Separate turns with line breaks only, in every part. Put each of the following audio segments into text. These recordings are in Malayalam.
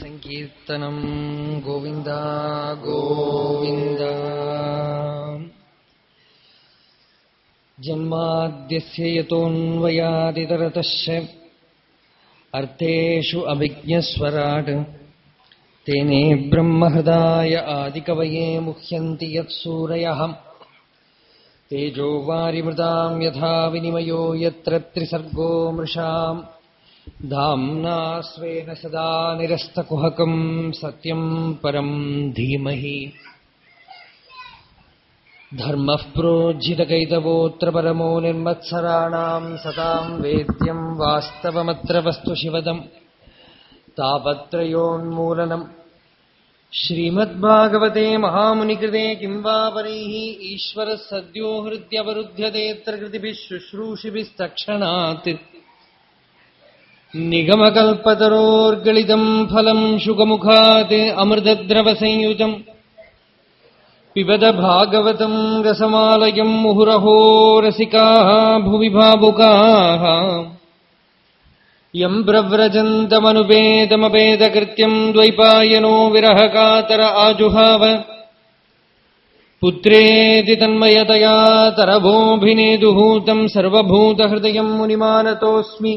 സങ്കീർത്തനം ഗോവിന്ദ ഗോവിന്ദ. ജന്മാദ്യസ്യ യതോന്വയാതിതരതശ്ശ അർത്ഥേഷു അഭിജ്ഞസ്വരാട് തേനേ ബ്രഹ്മഹൃദായ ആദികവയേ മുഹ്യന്തി യത്സൂരയ തേജോവാരിമൃതാം യഥാ വിനിമയോ യത്ര ത്രിസർഗോ മൃഷാം. मृषाम् धाम्ना स्वेन सदा निरस्तकुहकम् सत्यम् परम् धीमहि धर्मः प्रोज्झितकैतवोऽत्र परमो निर्मत्सराणाम् सताम् वेद्यम् वास्तवमत्र वस्तु शिवदम् तापत्रयोन्मूलनम् श्रीमद्भागवते महामुनिकृते किम् वा परैः ईश्वरः सद्यो हृद्यवरुध्यतेऽत्र कृतिभिः शुश्रूषिभिस्तक्षणात् निगमकल्पतरोर्गलितम् फलम् शुकमुखात् अमृतद्रवसंयुतम् पिबद भागवतम् रसमालयम् मुहुरहो रसिकाः भुवि भावुकाः यम् प्रव्रजन्तमनुपेदमपेदकृत्यम् द्वैपायनो विरहकातर आजुहाव पुत्रेति तन्मयतया तरभोऽभिनेदुः तम् सर्वभूतहृदयम् मुनिमानतोऽस्मि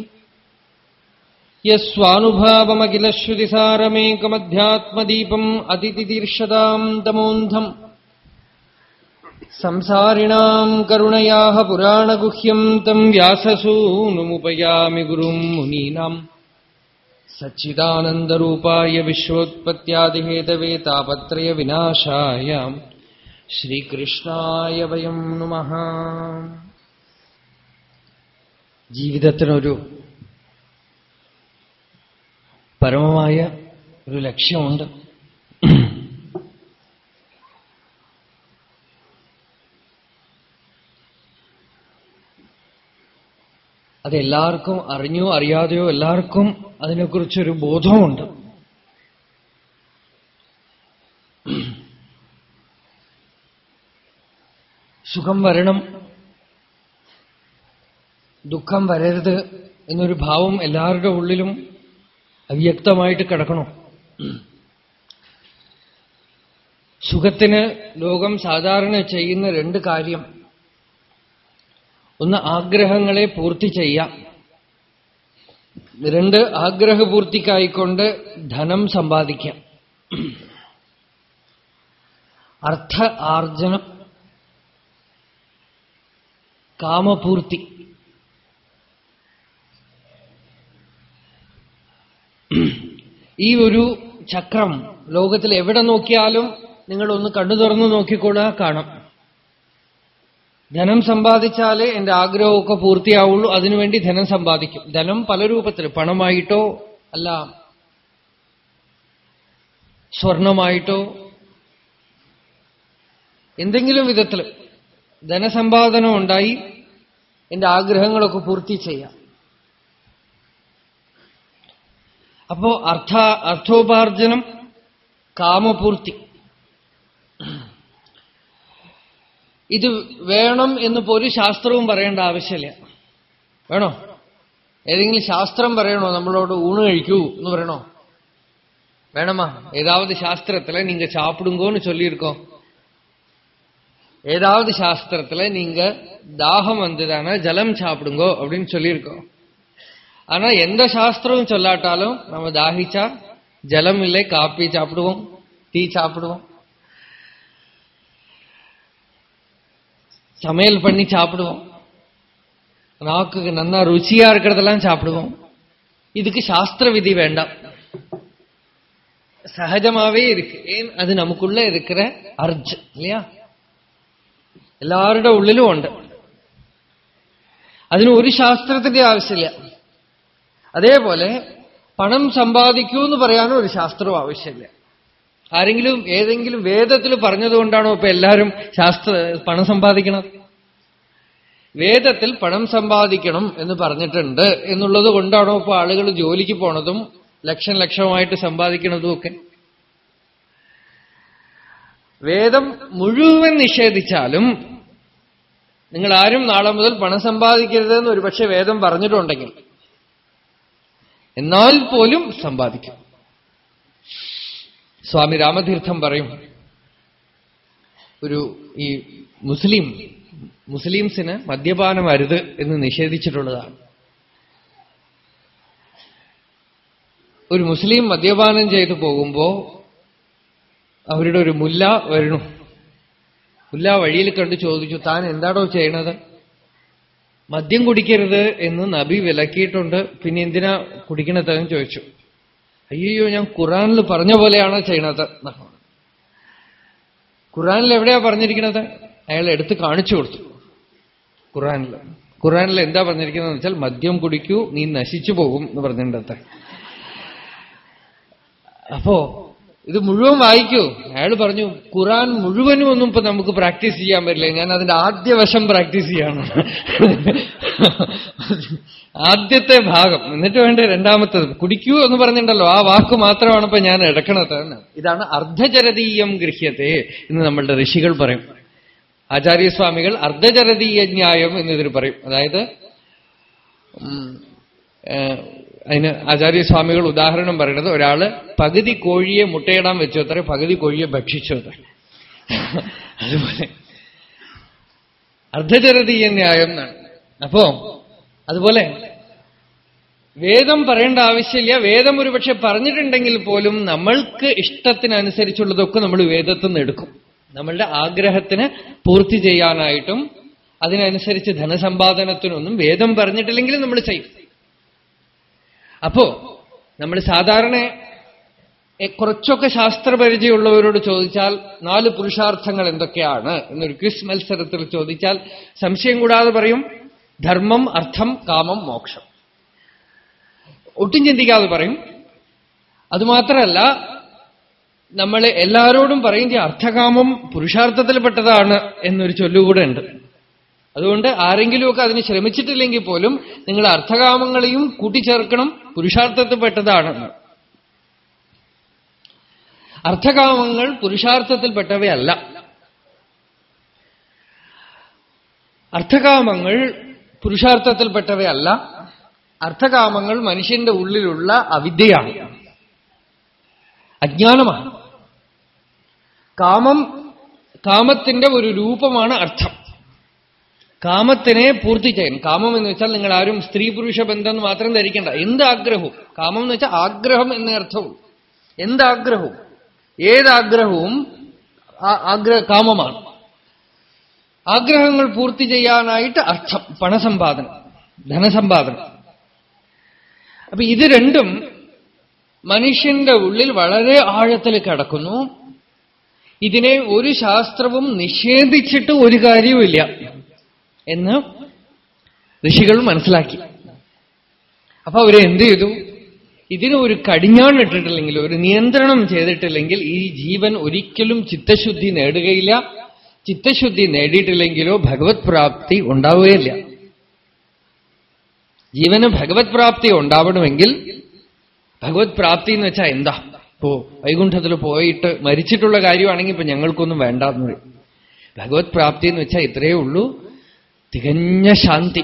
യസ്വാനുഭാവമഖിലശ്രുതിസാരമേകമധ്യാത്മദീപം അതിതിദീർഷതാം തമോന്ധം സംസാരിണാം കരുണയാഹ പുരാണഗുഹ്യം തം വ്യാസസൂനുമുപയാമി ഗുരും മുനീനാം. സച്ചിദാനന്ദരൂപായ വിശ്വോത്പത്യാദിഹേതവേ താപത്രയ വിനാശായ ശ്രീകൃഷ്ണായ വയം നുമ. ജീവിതത്തിനൊരു പരമമായ ഒരു ലക്ഷ്യമുണ്ട്. അതെല്ലാവർക്കും അറിഞ്ഞോ അറിയാതെയോ എല്ലാവർക്കും അതിനെക്കുറിച്ചൊരു ബോധമുണ്ട് സുഖം വരണം ദുഃഖം വരരുത് എന്നൊരു ഭാവം എല്ലാവരുടെ ഉള്ളിലും അവ്യക്തമായിട്ട് കിടക്കണോ? സുഖത്തിന് ലോകം സാധാരണ ചെയ്യുന്ന രണ്ട് കാര്യം. ഒന്ന് ആഗ്രഹങ്ങളെ പൂർത്തി ചെയ്യാം. രണ്ട് ആഗ്രഹപൂർത്തിക്കായിക്കൊണ്ട് ധനം സമ്പാദിക്കാം. അർത്ഥ ആർജനം കാമപൂർത്തി. ഈ ഒരു ചക്രം ലോകത്തിൽ എവിടെ നോക്കിയാലും നിങ്ങൾ ഒന്ന് കണ്ണു തുറന്നു നോക്കിക്കൂടാ കാണാം. ധനം സമ്പാദിച്ചാലേ എന്റെ ആഗ്രഹമൊക്കെ പൂർത്തിയാവുള്ളൂ അതിനുവേണ്ടി ധനം സമ്പാദിക്കും. ധനം പല രൂപത്തിൽ പണമായിട്ടോ അല്ല സ്വർണമായിട്ടോ എന്തെങ്കിലും വിധത്തിൽ ധനസമ്പാദനം ഉണ്ടായി എന്റെ ആഗ്രഹങ്ങളൊക്കെ പൂർത്തി ചെയ്യാം. അപ്പോ അർത്ഥ അർത്ഥോപാർജനം കാമപൂർത്തി ഇത് വേണം എന്ന് ഒരു ശാസ്ത്രവും പറയേണ്ട ആവശ്യമില്ല വേണോ ഏതെങ്കിലും ശാസ്ത്രം പറയണോ നമ്മളോട് ഊണ് കഴിക്കൂ എന്ന് പറയണോ വേണമാ ഏതാവത് ശാസ്ത്രത്തില് நீங்க சாப்பிடுங்கோன்னு சொல்லியிருக்கோம் ஏதாவது சாஸ்திரத்துல நீங்க தாகம் வந்ததான ஜலம் சாப்பிடுங்கோ அப்படின்னு சொல்லியிருக்கோம் ஆனா எந்த சாஸ்திரமும் சொல்லாட்டாலும் நம்ம தாகிச்சா ஜலம் இல்லை காப்பி சாப்பிடுவோம் டீ சாப்பிடுவோம் சமையல் பண்ணி சாப்பிடுவோம் நாக்குக்கு நன்னா ருச்சியா இருக்கிறதெல்லாம் சாப்பிடுவோம் இதுக்கு சாஸ்திர விதி வேண்டாம் സഹജമാവേ ഇരിക്ക് ഏൻ അത് നമുക്കുള്ള ഇരിക്കുന്ന അർജ് ഇല്ലയാ എല്ലാവരുടെ ഉള്ളിലും ഉണ്ട് അതിന് ഒരു ശാസ്ത്രത്തിന്റെ ആവശ്യമില്ല അതേപോലെ പണം സമ്പാദിക്കൂ എന്ന് പറയാനും ഒരു ശാസ്ത്രവും ആവശ്യമില്ല. ആരെങ്കിലും ഏതെങ്കിലും വേദത്തിൽ പറഞ്ഞതുകൊണ്ടാണോ ഇപ്പൊ എല്ലാവരും ശാസ്ത്ര പണം സമ്പാദിക്കണം വേദത്തിൽ പണം സമ്പാദിക്കണം എന്ന് പറഞ്ഞിട്ടുണ്ട് എന്നുള്ളത് കൊണ്ടാണോ ഇപ്പൊ ആളുകൾ ജോലിക്ക് പോണതും ലക്ഷം ലക്ഷമായിട്ട് സമ്പാദിക്കുന്നതും ഒക്കെ? വേദം മുഴുവൻ നിഷേധിച്ചാലും നിങ്ങൾ ആരും നാളെ മുതൽ പണം സമ്പാദിക്കരുതെന്ന് ഒരുപക്ഷെ വേദം പറഞ്ഞിട്ടുണ്ടെങ്കിൽ എന്നാൽ പോലും സമ്പാദിക്കും. സ്വാമി രാമതീർത്ഥം പറയും ഒരു ഈ മുസ്ലിം മുസ്ലിംസിന് മദ്യപാനം അരുത് എന്ന് നിഷേധിച്ചിട്ടുള്ളതാണ്. ഒരു മുസ്ലിം മദ്യപാനം ചെയ്തു പോകുമ്പോ അവരുടെ ഒരു മുല്ല വരണു. മുല്ല വഴിയിൽ കണ്ട് ചോദിച്ചു താൻ എന്താണോ ചെയ്യണത്? മദ്യം കുടിക്കരുത് എന്ന് നബി വിലക്കിയിട്ടുണ്ട്. പിന്നെ എന്തിനാ കുടിക്കണത് എന്ന് ചോദിച്ചു. അയ്യോ ഞാൻ ഖുറാനിൽ പറഞ്ഞ പോലെയാണ് ചെയ്യണത്? ഖുറാനിൽ എവിടെയാ പറഞ്ഞിരിക്കുന്നത് അയാൾ എടുത്ത് കാണിച്ചു കൊടുത്തു. ഖുറാനിൽ ഖുറാനിൽ എന്താ പറഞ്ഞിരിക്കുന്നത് വെച്ചാൽ മദ്യം കുടിക്കൂ നീ നശിച്ചു പോകും എന്ന് പറഞ്ഞിട്ടുണ്ട് അപ്പോ ഇത് മുഴുവൻ വായിക്കൂ. അയാൾ പറഞ്ഞു ഖുറാൻ മുഴുവനും ഒന്നും ഇപ്പൊ നമുക്ക് പ്രാക്ടീസ് ചെയ്യാൻ പറ്റില്ല. ഞാൻ അതിന്റെ ആദ്യ വശം പ്രാക്ടീസ് ചെയ്യാണ്. ആദ്യത്തെ ഭാഗം. എന്നിട്ട് വേണ്ട രണ്ടാമത്തത്? കുടിക്കൂ എന്ന് പറഞ്ഞിട്ടുണ്ടല്ലോ. ആ വാക്ക് മാത്രമാണ് ഇപ്പൊ ഞാൻ എടുക്കണത്. ഇതാണ് അർദ്ധചരതീയം ഗൃഹ്യത്തെ എന്ന് നമ്മളുടെ ഋഷികൾ പറയും. ആചാര്യസ്വാമികൾ അർദ്ധചരതീയ ന്യായം എന്നിതിന് പറയും. അതായത് അതിന് ആചാര്യസ്വാമികൾ ഉദാഹരണം പറയുന്നത് ഒരാൾ പകുതി കോഴിയെ മുട്ടയിടാൻ വെച്ചു അത്ര പകുതി കോഴിയെ ഭക്ഷിച്ചു അത്ര. അതുപോലെ അർദ്ധചരതീയ ന്യായം എന്നാണ്. അപ്പോ അതുപോലെ വേദം പറയേണ്ട ആവശ്യമില്ല. വേദം ഒരുപക്ഷെ പറഞ്ഞിട്ടുണ്ടെങ്കിൽ പോലും നമ്മൾക്ക് ഇഷ്ടത്തിനനുസരിച്ചുള്ളതൊക്കെ നമ്മൾ വേദത്തിൽ നിന്ന് എടുക്കും. നമ്മളുടെ ആഗ്രഹത്തിന് പൂർത്തി ചെയ്യാനായിട്ടും അതിനനുസരിച്ച് ധനസമ്പാദനത്തിനൊന്നും വേദം പറഞ്ഞിട്ടില്ലെങ്കിലും നമ്മൾ ചെയ്യും. അപ്പോ നമ്മൾ സാധാരണ കുറച്ചൊക്കെ ശാസ്ത്രപരിചയമുള്ളവരോട് ചോദിച്ചാൽ നാല് പുരുഷാർത്ഥങ്ങൾ എന്തൊക്കെയാണ് എന്നൊരു ക്വിസ് മത്സരത്തിൽ ചോദിച്ചാൽ സംശയം കൂടാതെ പറയും ധർമ്മം അർത്ഥം കാമം മോക്ഷം. ഒട്ടും ചിന്തിക്കാതെ പറയും. അതുമാത്രമല്ല നമ്മൾ എല്ലാവരോടും പറയും അർത്ഥകാമം പുരുഷാർത്ഥത്തിൽപ്പെട്ടതാണ് എന്നൊരു ചൊല്ലുകൂടെ ഉണ്ട്. അതുകൊണ്ട് ആരെങ്കിലുമൊക്കെ അതിന് ശ്രമിച്ചിട്ടില്ലെങ്കിൽ പോലും നിങ്ങൾ അർത്ഥകാമങ്ങളെയും കൂട്ടിച്ചേർക്കണം. പുരുഷാർത്ഥത്തിൽപ്പെട്ടതാണ് അർത്ഥകാമങ്ങൾ പുരുഷാർത്ഥത്തിൽപ്പെട്ടവയല്ല അർത്ഥകാമങ്ങൾ പുരുഷാർത്ഥത്തിൽപ്പെട്ടവയല്ല അർത്ഥകാമങ്ങൾ മനുഷ്യന്റെ ഉള്ളിലുള്ള അവിദ്യയാണ്. അജ്ഞാനമാണ്. കാമം കാമത്തിന്റെ ഒരു രൂപമാണ് അർത്ഥം. കാമത്തിനെ പൂർത്തി ചെയ്യാൻ കാമം എന്ന് വെച്ചാൽ നിങ്ങൾ ആരും സ്ത്രീ പുരുഷ ബന്ധം മാത്രം ധരിക്കേണ്ട. എന്ത് ആഗ്രഹവും? കാമം എന്ന് വെച്ചാൽ ആഗ്രഹം എന്ന അർത്ഥവും. എന്താഗ്രഹവും ഏതാഗ്രഹവും? ആഗ്രഹ കാമമാണ്. ആഗ്രഹങ്ങൾ പൂർത്തി ചെയ്യാനായിട്ട് അർത്ഥം പണസമ്പാദനം ധനസമ്പാദനം. അപ്പൊ ഇത് രണ്ടും മനുഷ്യന്റെ ഉള്ളിൽ വളരെ ആഴത്തിൽ കിടക്കുന്നു. ഇതിനെ ഒരു ശാസ്ത്രവും നിഷേധിച്ചിട്ട് ഒരു കാര്യവുമില്ല. എന്ന് ഋഷികൾ മനസ്സിലാക്കി. അപ്പൊ അവരെ എന്ത് ചെയ്തു? ഇതിന് ഒരു കടിഞ്ഞാൺ ഇട്ടിട്ടില്ലെങ്കിൽ ഒരു നിയന്ത്രണം ചെയ്തിട്ടില്ലെങ്കിൽ ഈ ജീവൻ ഒരിക്കലും ചിത്തശുദ്ധി നേടുകയില്ല. ചിത്തശുദ്ധി നേടിയിട്ടില്ലെങ്കിലോ ഭഗവത് പ്രാപ്തി ഉണ്ടാവുകയില്ല. ജീവന് ഭഗവത് പ്രാപ്തി ഉണ്ടാവണമെങ്കിൽ ഭഗവത് പ്രാപ്തി എന്ന് വെച്ചാൽ എന്താ? ഇപ്പോ വൈകുണ്ഠത്തിൽ പോയിട്ട് മരിച്ചിട്ടുള്ള കാര്യമാണെങ്കിൽ ഇപ്പൊ ഞങ്ങൾക്കൊന്നും വേണ്ടെന്ന് പറയും. ഭഗവത് പ്രാപ്തി എന്ന് വെച്ചാൽ ഇത്രയേ ഉള്ളൂ. തികഞ്ഞ ശാന്തി.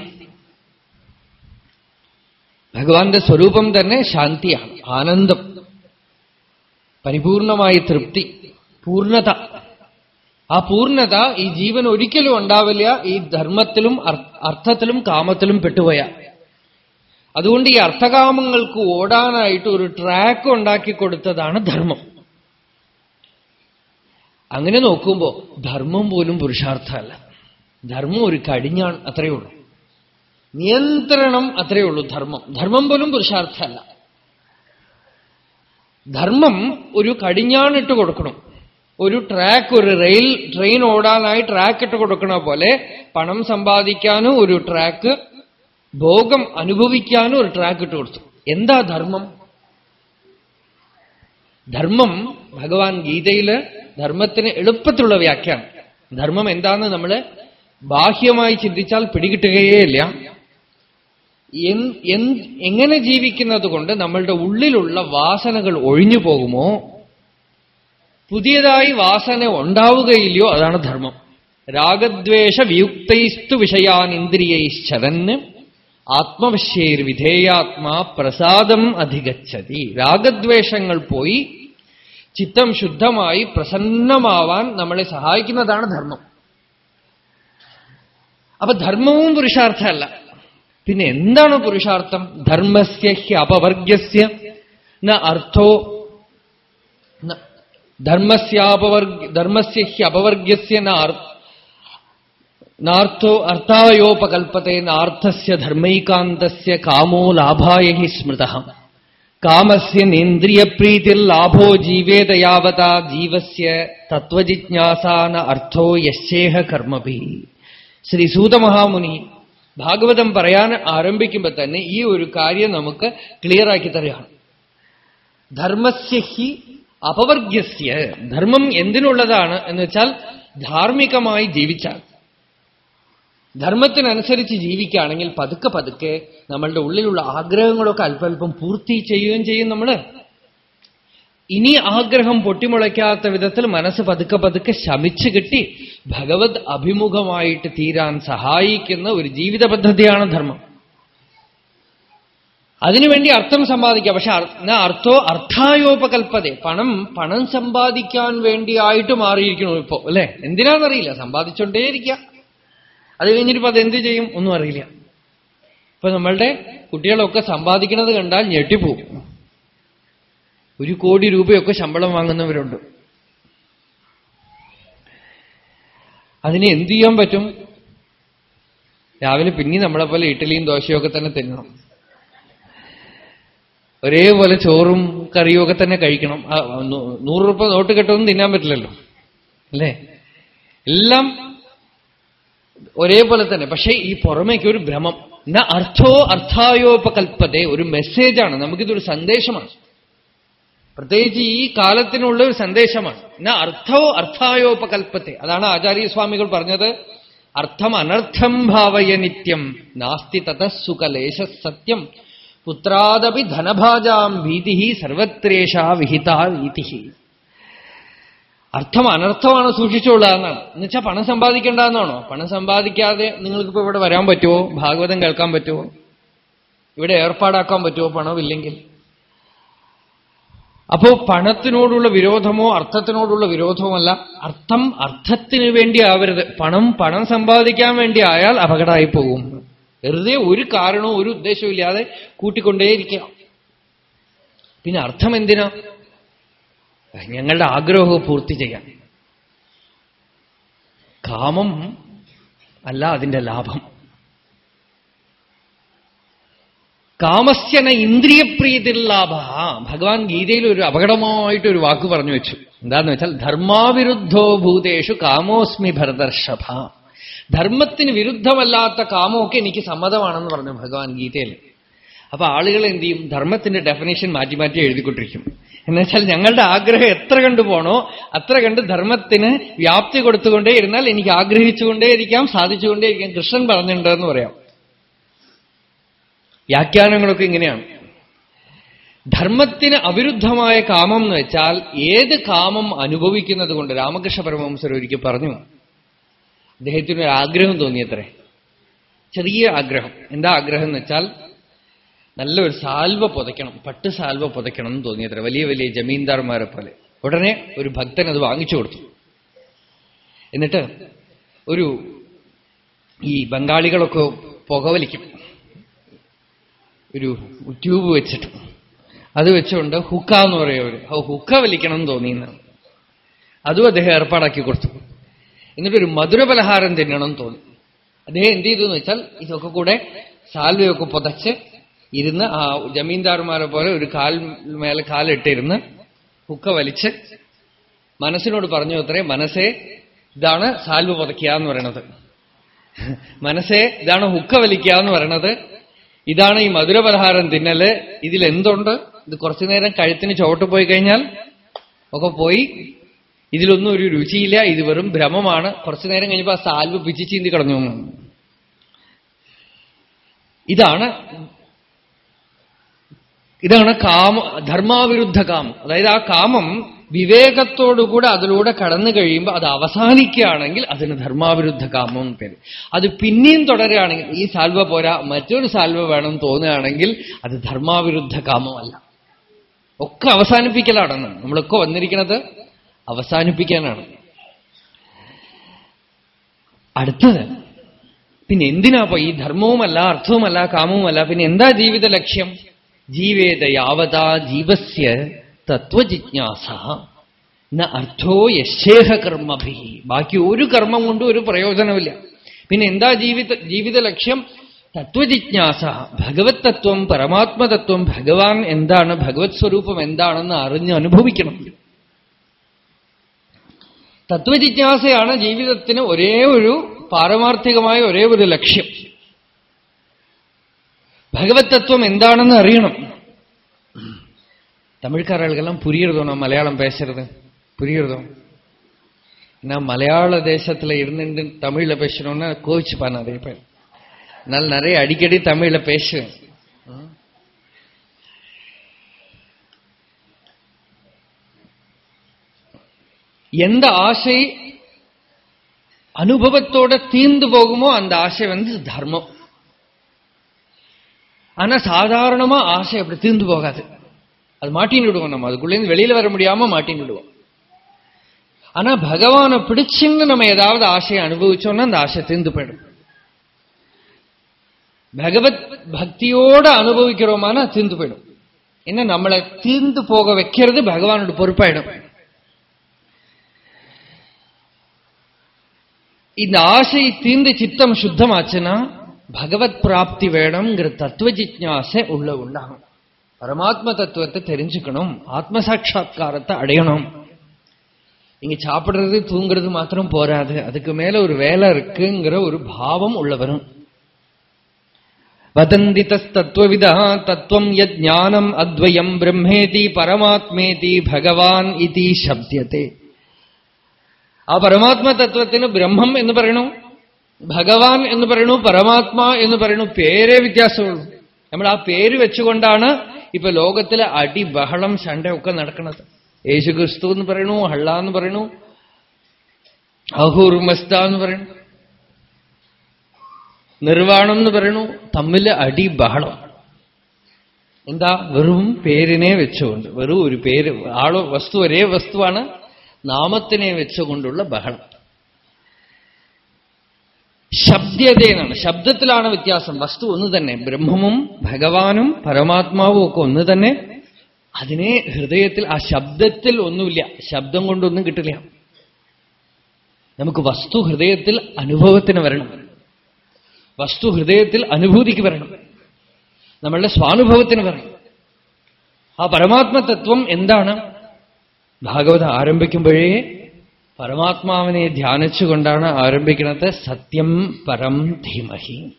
ഭഗവാന്റെ സ്വരൂപം തന്നെ ശാന്തിയാണ് ആനന്ദം. പരിപൂർണമായ തൃപ്തി പൂർണത ആ പൂർണത ഈ ജീവൻ ഒരിക്കലും ഉണ്ടാവില്ല ഈ ധർമ്മത്തിലും അർത്ഥത്തിലും കാമത്തിലും പെട്ടുപോയ. അതുകൊണ്ട് ഈ അർത്ഥകാമങ്ങൾക്ക് ഓടാനായിട്ട് ഒരു ട്രാക്ക് ഉണ്ടാക്കി കൊടുത്തതാണ് ധർമ്മം. അങ്ങനെ നോക്കുമ്പോ ധർമ്മം പോലും പുരുഷാർത്ഥമല്ല. ധർമ്മം ഒരു കടിഞ്ഞാൺ അത്രയേ ഉള്ളൂ. നിയന്ത്രണം അത്രയേ ഉള്ളൂ ധർമ്മം. ധർമ്മം പോലും പുരുഷാർത്ഥമല്ല. ധർമ്മം ഒരു കടിഞ്ഞാണിട്ട് കൊടുക്കണം. ഒരു ട്രാക്ക് ഒരു റെയിൽ ട്രെയിൻ ഓടാനായി ട്രാക്ക് ഇട്ട് കൊടുക്കണ പോലെ പണം സമ്പാദിക്കാനും ഒരു ട്രാക്ക് ഭോഗം അനുഭവിക്കാനും ഒരു ട്രാക്ക് ഇട്ട് കൊടുത്തു. എന്താ ധർമ്മം? ധർമ്മം ഭഗവാൻ ഗീതയിൽ ധർമ്മത്തിന് എളുപ്പത്തിലുള്ള വ്യാഖ്യാനം. ധർമ്മം എന്താന്ന് നമ്മൾ ബാഹ്യമായി ചിന്തിച്ചാൽ പിടികിട്ടുകയേയില്ല. എങ്ങനെ ജീവിക്കുന്നത് കൊണ്ട് നമ്മളുടെ ഉള്ളിലുള്ള വാസനകൾ ഒഴിഞ്ഞു പോകുമോ? പുതിയതായി വാസന ഉണ്ടാവുകയില്ലയോ? അതാണ് ധർമ്മം. രാഗദ്വേഷ വിയുക്തൈസ്തു വിഷയാൻ ഇന്ദ്രിയൈശ്ചരന് ആത്മവശ്യേർ വിധേയാത്മാ പ്രസാദം അധികച്ചതി രാഗദ്വേഷങ്ങൾ പോയി ചിത്തം ശുദ്ധമായി പ്രസന്നമാവാൻ നമ്മളെ സഹായിക്കുന്നതാണ് ധർമ്മം. അപ്പൊ ധർമ്മവും പുരുഷാർത്ഥമല്ല. പിന്നെ എന്താണ് പുരുഷാർത്ഥം? ധർമ്മസ്യ ഹി അപവർഗ്യസ്യ. ന അർത്ഥോ ധർമ്മസ്യാപവർഗ ധർമ്മസ്യ ഹി അപവർഗ്യസ്യ നാർത്ഥോ അർത്ഥാവയോപകൽപ്പത്തെ നാർത്ഥസ്യ ധർമ്മൈകാന്തസ്യ കാമോ ലാഭായ ഹി സ്മൃത കാമസ്യ നേന്ദ്രിയപ്രീതിർ ലാഭോ ജീവേദയാവത ജീവസ്യ തത്വജിജ്ഞാസാന അർത്ഥോ യശേഹ കർമ്മഭി. ശ്രീ സൂതമഹാമുനി ഭാഗവതം പറയാൻ ആരംഭിക്കുമ്പോൾ തന്നെ ഈ ഒരു കാര്യം നമുക്ക് ക്ലിയർ ആക്കി തരികയാണ് ധർമ്മസ്യ ഹി അപവർഗ്യസ്യ. ധർമ്മം എന്തിനുള്ളതാണ് എന്ന് വെച്ചാൽ ധാർമ്മികമായി ജീവിച്ചാൽ. ധർമ്മത്തിനനുസരിച്ച് ജീവിക്കുകയാണെങ്കിൽ പതുക്കെ പതുക്കെ നമ്മളുടെ ഉള്ളിലുള്ള ആഗ്രഹങ്ങളൊക്കെ അല്പല്പം പൂർത്തി ചെയ്യുകയും ചെയ്യും നമ്മൾ ഇനി ആഗ്രഹം പൊട്ടിമുളയ്ക്കാത്ത വിധത്തിൽ മനസ്സ് പതുക്കെ പതുക്കെ ശമിച്ചു കിട്ടി ഭഗവത് അഭിമുഖമായിട്ട് തീരാൻ സഹായിക്കുന്ന ഒരു ജീവിത പദ്ധതിയാണ് ധർമ്മം. അതിനുവേണ്ടി അർത്ഥം സമ്പാദിക്കുക പക്ഷെ അർത്ഥോ? അർത്ഥായോപകൽപ്പതേ. പണം പണം സമ്പാദിക്കാൻ വേണ്ടിയായിട്ട് മാറിയിരിക്കണു ഇപ്പോ അല്ലെ? എന്തിനാണെന്നറിയില്ല. സമ്പാദിച്ചുകൊണ്ടേയിരിക്കുക അത് കഴിഞ്ഞിട്ടിപ്പോ അത് എന്ത് ചെയ്യും? ഒന്നും അറിയില്ല. ഇപ്പൊ നമ്മളുടെ കുട്ടികളൊക്കെ സമ്പാദിക്കുന്നത് കണ്ടാൽ ഞെട്ടിപ്പോവും. ഒരു കോടി രൂപയൊക്കെ ശമ്പളം വാങ്ങുന്നവരുണ്ട്. അതിനെ എന്ത് ചെയ്യാൻ പറ്റും? രാവിലെ പിന്നെ നമ്മളെ പോലെ ഇഡ്ഡലിയും ദോശയൊക്കെ തന്നെ തിന്നണം. ഒരേപോലെ ചോറും കറിയും ഒക്കെ തന്നെ കഴിക്കണം. നൂറ് രൂപ നോട്ട് കെട്ടൊന്നും തിന്നാൻ പറ്റില്ലല്ലോ. അല്ലേ? എല്ലാം ഒരേപോലെ തന്നെ. പക്ഷേ ഈ പുറമേക്ക് ഒരു ഭ്രമം. എന്നാ അർത്ഥോ അർത്ഥായോപകൽപ്പതെ. ഒരു മെസ്സേജാണ് നമുക്കിതൊരു സന്ദേശമാണ്. പ്രത്യേകിച്ച് ഈ കാലത്തിനുള്ള ഒരു സന്ദേശമാണ്. ന അർത്ഥോ അർത്ഥായോപകൽപ്പത്തെ. അതാണ് ആചാര്യസ്വാമികൾ പറഞ്ഞത്. അർത്ഥം അനർത്ഥം ഭാവയ നിത്യം. നാസ്തി തതസുകലേശ സത്യം. പുത്രാദപി ധനഭാജാം ഭീതി സർവത്രേഷ വിഹിത വീതി അർത്ഥം അനർത്ഥമാണ് സൂക്ഷിച്ചുള്ള എന്നാണ്. എന്നുവെച്ചാൽ പണം സമ്പാദിക്കേണ്ട എന്നാണോ? പണം സമ്പാദിക്കാതെ നിങ്ങൾക്കിപ്പോ ഇവിടെ വരാൻ പറ്റുമോ ഭാഗവതം കേൾക്കാൻ പറ്റുമോ ഇവിടെ ഏർപ്പാടാക്കാൻ പറ്റുമോ പണമില്ലെങ്കിൽ. അപ്പോ പണത്തിനോടുള്ള വിരോധമോ അർത്ഥത്തിനോടുള്ള വിരോധമല്ല അർത്ഥം അർത്ഥത്തിന് വേണ്ടി ആവരുത്. പണം പണം സമ്പാദിക്കാൻ വേണ്ടി ആയാൽ അപകടമായി പോകും. വെറുതെ ഒരു കാരണവും ഒരു ഉദ്ദേശവും ഇല്ലാതെ കൂട്ടിക്കൊണ്ടേയിരിക്കാം പിന്നെ അർത്ഥം എന്തിനാ? ഞങ്ങളുടെ ആഗ്രഹവും പൂർത്തി ചെയ്യാൻ. കാമം അല്ല അതിന്റെ ലാഭം. കാമസ്യന ഇന്ദ്രിയപ്രീതി ലാഭ. ഭഗവാൻ ഗീതയിൽ ഒരു അപകടമായിട്ട് ഒരു വാക്ക് പറഞ്ഞു വെച്ചു. എന്താന്ന് വെച്ചാൽ ധർമാവിരുദ്ധോ ഭൂതേഷു കാമോസ്മി ഭരതർഷഭ. ധർമ്മത്തിന് വിരുദ്ധമല്ലാത്ത കാമമൊക്കെ എനിക്ക് സമ്മതമാണെന്ന് പറഞ്ഞു ഭഗവാൻ ഗീതയിൽ. അപ്പൊ ആളുകൾ എന്ത് ചെയ്യും? ധർമ്മത്തിന്റെ ഡെഫിനേഷൻ മാറ്റി മാറ്റി എഴുതിക്കൊണ്ടിരിക്കും. എന്നുവെച്ചാൽ ഞങ്ങളുടെ ആഗ്രഹം എത്ര കണ്ടു പോണോ അത്ര കണ്ട് ധർമ്മത്തിന് വ്യാപ്തി കൊടുത്തുകൊണ്ടേ ഇരുന്നാൽ എനിക്ക് ആഗ്രഹിച്ചുകൊണ്ടേയിരിക്കാം സാധിച്ചുകൊണ്ടേയിരിക്കാം. കൃഷ്ണൻ പറഞ്ഞിട്ടുണ്ടെന്ന് പറയാം. വ്യാഖ്യാനങ്ങളൊക്കെ ഇങ്ങനെയാണ്. ധർമ്മത്തിന് അവിരുദ്ധമായ കാമം എന്ന് വെച്ചാൽ ഏത് കാമം അനുഭവിക്കുന്നത് കൊണ്ട് രാമകൃഷ്ണ പരമഹംസർ ഒരിക്കൽ പറഞ്ഞു. അദ്ദേഹത്തിന് ഒരു ആഗ്രഹം തോന്നിയത്രേ. ചെറിയ ആഗ്രഹം. എന്താ ആഗ്രഹം എന്ന് വെച്ചാൽ നല്ലൊരു സാൽവ പുതയ്ക്കണം പട്ട് സാൽവ പുതയ്ക്കണം എന്ന് തോന്നിയത്ര. വലിയ വലിയ ജമീന്ദാർമാരെ പോലെ. ഉടനെ ഒരു ഭക്തൻ അത് വാങ്ങിച്ചു കൊടുത്തു. എന്നിട്ട് ഒരു ഈ ബംഗാളികളൊക്കെ പുകവലിക്കും. ഒരു ട്യൂബ് വെച്ചിട്ട്. അത് വെച്ചുകൊണ്ട് ഹുക്ക എന്ന് പറയുന്നവർ ഹുക്ക വലിക്കണം എന്ന് തോന്നിയെന്നാണ് അതും അദ്ദേഹം ഏർപ്പാടാക്കി കൊടുത്തു. എന്നിട്ടൊരു മധുരപലഹാരം തിന്നണം തോന്നി. അദ്ദേഹം എന്ത് ചെയ്തു എന്ന് വെച്ചാൽ ഇതൊക്കെ കൂടെ സാൽവയൊക്കെ പുതച്ച് ഇരുന്ന് ആ ജമീന്ദാർമാരെ പോലെ ഒരു കാൽ മേലെ കാലിട്ടിരുന്ന് ഹുക്ക വലിച്ച് മനസ്സിനോട് പറഞ്ഞു അത്രേ മനസ്സേ ഇതാണ് സാൽവ് പുതയ്ക്കുക എന്ന് പറയണത്. മനസ്സേ ഇതാണ് ഹുക്ക വലിക്കുക എന്ന് പറയണത്. ഇതാണ് ഈ മധുരപലഹാരം തിന്നൽ. ഇതിലെന്തുണ്ട്? ഇത് കുറച്ചു നേരം കഴുത്തിന് ചോട്ട് പോയി കഴിഞ്ഞാൽ ഒക്കെ പോയി. ഇതിലൊന്നും ഒരു രുചിയില്ല. ഇത് വെറും ഭ്രമമാണ്. കുറച്ചു നേരം കഴിഞ്ഞപ്പോ ആ സാൽവ് പിച്ചി ചീന്തി കളഞ്ഞു. ഇതാണ് ഇതാണ് കാമ ധർമാവിരുദ്ധ കാമം. അതായത് ആ കാമം വിവേകത്തോടുകൂടെ അതിലൂടെ കടന്നു കഴിയുമ്പോൾ അത് അവസാനിക്കുകയാണെങ്കിൽ അതിന് ധർമാവിരുദ്ധ കാമം പേര്. അത് പിന്നെയും തുടരുകയാണെങ്കിൽ ഈ സാൽവ പോരാ മറ്റൊരു സാൽവ വേണം തോന്നുകയാണെങ്കിൽ അത് ധർമാവിരുദ്ധ കാമമല്ല. ഒക്കെ അവസാനിപ്പിക്കലാണെന്ന്. നമ്മളൊക്കെ വന്നിരിക്കുന്നത് അവസാനിപ്പിക്കാനാണ്. അടുത്തത് പിന്നെ എന്തിനാപ്പോ ഈ ധർമ്മവുമല്ല അർത്ഥവുമല്ല കാമവുമല്ല പിന്നെ എന്താ ജീവിത ലക്ഷ്യം? ജീവേത യാവതാ ജീവസ്യ തത്വജിജ്ഞാസ. അർത്ഥോ യശേഹ കർമ്മഭി. ബാക്കി ഒരു കർമ്മം കൊണ്ടും ഒരു പ്രയോജനമില്ല പിന്നെ എന്താ ജീവിത ജീവിത ലക്ഷ്യം? തത്വജിജ്ഞാസ. ഭഗവത് തത്വം പരമാത്മതത്വം ഭഗവാൻ എന്താണ് ഭഗവത് സ്വരൂപം എന്താണെന്ന് അറിഞ്ഞ് അനുഭവിക്കണം. തത്വജിജ്ഞാസയാണ് ജീവിതത്തിന് ഒരേ ഒരു പാരമാർത്ഥികമായ ഒരേ ഒരു ലക്ഷ്യം. ഭഗവത് തത്വം എന്താണെന്ന് അറിയണം. தமிழ்காரர்களுக்கெல்லாம் புரியுறதோ நான் மலையாளம் பேசுறது? புரியுறதோ? நான் மலையாள தேசத்துல இருந்துட்டு தமிழ்ல பேசணும்னா கோவிச்சுப்பா நிறைய பேர் நான் நிறைய அடிக்கடி தமிழ்ல பேசுவேன். எந்த ஆசை அனுபவத்தோட தீர்ந்து போகுமோ அந்த ஆசை வந்து தர்மம். ஆனா சாதாரணமா ஆசை அப்படி தீர்ந்து போகாது. அது மாட்டின்னு விடுவோம் நம்ம. அதுக்குள்ளேருந்து வெளியில வர முடியாம மாட்டின்னு விடுவோம் ஆனா பகவானை பிடிச்சுன்னு நம்ம ஏதாவது ஆசையை அனுபவிச்சோம்னா அந்த ஆசை தீர்ந்து போயிடும். பகவத் பக்தியோட அனுபவிக்கிறோமானா தீர்ந்து போயிடும். என்ன நம்மளை தீர்ந்து போக வைக்கிறது பகவானோட பொறுப்பாயிடும். இந்த ஆசை தீர்ந்து சித்தம் சுத்தமாச்சுன்னா பகவத் பிராப்தி வேணுங்கிற தத்துவ ஜிஜாசை உள்ள உண்டாகும். பரமாத்ம தத்துவத்தை தெரிஞ்சுக்கணும் ஆத்ம சாட்சா்காரத்தை அடையணும் இங்க சாப்பிடுறது தூங்குறது மாத்திரம் போராது அதுக்கு மேல ஒரு வேலை இருக்குங்கிற ஒரு பாவம் உள்ள வரும் வதந்தி தத்துவவிதா தத்துவம் யத் ஞானம் அத்வயம் பிரம்மேதி பரமாத்மேதி ഭഗവാൻ ഇതി ശബ്ദത്തെ ആ പരമാത്മ തത്വത്തിന് ബ്രഹ്മം എന്ന് പറയണു ഭഗവാൻ എന്ന് പറയണു പരമാത്മാ എന്ന് പറയണു പേരേ വ്യത്യാസമുള്ളൂ നമ്മൾ ആ പേര് വെച്ചുകൊണ്ടാണ് ഇപ്പൊ ലോകത്തിലെ അടി ബഹളം ശണ്ടയൊക്കെ യേശു ക്രിസ്തു എന്ന് പറയണു ഹള്ള എന്ന് പറയണു അഹുർമസ്ത എന്ന് പറയണു നിർവാണം എന്ന് പറയണു തമ്മിൽ അടി ബഹളം എന്താ? വെറും പേരിനെ വെച്ചുകൊണ്ട് വെറും ഒരു പേര് ആളോ വസ്തു ഒരേ വസ്തുവാണ് നാമത്തിനെ വെച്ചുകൊണ്ടുള്ള ബഹളം. ശബ്ദതയെന്നാണ് ശബ്ദത്തിലാണ് വ്യത്യാസം. വസ്തു ഒന്ന് തന്നെ. ബ്രഹ്മവും ഭഗവാനും പരമാത്മാവും ഒക്കെ ഒന്ന് തന്നെ. അതിനെ ഹൃദയത്തിൽ ആ ശബ്ദത്തിൽ ഒന്നുമില്ല. ശബ്ദം കൊണ്ടൊന്നും കിട്ടില്ല. നമുക്ക് വസ്തു ഹൃദയത്തിൽ അനുഭവത്തിന് വരണം. വസ്തു ഹൃദയത്തിൽ അനുഭൂതിക്ക് വരണം. നമ്മളുടെ സ്വാനുഭവത്തിന് വരണം. ആ പരമാത്മതത്വം എന്താണ്? ഭാഗവത ആരംഭിക്കുമ്പോഴേ പരമാത്മാവിനെ ധ്യാനിച്ചുകൊണ്ടാണ് ആരംഭിക്കുന്നത് സത്യം പരം ധീമഹി.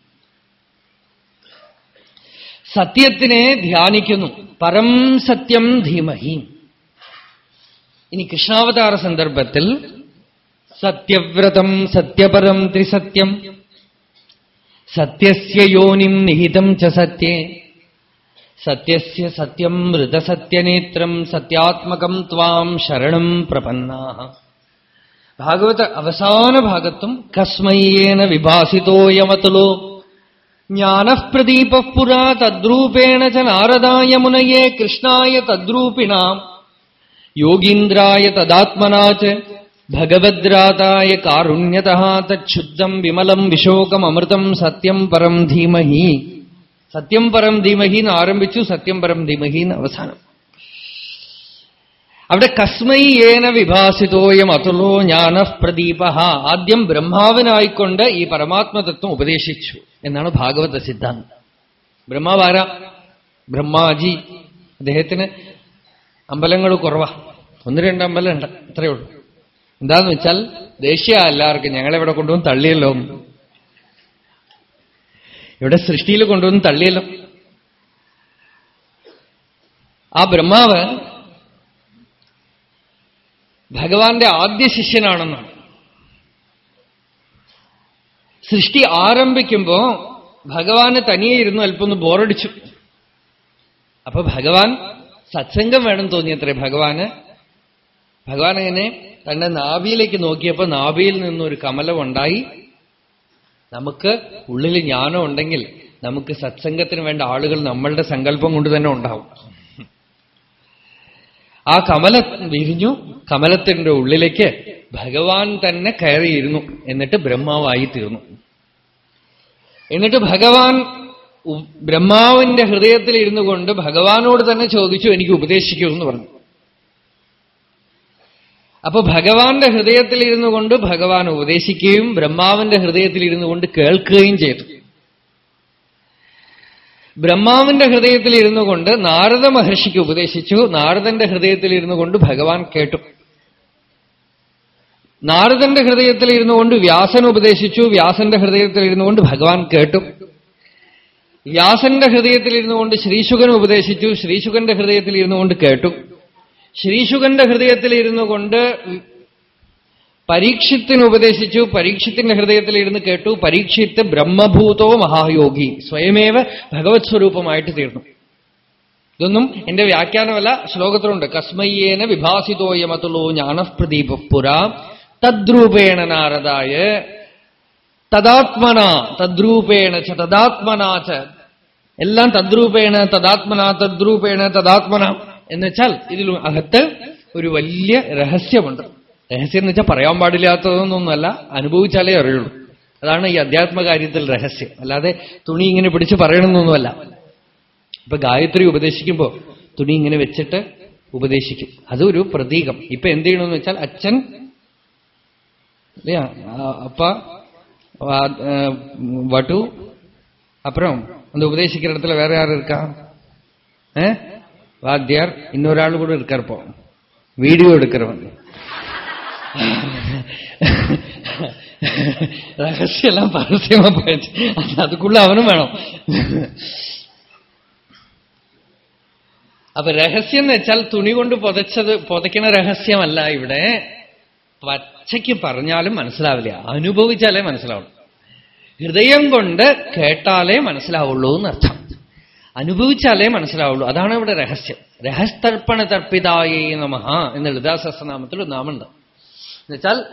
സത്യത്തിനെ ധ്യാനിക്കുന്നു. പരം സത്യം ധീമഹി. ഇനി കൃഷ്ണാവതാര സന്ദർഭത്തിൽ സത്യവ്രതം സത്യപരം ത്രിസത്യം. സത്യസ്യ യോനിം നിഹിതം ച സത്യേ. സത്യസ്യ സത്യം മൃതസത്യനേത്രം സത്യാത്മകം ത്വാം ശരണം പ്രപന്നാ ഭാഗവത അവസാന ഭാഗത്തും കസ്മയ്യേന വിഭാസിതോയമതുലോ ജ്ഞാനപ്രദീപ പുരാ തദ്രൂപേണ ച നാരദായ മുനയേ കൃഷ്ണായ തദ്രൂപിണാം. യോഗീന്ദ്രായ തദാത്മനാ ച ഭഗവദ്രാതായ കാരുണ്യത തച്ഛുദ്ധം വിമലം വിശോകമൃതം സത്യം പരം ധീമഹി. സത്യം പരം ധീമഹി എന്ന് ആരംഭിച്ചു സത്യം പരം ധീമഹി എന്ന് അവസാനം. അവിടെ കസ്മൈ ഏന വിഭാസിതോയം അതുലോ ജ്ഞാന പ്രദീപ. ആദ്യം ബ്രഹ്മാവിനായിക്കൊണ്ട് ഈ പരമാത്മതത്വം ഉപദേശിച്ചു എന്നാണ് ഭാഗവത സിദ്ധാന്തം. ബ്രഹ്മാവാര? ബ്രഹ്മാജി. അദ്ദേഹത്തിന് അമ്പലങ്ങൾ കുറവാ. ഒന്ന് രണ്ട് അമ്പലം ഉണ്ട്. അത്രയേ ഉള്ളൂ. എന്താന്ന് വെച്ചാൽ ദേഷ്യ എല്ലാവർക്കും ഞങ്ങളെവിടെ കൊണ്ടുവന്ന് തള്ളിയല്ലോ. ഇവിടെ സൃഷ്ടിയിൽ കൊണ്ടുവന്ന് തള്ളിയല്ലോ. ആ ബ്രഹ്മാവ് ഭഗവാന്റെ ആദ്യ ശിഷ്യനാണെന്നാണ്. സൃഷ്ടി ആരംഭിക്കുമ്പോ ഭഗവാന് തനിയെ ഇരുന്ന് അല്പമൊന്ന് ബോറടിച്ചു. അപ്പൊ ഭഗവാൻ സത്സംഗം വേണം തോന്നിയത്രേ ഭഗവാന്. ഭഗവാൻ അങ്ങനെ തന്റെ നാഭിയിലേക്ക് നോക്കിയപ്പോ നാഭിയിൽ നിന്നൊരു കമലം ഉണ്ടായി നമുക്ക് ഉള്ളിൽ ജ്ഞാനം ഉണ്ടെങ്കിൽ നമുക്ക് സത്സംഗത്തിന് വേണ്ട ആളുകൾ നമ്മളുടെ സങ്കല്പം കൊണ്ട് തന്നെ ഉണ്ടാവും. ആ കമല വിരിഞ്ഞു. കമലത്തിന്റെ ഉള്ളിലേക്ക് ഭഗവാൻ തന്നെ കയറിയിരുന്നു. എന്നിട്ട് ബ്രഹ്മാവായി തീർന്നു. എന്നിട്ട് ഭഗവാൻ ബ്രഹ്മാവിന്റെ ഹൃദയത്തിൽ ഇരുന്നു കൊണ്ട് ഭഗവാനോട് തന്നെ ചോദിച്ചു എനിക്ക് ഉപദേശിക്കൂ എന്ന് പറഞ്ഞു. അപ്പൊ ഭഗവാന്റെ ഹൃദയത്തിൽ ഇരുന്നു കൊണ്ട് ഭഗവാൻ ഉപദേശിക്കുകയും ബ്രഹ്മാവിന്റെ ഹൃദയത്തിൽ ഇരുന്നു കൊണ്ട് കേൾക്കുകയും ചെയ്തു. ബ്രഹ്മാവിന്റെ ഹൃദയത്തിൽ ഇരുന്നു കൊണ്ട് നാരദ മഹർഷിക്ക് ഉപദേശിച്ചു. നാരദന്റെ ഹൃദയത്തിൽ ഇരുന്നു കൊണ്ട് ഭഗവാൻ കേട്ടു. നാരദന്റെ ഹൃദയത്തിൽ ഇരുന്നു കൊണ്ട് വ്യാസൻ ഉപദേശിച്ചു. വ്യാസന്റെ ഹൃദയത്തിൽ ഇരുന്നു കൊണ്ട് ഭഗവാൻ കേട്ടു. വ്യാസന്റെ ഹൃദയത്തിൽ ഇരുന്നു കൊണ്ട് ശ്രീശുഖൻ ഉപദേശിച്ചു. ശ്രീശുഖന്റെ ഹൃദയത്തിൽ ഇരുന്നു കൊണ്ട് കേട്ടു. ശ്രീശുഖന്റെ ഹൃദയത്തിൽ ഇരുന്നു കൊണ്ട് പരീക്ഷത്തിന് ഉപദേശിച്ചു. പരീക്ഷത്തിന്റെ ഹൃദയത്തിൽ ഇരുന്ന് കേട്ടു. പരീക്ഷിത്ത് ബ്രഹ്മഭൂതോ മഹായോഗി. സ്വയമേവ ഭഗവത് സ്വരൂപമായിട്ട് തീർന്നു. ഇതൊന്നും എന്റെ വ്യാഖ്യാനമല്ല ശ്ലോകത്തിലുണ്ട്. കസ്മയ്യേന വിഭാസിതോയമത്തുള്ളൂ ജ്ഞാനപ്രദീപ പുര തദ്രൂപേണ നാരദായ തദാത്മന തദ്രൂപേണ ച തദാത്മന ച. എല്ലാം തദ്രൂപേണ തദാത്മന തദ്രൂപേണ തദാത്മന. എന്ന് വെച്ചാൽ ഇതിൽ അകത്ത് ഒരു വലിയ രഹസ്യമുണ്ട്. രഹസ്യം എന്ന് വെച്ചാൽ പറയാൻ പാടില്ലാത്തതൊന്നൊന്നുമല്ല അനുഭവിച്ചാലേ അറിയുള്ളൂ. അതാണ് ഈ അധ്യാത്മകാര്യത്തിൽ രഹസ്യം. അല്ലാതെ തുണി ഇങ്ങനെ പിടിച്ച് പറയണമെന്നൊന്നുമല്ല. ഇപ്പൊ ഗായത്രി ഉപദേശിക്കുമ്പോൾ തുണി ഇങ്ങനെ വെച്ചിട്ട് ഉപദേശിക്കും. അതൊരു പ്രതീകം. ഇപ്പൊ എന്ത് ചെയ്യണമെന്ന് വെച്ചാൽ അച്ഛൻ இல்லையா அப்பா வா- அஹ், வட்டு அப்புறம் அந்த உபதேசிக்கிற இடத்துல வேற யாரும் இருக்கா அஹ்? வாத்தியார் இன்னொரு ஆள் கூட இருக்கார் இப்போ வீடியோ எடுக்கிறவன் ரகசியம் எல்லாம் பரசியமா போயிடுச்சு அதுக்குள்ள அவனும் வேணும் അപ്പൊ രഹസ്യം എന്ന് വെച്ചാൽ തുണി കൊണ്ട് പുതച്ചത് പുതയ്ക്കണ രഹസ്യമല്ല ഇവിടെ പച്ചയ്ക്ക് പറഞ്ഞാലും മനസ്സിലാവില്ല. അനുഭവിച്ചാലേ മനസ്സിലാവുള്ളൂ. ഹൃദയം കൊണ്ട് കേട്ടാലേ മനസ്സിലാവുള്ളൂ എന്നർത്ഥം. അനുഭവിച്ചാലേ മനസ്സിലാവുള്ളൂ. അതാണ് ഇവിടെ രഹസ്യം. രഹസ്തർപ്പണ തർപ്പിതായേ നമഹ എന്ന് ലളിതാസഹസ്രനാമത്തിൽ ഒരു നാമുണ്ട് എന്നുവെച്ചാൽ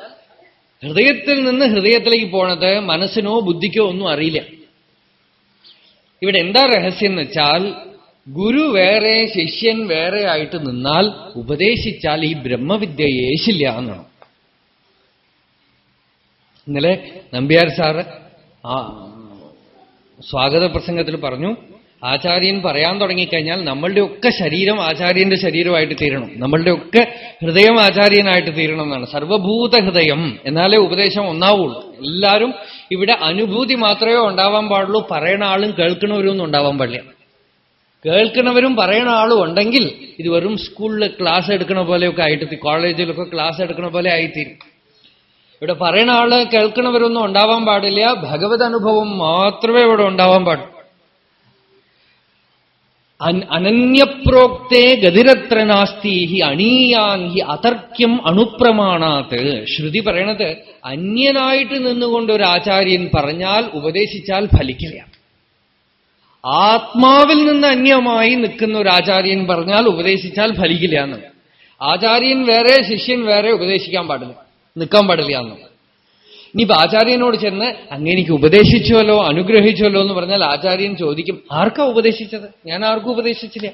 ഹൃദയത്തിൽ നിന്ന് ഹൃദയത്തിലേക്ക് പോണത് മനസ്സിനോ ബുദ്ധിക്കോ ഒന്നും അറിയില്ല. ഇവിടെ എന്താ രഹസ്യം എന്ന് വെച്ചാൽ ഗുരു വേറെ ശിഷ്യൻ വേറെ ആയിട്ട് നിന്നാൽ ഉപദേശിച്ചാൽ ഈ ബ്രഹ്മവിദ്യ യേശില്ല എന്നാണ്. ഇന്നലെ നമ്പ്യാർ സാറ് ആ സ്വാഗത പ്രസംഗത്തിൽ പറഞ്ഞു ആചാര്യൻ പറയാൻ തുടങ്ങിക്കഴിഞ്ഞാൽ നമ്മളുടെ ഒക്കെ ശരീരം ആചാര്യന്റെ ശരീരമായിട്ട് തീരണം. നമ്മളുടെ ഒക്കെ ഹൃദയം ആചാര്യനായിട്ട് തീരണം എന്നാണ് സർവഭൂത ഹൃദയം എന്നാലേ ഉപദേശം ഒന്നാവുള്ളൂ. എല്ലാവരും ഇവിടെ അനുഭൂതി മാത്രമേ ഉണ്ടാവാൻ പാടുള്ളൂ. പറയണ ആളും കേൾക്കണവരും ഒന്നും ഉണ്ടാവാൻ പാടില്ല. കേൾക്കണവരും പറയണ ആളും ഉണ്ടെങ്കിൽ ഇത് വെറും സ്കൂളിൽ ക്ലാസ് എടുക്കണ പോലെയൊക്കെ ആയിട്ട് കോളേജിലൊക്കെ ക്ലാസ് എടുക്കണ പോലെ ആയിത്തീരും. ഇവിടെ പറയണ ആൾ കേൾക്കണവരൊന്നും ഉണ്ടാവാൻ പാടില്ല. ഭഗവത് അനുഭവം മാത്രമേ ഇവിടെ ഉണ്ടാവാൻ പാടുള്ളൂ അനന്യപ്രോക്തേ ഗതിരത്ര നാസ്തി ഹി അണീയാൻ ഹി അതർക്യം അണുപ്രമാണാത്ത് ശ്രുതി പറയണത് അന്യനായിട്ട് നിന്നുകൊണ്ട് ഒരു ആചാര്യൻ പറഞ്ഞാൽ ഉപദേശിച്ചാൽ ഫലിക്കില്ല. ആത്മാവിൽ നിന്ന് അന്യമായി നിൽക്കുന്ന ഒരു ആചാര്യൻ പറഞ്ഞാൽ ഉപദേശിച്ചാൽ ഫലിക്കില്ല എന്ന്. ആചാര്യൻ വേറെ ശിഷ്യൻ വേറെ ഉപദേശിക്കാൻ പാടില്ല. നിൽക്കാൻ പാടില്ല എന്ന്. ഇനിയിപ്പോ ആചാര്യനോട് ചെന്ന് അങ്ങ് എനിക്ക് ഉപദേശിച്ചുവല്ലോ അനുഗ്രഹിച്ചുവല്ലോ എന്ന് പറഞ്ഞാൽ ആചാര്യൻ ചോദിക്കും ആർക്കാ ഉപദേശിച്ചത്? ഞാൻ ആർക്കും ഉപദേശിച്ചില്ല.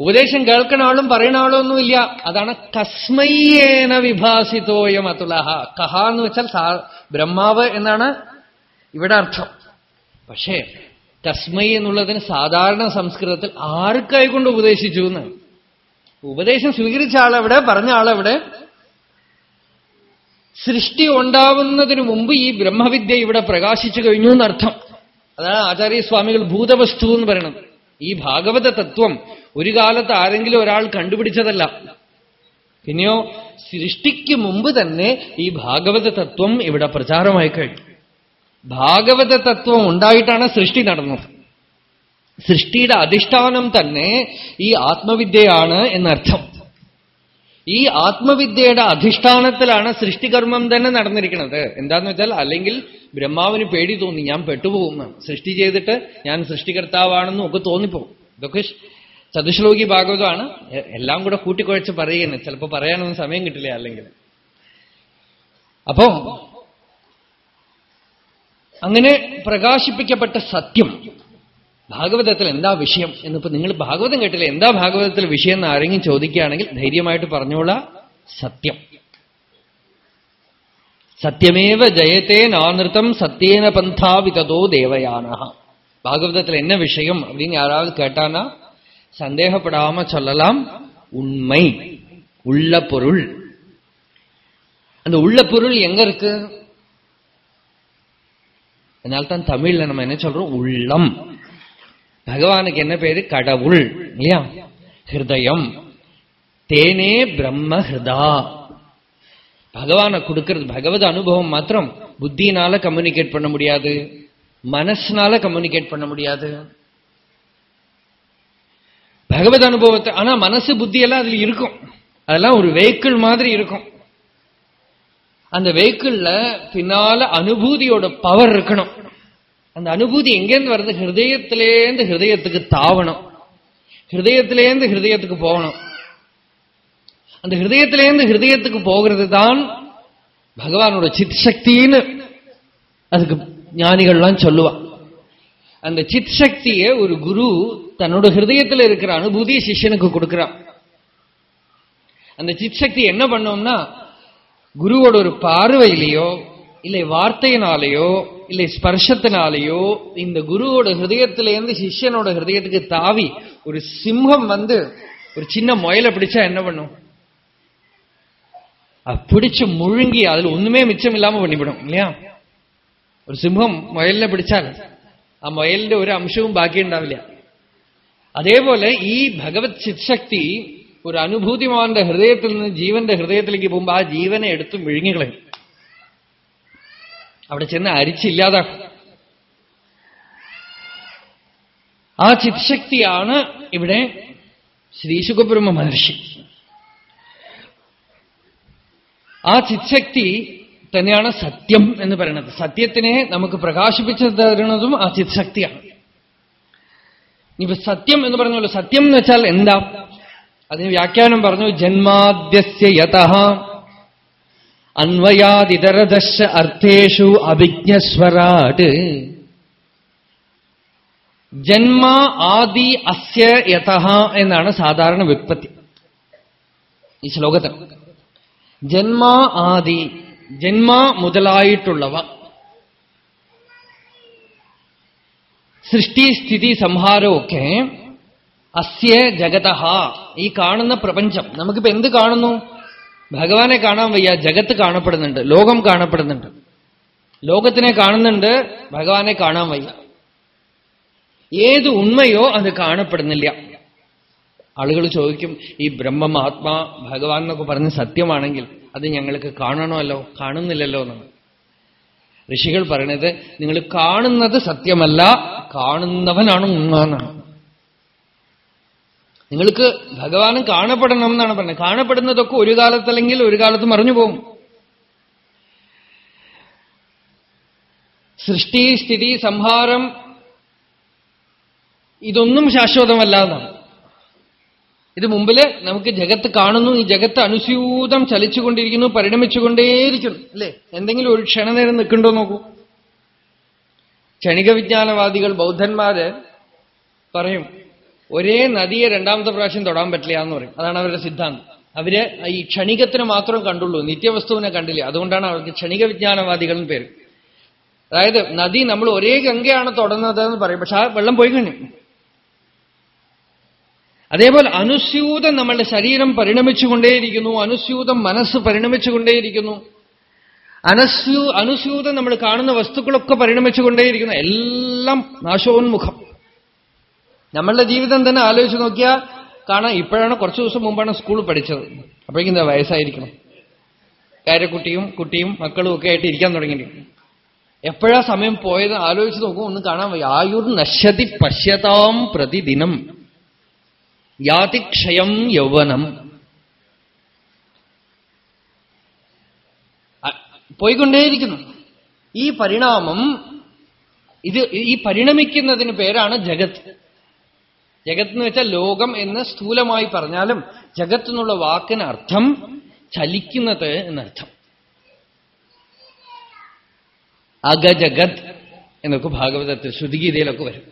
ഉപദേശം കേൾക്കണ ആളും പറയണ ആളും ഒന്നുമില്ല അതാണ് കസ്മയ്യേന വിഭാസിതോയം അതുലഹ കഹ എന്ന് വെച്ചാൽ ബ്രഹ്മാവ് എന്നാണ് ഇവിടെ അർത്ഥം. പക്ഷേ കസ്മൈ എന്നുള്ളതിന് സാധാരണ സംസ്കൃതത്തിൽ ആർക്കായിക്കൊണ്ട് ഉപദേശിച്ചു എന്ന്? ഉപദേശം സ്വീകരിച്ച ആളെവിടെ പറഞ്ഞ ആളെവിടെ? സൃഷ്ടി ഉണ്ടാവുന്നതിന് മുമ്പ് ഈ ബ്രഹ്മവിദ്യ ഇവിടെ പ്രകാശിച്ചു കഴിഞ്ഞു എന്നർത്ഥം. അതാണ് ആചാര്യസ്വാമികൾ ഭൂതവസ്തു എന്ന് പറയണത് ഈ ഭാഗവത തത്വം ഒരു കാലത്ത് ആരെങ്കിലും ഒരാൾ കണ്ടുപിടിച്ചതല്ല. പിന്നെയോ സൃഷ്ടിക്ക് മുമ്പ് തന്നെ ഈ ഭാഗവത തത്വം ഇവിടെ പ്രചാരമായി കഴിഞ്ഞു. ഭാഗവത തത്വം ഉണ്ടായിട്ടാണ് സൃഷ്ടി നടന്നത്. സൃഷ്ടിയുടെ അധിഷ്ഠാനം തന്നെ ഈ ആത്മവിദ്യയാണ് എന്നർത്ഥം. ഈ ആത്മവിദ്യയുടെ അധിഷ്ഠാനത്തിലാണ് സൃഷ്ടികർമ്മം തന്നെ നടന്നിരിക്കുന്നത്. എന്താന്ന് വെച്ചാൽ അല്ലെങ്കിൽ ബ്രഹ്മാവിന് പേടി തോന്നി ഞാൻ പെട്ടുപോകുന്ന സൃഷ്ടി ചെയ്തിട്ട് ഞാൻ സൃഷ്ടികർത്താവാണെന്നും ഒക്കെ തോന്നിപ്പോകും. ഇതൊക്കെ ചതുശ്ലോകി ഭാഗവതമാണ്. എല്ലാം കൂടെ കൂട്ടിക്കുഴച്ച് പറയുന്നത് ചിലപ്പോൾ പറയാനൊന്നും സമയം കിട്ടില്ല അല്ലെങ്കിൽ. അപ്പോ അങ്ങനെ പ്രകാശിപ്പിക്കപ്പെട്ട സത്യം ഭാഗവതത്തിൽ എന്താ വിഷയം എന്നിപ്പോ നിങ്ങൾ ഭാഗവതം കേട്ടില്ല എന്താ ഭാഗവതത്തിൽ വിഷയം എന്ന് ആരെങ്കിലും ചോദിക്കുകയാണെങ്കിൽ ധൈര്യമായിട്ട് പറഞ്ഞോളാം സത്യം സത്യമേവ ജയത്തെ നാനൃത്തം സത്യേന പന്ഥാവിതോ ദേവയാന ഭാഗവതത്തിൽ என்ன விஷயம் அப்படின்னு யாராவது கேட்டானா சந்தேகப்படாம சொல்லலாம் உண்மை உள்ள பொருள் அந்த உள்ள பொருள் எங்க இருக்கு அதனால்தான் தமிழ்ல நம்ம என்ன சொல்றோம் உள்ளம் பகவானுக்கு என்ன பேரு? கடவுள். இல்லையா? ஹிருதயம். தேனே பிரம்ம ஹிருதா. பகவானை கொடுக்கறது பகவத் அனுபவம் மாத்திரம் புத்தினால கம்யூனிகேட் பண்ண முடியாது. மனசுனால கம்யூனிகேட் பண்ண முடியாது. பகவத் அனுபவத்தை ஆனா மனசு புத்தி எல்லாம் அதுல இருக்கும். அதெல்லாம் ஒரு வெஹிக்கிள் மாதிரி இருக்கும். அந்த வெஹிக்கிள்ல பின்னால அனுபூதியோட பவர் இருக்கணும். அந்த அனுபூதி எங்கேருந்து வருது? ஹிருதயத்திலேருந்து ஹிருதயத்துக்கு தாவணும். ஹிருதயத்திலேருந்து ஹிருதயத்துக்கு போகணும். அந்த ஹிருதயத்திலேருந்து ஹிருதயத்துக்கு போகிறது தான் பகவானோட சித் சக்தின்னு அதுக்கு ஞானிகள்லாம் சொல்லுவான் அந்த சித் சக்தியை ஒரு குரு தன்னோட ஹிருதயத்தில் இருக்கிற அனுபூதி சிஷ்யனுக்கு கொடுக்கிறான். அந்த சித் சக்தி என்ன பண்ணோம்னா குருவோட ஒரு பார்வையிலேயோ இல்லை வார்த்தையினாலேயோ இல்லை ஸ்பர்ஷத்தினாலேயோ இந்த குருவோட ஹிருதயத்திலேருந்து சிஷ்யனோட ஹிருதயத்துக்கு தாவி ஒரு சிம்மம் வந்து ஒரு சின்ன முயலை பிடிச்சா என்ன பண்ணும் பிடிச்சு முழுங்கி அதுல ஒண்ணுமே மிச்சம் இல்லாம பண்ணிவிடும் இல்லையா ഒരു സിംഹം മുയലിനെ പിടിച്ചാൽ ആ മുയലിന്റെ ഒരു അംശവും ബാക്കിയുണ്ടാവില്ല അതേപോലെ ഈ ഭഗവത് ചിത്ശക്തി ഒരു അനുഭൂതിമാന്റെ ഹൃദയത്തിൽ നിന്ന് ജീവന്റെ ഹൃദയത്തിലേക്ക് പോകുമ്പോൾ ആ ജീവനെ എടുത്ത് വിഴുങ്ങികളയും അവിടെ ചെന്ന് അരിച്ചില്ലാതാക്കും ആ ചിത്ശക്തിയാണ് ഇവിടെ ശ്രീ സുഖബ്രഹ്മ മഹർഷി. ആ ചിത്ശക്തി തന്നെയാണ് സത്യം എന്ന് പറയുന്നത്. സത്യത്തിനെ നമുക്ക് പ്രകാശിപ്പിച്ചു തരുന്നതും ആ ചിത്ശക്തിയാണ്. ഇനിയിപ്പോ സത്യം എന്ന് പറഞ്ഞല്ലോ. സത്യം എന്ന് വെച്ചാൽ എന്താ? അതിന് വ്യാഖ്യാനം പറഞ്ഞു ജന്മാദ്യസ്യ യത അന്വയാതിതരദശ അർത്ഥേഷു അഭിജ്ഞസ്വരാട് ജന്മ ആദി അസ്യ യഥ എന്നാണ് സാധാരണ വ്യുപത്തി ഈ ശ്ലോകത്തിൽ. ജന്മ ആദി ജന്മ മുതലായിട്ടുള്ളവ സൃഷ്ടിസ്ഥിതി സംഹാരമൊക്കെ അസ്യ ജഗതഹ ഈ കാണുന്ന പ്രപഞ്ചം. നമുക്കിപ്പോ എന്ത് കാണുന്നു? ഭഗവാനെ കാണാൻ വയ്യ ജഗത്ത് കാണപ്പെടുന്നുണ്ട് ലോകം കാണപ്പെടുന്നുണ്ട്. ലോകത്തിനെ കാണുന്നുണ്ട് ഭഗവാനെ കാണാൻ വയ്യ. ഏത് ഉണ്മയോ അത് കാണപ്പെടുന്നില്ല. ആളുകൾ ചോദിക്കും ഈ ബ്രഹ്മം ആത്മാ ഭഗവാൻ എന്നൊക്കെ പറഞ്ഞ് സത്യമാണെങ്കിൽ അത് ഞങ്ങൾക്ക് കാണണമല്ലോ കാണുന്നില്ലല്ലോ എന്നാണ്. ഋഷികൾ പറയണത് നിങ്ങൾ കാണുന്നത് സത്യമല്ല കാണുന്നവനാണ് ഉണ്മ എന്നാണ്. നിങ്ങൾക്ക് ഭഗവാനും കാണപ്പെടണം എന്നാണ് പറഞ്ഞത്. കാണപ്പെടുന്നതൊക്കെ ഒരു കാലത്തല്ലെങ്കിൽ ഒരു കാലത്ത് മറിഞ്ഞു പോകും. സൃഷ്ടി സ്ഥിതി സംഹാരം ഇതൊന്നും ശാശ്വതമല്ല എന്നാണ് ഇത് മുമ്പിൽ നമുക്ക് ജഗത്ത് കാണുന്നു. ഈ ജഗത്ത് അനുസ്യൂതം ചലിച്ചുകൊണ്ടിരിക്കുന്നു പരിണമിച്ചുകൊണ്ടേയിരിക്കുന്നു. അല്ലേ? എന്തെങ്കിലും ഒരു ക്ഷണനേരം നിൽക്കണ്ടോ നോക്കൂ. ക്ഷണിക വിജ്ഞാനവാദികൾ ബൗദ്ധന്മാര് പറയും ഒരേ നദിയെ രണ്ടാമത്തെ പ്രാവശ്യം തൊടാൻ പറ്റില്ല എന്ന് പറയും. അതാണ് അവരുടെ സിദ്ധാന്തം. അവർ ഈ ക്ഷണികത്തിന് മാത്രം കണ്ടുള്ളൂ നിത്യവസ്തുവിനെ കണ്ടില്ല. അതുകൊണ്ടാണ് അവർക്ക് ക്ഷണിക വിജ്ഞാനവാദികൾ എന്ന് പേര്. അതായത് നദി നമ്മൾ ഒരേ ഗംഗയാണ് തൊടുന്നത് എന്ന് പറയും പക്ഷെ ആ വെള്ളം പോയി കഴിഞ്ഞു. അതേപോലെ അനുസ്യൂതം നമ്മളുടെ ശരീരം പരിണമിച്ചുകൊണ്ടേയിരിക്കുന്നു അനുസ്യൂതം മനസ്സ് പരിണമിച്ചുകൊണ്ടേയിരിക്കുന്നു. അനസ്യൂ അനുസ്യൂതം നമ്മൾ കാണുന്ന വസ്തുക്കളൊക്കെ പരിണമിച്ചുകൊണ്ടേയിരിക്കുന്നു. എല്ലാം നാശോന്മുഖം. നമ്മളുടെ ജീവിതം തന്നെ ആലോചിച്ച് നോക്കിയാൽ കാണാം ഇപ്പോഴാണ് കുറച്ച് ദിവസം മുമ്പാണ് സ്കൂൾ പഠിച്ചത്. അപ്പോഴേക്കും എന്താ വയസ്സായിരിക്കണം. കാര്യക്കുട്ടിയും കുട്ടിയും മക്കളും ഒക്കെ ആയിട്ട് ഇരിക്കാൻ തുടങ്ങിയിരിക്കും എപ്പോഴാ സമയം പോയത് ആലോചിച്ച് നോക്കും ഒന്ന് കാണാൻ ആയുർ നശ്യതി പശ്യതാം പ്രതിദിനം. യാതിക്ഷയം യൗവനം. പോയിക്കൊണ്ടേയിരിക്കുന്നു. ഈ പരിണാമം ഇത് ഈ പരിണമിക്കുന്നതിന് പേരാണ് ജഗത്ത് ജഗത്ത് എന്ന് വെച്ചാൽ ലോകം എന്ന് സ്ഥൂലമായി പറഞ്ഞാലും ജഗത്ത് എന്നുള്ള വാക്കിന് അർത്ഥം ചലിക്കുന്നത് എന്നർത്ഥം. അഗജഗത് എന്നൊക്കെ ഭാഗവതത്തിൽ ശ്രുതിഗീതയിലൊക്കെ വരും.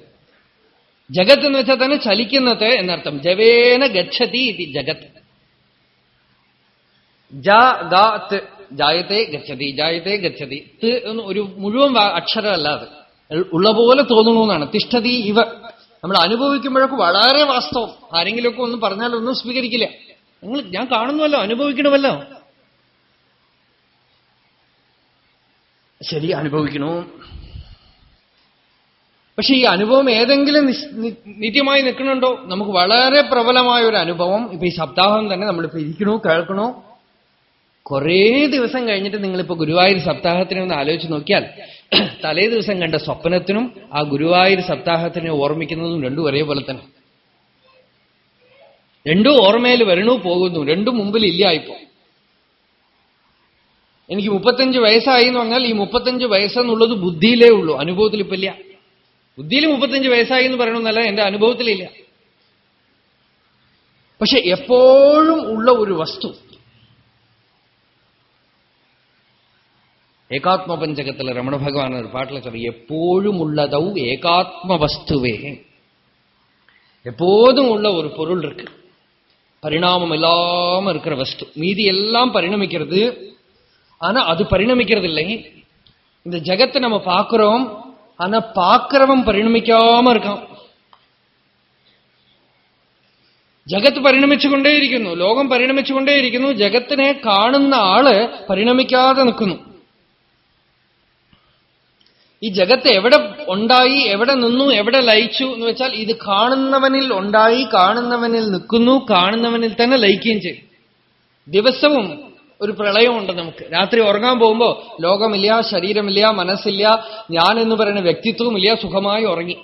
ജഗത്ത് എന്ന് വെച്ചാൽ തന്നെ ചലിക്കുന്നത് എന്നർത്ഥം. ജവേന ഗച്ഛതി ജഗത്. ജായത്തെ ഗച്ഛതി ജായത്തെ ഗച്ഛതി. ത് ഒരു മുഴുവൻ അക്ഷരമല്ല അത് ഉള്ള പോലെ തോന്നുന്നു എന്നാണ് തിഷ്ഠതി ഇവ നമ്മൾ അനുഭവിക്കുമ്പോഴൊക്കെ വളരെ വാസ്തവം. ആരെങ്കിലുമൊക്കെ ഒന്നും പറഞ്ഞാലൊന്നും സ്വീകരിക്കില്ല. നിങ്ങൾ ഞാൻ കാണുന്നുവല്ലോ അനുഭവിക്കണമല്ലോ. ശരി അനുഭവിക്കണു. പക്ഷെ ഈ അനുഭവം ഏതെങ്കിലും നിത്യമായി നിൽക്കണുണ്ടോ നമുക്ക് വളരെ പ്രബലമായ ഒരു അനുഭവം. ഇപ്പൊ ഈ സപ്താഹം തന്നെ നമ്മളിപ്പോ ഇരിക്കണോ കേൾക്കണോ. കുറേ ദിവസം കഴിഞ്ഞിട്ട് നിങ്ങളിപ്പോ ഗുരുവായൂർ സപ്താഹത്തിനെ ഒന്ന് ആലോചിച്ച് നോക്കിയാൽ തലേ ദിവസം കണ്ട സ്വപ്നത്തിനും ആ ഗുരുവായൂർ സപ്താഹത്തിനെ ഓർമ്മിക്കുന്നതും രണ്ടും ഒരേപോലെ തന്നെ. രണ്ടും ഓർമ്മയിൽ വരണു പോകുന്നു. രണ്ടും മുമ്പിൽ ഇല്ല ഇപ്പോ. എനിക്ക് മുപ്പത്തഞ്ച് വയസ്സായി എന്ന് പറഞ്ഞാൽ ഈ മുപ്പത്തഞ്ച് വയസ്സെന്നുള്ളത് ബുദ്ധിയിലേ ഉള്ളൂ. അനുഭവത്തിൽ ഇപ്പൊ ഇല്ല. ബുദ്ധിയിൽ മുപ്പത്തഞ്ച് വയസ്സായി എന്ന് പറയണമെന്നല്ല എന്റെ അനുഭവത്തിലില്ല. പക്ഷെ എപ്പോഴും ഉള്ള ഒരു വസ്തു ഏകാത്മപഞ്ചകത്തിലെ രമണ ഭഗവാൻ ഒരു പാട്ടിൽ ചൊല്ലി എപ്പോഴും ഉള്ളതൗ ഏകാത്മവസ്തുവേ எப்போதும் உள்ள ஒரு பொருள் இருக்கு பரிணாமம் இல்லாம இருக்கிற வஸ்து மீதி எல்லாம் பரிணமிக்கிறது ஆனா அது பரிணமிக்கிறது இல்லை இந்த ஜகத்தை நம்ம பார்க்கிறோம் ஆனா பார்க்கிறவன் பரிணமிக்காம இருக்கான் ജഗത്ത് പരിണമിച്ചുകൊണ്ടേയിരിക്കുന്നു ലോകം പരിണമിച്ചുകൊണ്ടേയിരിക്കുന്നു ജഗത്തിനെ കാണുന്ന ആള് പരിണമിക്കാതെ നിൽക്കുന്നു ഈ ജഗത്ത് എവിടെ ഉണ്ടായി എവിടെ നിന്നു എവിടെ ലയിച്ചു എന്ന് വെച്ചാൽ ഇത് കാണുന്നവനിൽ ഉണ്ടായി കാണുന്നവനിൽ നിൽക്കുന്നു കാണുന്നവനിൽ തന്നെ ലയിക്കുകയും ചെയ്യും. ദിവസവും ഒരു പ്രളയമുണ്ട് നമുക്ക്. രാത്രി ഉറങ്ങാൻ പോകുമ്പോൾ ലോകമില്ല ശരീരമില്ല മനസ്സില്ല ഞാൻ എന്ന് പറയുന്ന വ്യക്തിത്വമില്ല സുഖമായി ഉറങ്ങി.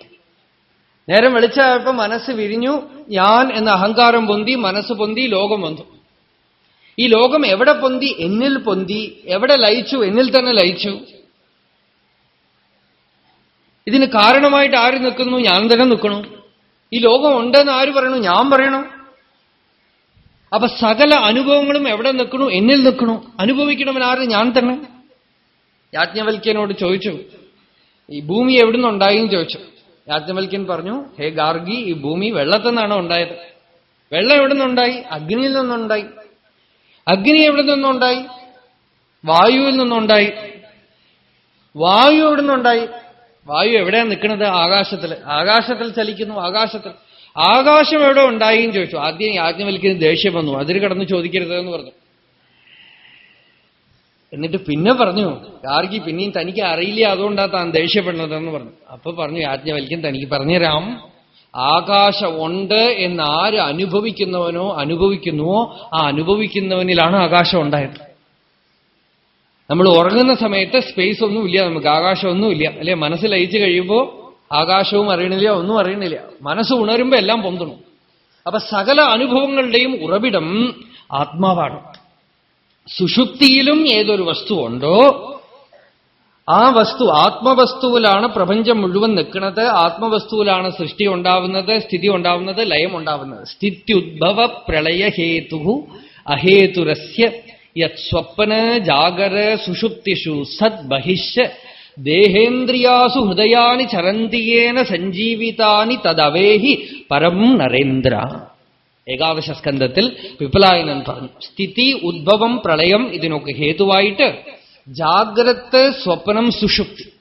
നേരം വെളിച്ചപ്പോൾ മനസ്സ് വിരിഞ്ഞു ഞാൻ എന്ന അഹങ്കാരം പൊന്തി മനസ്സ് പൊന്തി ലോകം വന്നു ഈ ലോകം എവിടെ പൊന്തി എന്നിൽ പൊന്തി എവിടെ ലയിച്ചു എന്നിൽ തന്നെ ലയിച്ചു. ഇതിന് കാരണമായിട്ട് ആര് നിൽക്കുന്നു? ഞാൻ തന്നെ നിൽക്കണു. ഈ ലോകം ഉണ്ടെന്ന് ആര് പറയണു? ഞാൻ പറയണോ. അപ്പൊ സകല അനുഭവങ്ങളും എവിടെ നിൽക്കണു? എന്നിൽ നിൽക്കണു. അനുഭവിക്കണവൻ ആര്? ഞാൻ തന്നെ. യാജ്ഞവൽക്യനോട് ചോദിച്ചു ഈ ഭൂമി എവിടുന്നുണ്ടായി എന്ന് ചോദിച്ചു. യാജ്ഞവൽക്യൻ പറഞ്ഞു ഹേ ഗാർഗി ഈ ഭൂമി വെള്ളത്തിൽ നിന്നാണ് ഉണ്ടായത്. വെള്ളം എവിടെ നിന്നുണ്ടായി? അഗ്നിയിൽ നിന്നുണ്ടായി. അഗ്നി എവിടെ നിന്നുണ്ടായി? വായുവിൽ നിന്നുണ്ടായി. വായു എവിടെ നിന്നുണ്ടായി? വായു എവിടെയാണ് നിൽക്കുന്നത്? ആകാശത്തിൽ ആകാശത്തിൽ ചലിക്കുന്നു ആകാശത്തിൽ. ആകാശം എവിടെ ഉണ്ടായിന്ന് ചോദിച്ചു. ആദ്യം യാജ്ഞവൽക്കിന് ദേഷ്യം വന്നു. അതിൽ കിടന്ന് ചോദിക്കരുത് എന്ന് പറഞ്ഞു. എന്നിട്ട് പിന്നെ പറഞ്ഞു ഗാർഗി പിന്നെയും തനിക്ക് അറിയില്ല. അതുകൊണ്ടാ താൻ ദേഷ്യപ്പെടുന്നതെന്ന് പറഞ്ഞു. അപ്പൊ പറഞ്ഞു യാജ്ഞവൽക്കൻ തനിക്ക് പറഞ്ഞുതരാം. ആകാശം ഉണ്ട് എന്ന് ആര് അനുഭവിക്കുന്നവനോ അനുഭവിക്കുന്നുവോ ആ അനുഭവിക്കുന്നവനിലാണ് ആകാശം ഉണ്ടായത്. നമ്മൾ ഉറങ്ങുന്ന സമയത്ത് സ്പേസ് ഒന്നുമില്ല നമുക്ക് ആകാശമൊന്നുമില്ല അല്ലെ? മനസ്സ് ലയിച്ചു കഴിയുമ്പോൾ ആകാശവും അറിയണില്ല ഒന്നും അറിയണില്ല. മനസ്സ് ഉണരുമ്പോ എല്ലാം പൊന്തണം. അപ്പൊ സകല അനുഭവങ്ങളുടെയും ഉറവിടം ആത്മാവാണ്. സുഷുപ്തിയിലും ഏതൊരു വസ്തു ഉണ്ടോ ആ വസ്തു ആത്മവസ്തുവിലാണ് പ്രപഞ്ചം മുഴുവൻ നിൽക്കുന്നത്. ആത്മവസ്തുവിലാണ് സൃഷ്ടി ഉണ്ടാവുന്നത് സ്ഥിതി ഉണ്ടാവുന്നത് ലയം ഉണ്ടാവുന്നത്. സ്ഥിത്യുദ്ഭവ പ്രളയഹേതു അഹേതുരസ്യ യത്സ്വപ്ന ജാഗര സുഷുപ്തിഷു സത് ബഹിഷ് ദേഹേന്ദ്രിയാസു ഹൃദയാനി ചരന്തിയേന സഞ്ജീവിതാനി തദവേഹി പരം നരേന്ദ്ര. ഏകാദശ സ്കന്ധത്തിൽ വിപുലായനൻ പറഞ്ഞു സ്ഥിതി ഉദ്ഭവം പ്രളയം ഇതിനൊക്കെ ഹേതുവായിട്ട് ജാഗ്രത് സ്വപ്നം സുഷുപ്തി.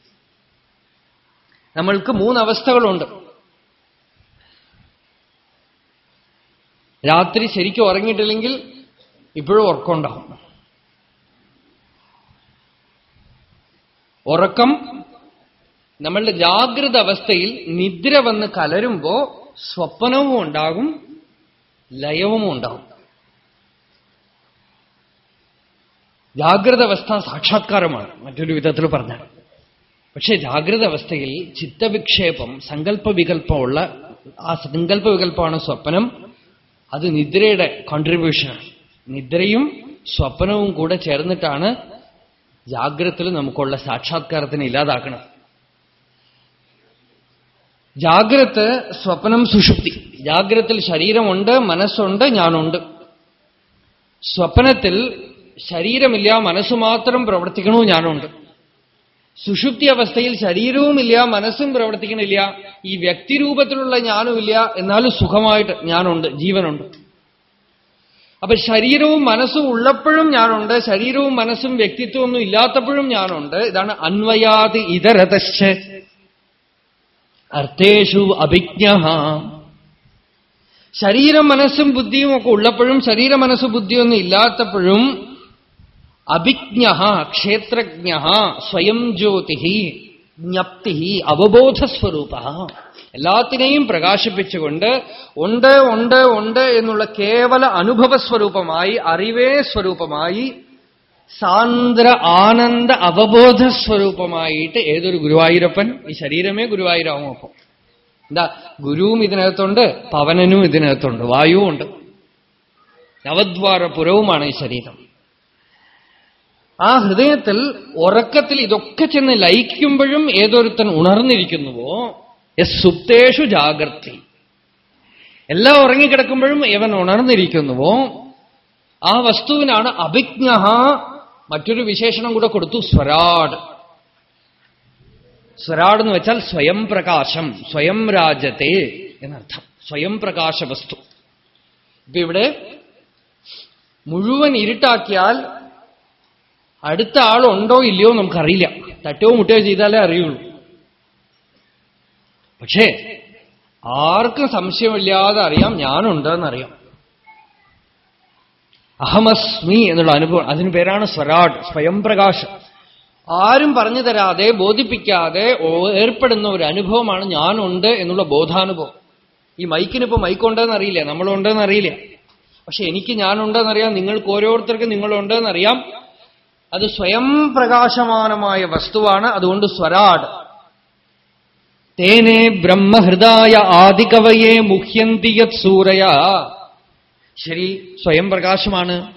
നമ്മൾക്ക് മൂന്നവസ്ഥകളുണ്ട്. രാത്രി ശരിക്കും ഉറങ്ങിയിട്ടില്ലെങ്കിൽ ഇപ്പോഴും ഉറക്കമുണ്ടാവും. ഉറക്കം നമ്മളുടെ ജാഗ്രത അവസ്ഥയിൽ നിദ്ര വന്ന് കലരുമ്പോ സ്വപ്നവും ഉണ്ടാകും ലയവും ഉണ്ടാകും. ജാഗ്രത അവസ്ഥ സാക്ഷാത്കാരമാണ് മറ്റൊരു വിധത്തിൽ പറഞ്ഞാൽ. പക്ഷെ ജാഗ്രത അവസ്ഥയിൽ ചിത്തവിക്ഷേപം സങ്കല്പവികല്പമുള്ള ആ സങ്കല്പവികല്പമാണ് സ്വപ്നം. അത് നിദ്രയുടെ കോൺട്രിബ്യൂഷനാണ് നിദ്രയും സ്വപ്നവും കൂടെ ചേർന്നിട്ടാണ് ജാഗ്രത്തിൽ നമുക്കുള്ള സാക്ഷാത്കാരത്തിന് ഇല്ലാതാക്കണം ജാഗ്രത് സ്വപ്നം സുഷുപ്തി. ജാഗ്രത്തിൽ ശരീരമുണ്ട് മനസ്സുണ്ട് ഞാനുണ്ട്. സ്വപ്നത്തിൽ ശരീരമില്ല മനസ്സ് മാത്രം പ്രവർത്തിക്കണു ഞാനുണ്ട്. സുഷുപ്തി അവസ്ഥയിൽ ശരീരവുമില്ല മനസ്സും പ്രവർത്തിക്കണില്ല ഈ വ്യക്തിരൂപത്തിലുള്ള ഞാനുമില്ല എന്നാലും സുഖമായിട്ട് ഞാനുണ്ട് ജീവനുണ്ട്. അപ്പൊ ശരീരവും മനസ്സും ഉള്ളപ്പോഴും ഞാനുണ്ട് ശരീരവും മനസ്സും വ്യക്തിത്വമൊന്നും ഇല്ലാത്തപ്പോഴും ഞാനുണ്ട്. ഇതാണ് അന്വയാതി ഇതരതശ്ച. അർത്ഥേഷു അഭിജ്ഞ ശരീരം മനസ്സും ബുദ്ധിയും ഒക്കെ ഉള്ളപ്പോഴും ശരീര മനസ്സ് ബുദ്ധിയൊന്നും ഇല്ലാത്തപ്പോഴും അഭിജ്ഞ ക്ഷേത്രജ്ഞ സ്വയം ജ്യോതി ജ്ഞപ്തി അവബോധസ്വരൂപ. എല്ലാത്തിനെയും പ്രകാശിപ്പിച്ചുകൊണ്ട് ഉണ്ട് ഉണ്ട് ഉണ്ട് എന്നുള്ള കേവല അനുഭവ സ്വരൂപമായി അറിവേ സ്വരൂപമായി സാന്ദ്ര ആനന്ദ അവബോധ സ്വരൂപമായിട്ട് ഏതൊരു ഗുരുവായൂരപ്പൻ? ഈ ശരീരമേ ഗുരുവായൂരാവും അപ്പം. എന്താ? ഗുരുവും ഇതിനകത്തുണ്ട് പവനനും ഇതിനകത്തുണ്ട് വായുവും ഉണ്ട്. നവദ്വാരപുരവുമാണ് ഈ ശരീരം. ആ ഹൃദയത്തിൽ ഉറക്കത്തിൽ ഇതൊക്കെ ചെന്ന് ലയിക്കുമ്പോഴും ഏതൊരുത്തൻ ഉണർന്നിരിക്കുന്നുവോ സുപ്തേഷു ജാഗ്രതി എല്ലാം ഉറങ്ങിക്കിടക്കുമ്പോഴും ഇവൻ ഉണർന്നിരിക്കുന്നുവോ? ആ വസ്തുവിനാണ് അഭിജ്ഞ മറ്റൊരു വിശേഷണം കൂടെ കൊടുത്തു സ്വരാട്. സ്വരാട് എന്ന് വെച്ചാൽ സ്വയം പ്രകാശം സ്വയം രാജത്തെ എന്നർത്ഥം. സ്വയം പ്രകാശ വസ്തു. ഇപ്പൊ ഇവിടെ മുഴുവൻ ഇരുട്ടാക്കിയാൽ അടുത്ത ആളുണ്ടോ ഇല്ലയോ നമുക്കറിയില്ല. തട്ടോ മുട്ടയോ ചെയ്താലേ അറിയുള്ളൂ. പക്ഷേ ആർക്കും സംശയമില്ലാതെ അറിയാം ഞാനുണ്ടെന്നറിയാം. അഹമസ്മി എന്നുള്ള അനുഭവം അതിന് പേരാണ് സ്വരാട് സ്വയം പ്രകാശം ആരും പറഞ്ഞു തരാതെ ബോധിപ്പിക്കാതെ ഏർപ്പെടുന്ന ഒരു അനുഭവമാണ് ഞാനുണ്ട് എന്നുള്ള ബോധാനുഭവം. ഈ മൈക്കിനിപ്പോ മൈക്കുണ്ടെന്ന് അറിയില്ല നമ്മളുണ്ടെന്ന് അറിയില്ല പക്ഷെ എനിക്ക് ഞാനുണ്ടെന്നറിയാം നിങ്ങൾക്ക് ഓരോരുത്തർക്കും നിങ്ങളുണ്ടെന്നറിയാം. അത് സ്വയം പ്രകാശമാനമായ വസ്തുവാണ് അതുകൊണ്ട് സ്വരാട്. തേനെ ബ്രഹ്മഹൃദായ ആദികവയെ മുഹ്യന്തിയത് സൂരയ. ശരി സ്വയം പ്രകാശമാണ്.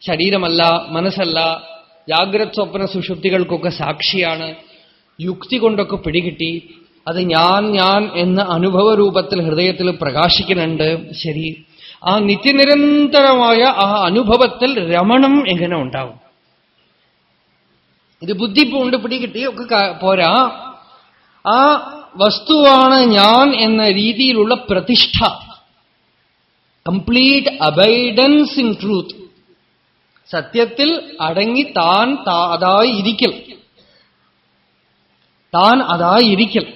ശരീരമല്ല മനസ്സല്ല ജാഗ്രത് സ്വപ്ന സുഷുപ്തികൾക്കൊക്കെ സാക്ഷിയാണ്. യുക്തി കൊണ്ടൊക്കെ പിടികിട്ടി. അത് ഞാൻ ഞാൻ എന്ന അനുഭവ രൂപത്തിൽ ഹൃദയത്തിൽ പ്രകാശിക്കുന്നുണ്ട്. ശരി. ആ നിത്യനിരന്തരമായ ആ അനുഭവത്തിൽ രമണം എങ്ങനെ ഉണ്ടാവും? ഇത് ബുദ്ധി കൊണ്ട് പിടികിട്ടി ഒക്കെ പോരാ. ആ വസ്തുവാണ് ഞാൻ എന്ന രീതിയിലുള്ള പ്രതിഷ്ഠ. കംപ്ലീറ്റ് അബൈഡൻസ് ഇൻ ട്രൂത്ത് സത്യത്തിൽ അടങ്ങി താൻ അതായി ഇരിക്കൽ താൻ അതായി ഇരിക്കൽ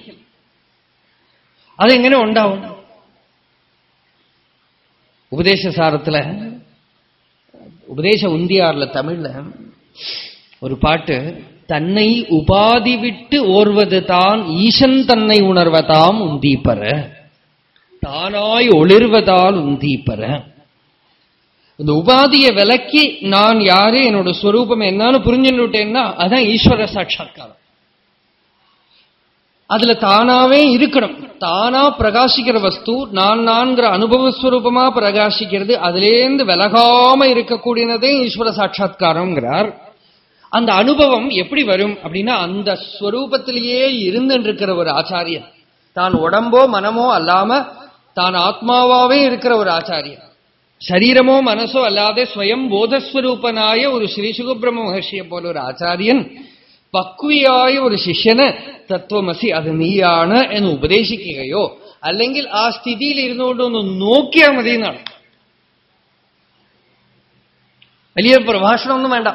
അതെങ്ങനെ ഉണ്ടാവും? ഉപദേശസാരത്തിൽ ഉപദേശ ഉന്തിയാറില്ല തമിഴിൽ ஒரு பாட்டு தன்னை உபாதி விட்டு ஓர்வது தான் ஈசன் தன்னை உணர்வதாம் உந்தீப்பற தானாய் ஒளிர்வதால் உந்தீப்பற இந்த உபாதியை விலக்கி நான் யாரு என்னோட ஸ்வரூபம் என்னன்னு புரிஞ்சுட்டேன்னா அதான் ஈஸ்வர சாட்சா்காரம். அதுல தானாவே இருக்கணும். தானா பிரகாசிக்கிற வஸ்து நான் நான்கிற அனுபவஸ்வரூபமா பிரகாசிக்கிறது அதுலேருந்து விலகாம இருக்கக்கூடியதே ஈஸ்வர சாட்சா்காரம்ங்கிறார். அந்த அனுபவம் எப்படி வரும் அப்படின்னா அந்த ஸ்வரூபத்திலேயே இருந்துருக்கிற ஒரு ஆச்சாரியன் தான் உடம்போ மனமோ அல்லாம தான் ஆத்மாவாவே இருக்கிற ஒரு ஆச்சாரியன் சரீரமோ மனசோ அல்லாத ஸ்வயம் போதஸ்வரூபனாய ஒரு ஸ்ரீ சுகபிரம மகர்ஷியை போல ஒரு ஆச்சாரியன் പക്വിയായ ഒരു ശിഷ്യന് തത്വമസി അത് നീയാണ് എന്ന് ഉപദേശിക്കുകയോ അല്ലെങ്കിൽ ആ സ്ഥിതിയിൽ ഇരുന്നുകൊണ്ടൊന്ന് നോക്കിയാൽ മതി എന്നാണ് വലിയ പ്രഭാഷണമൊന്നും വേണ്ട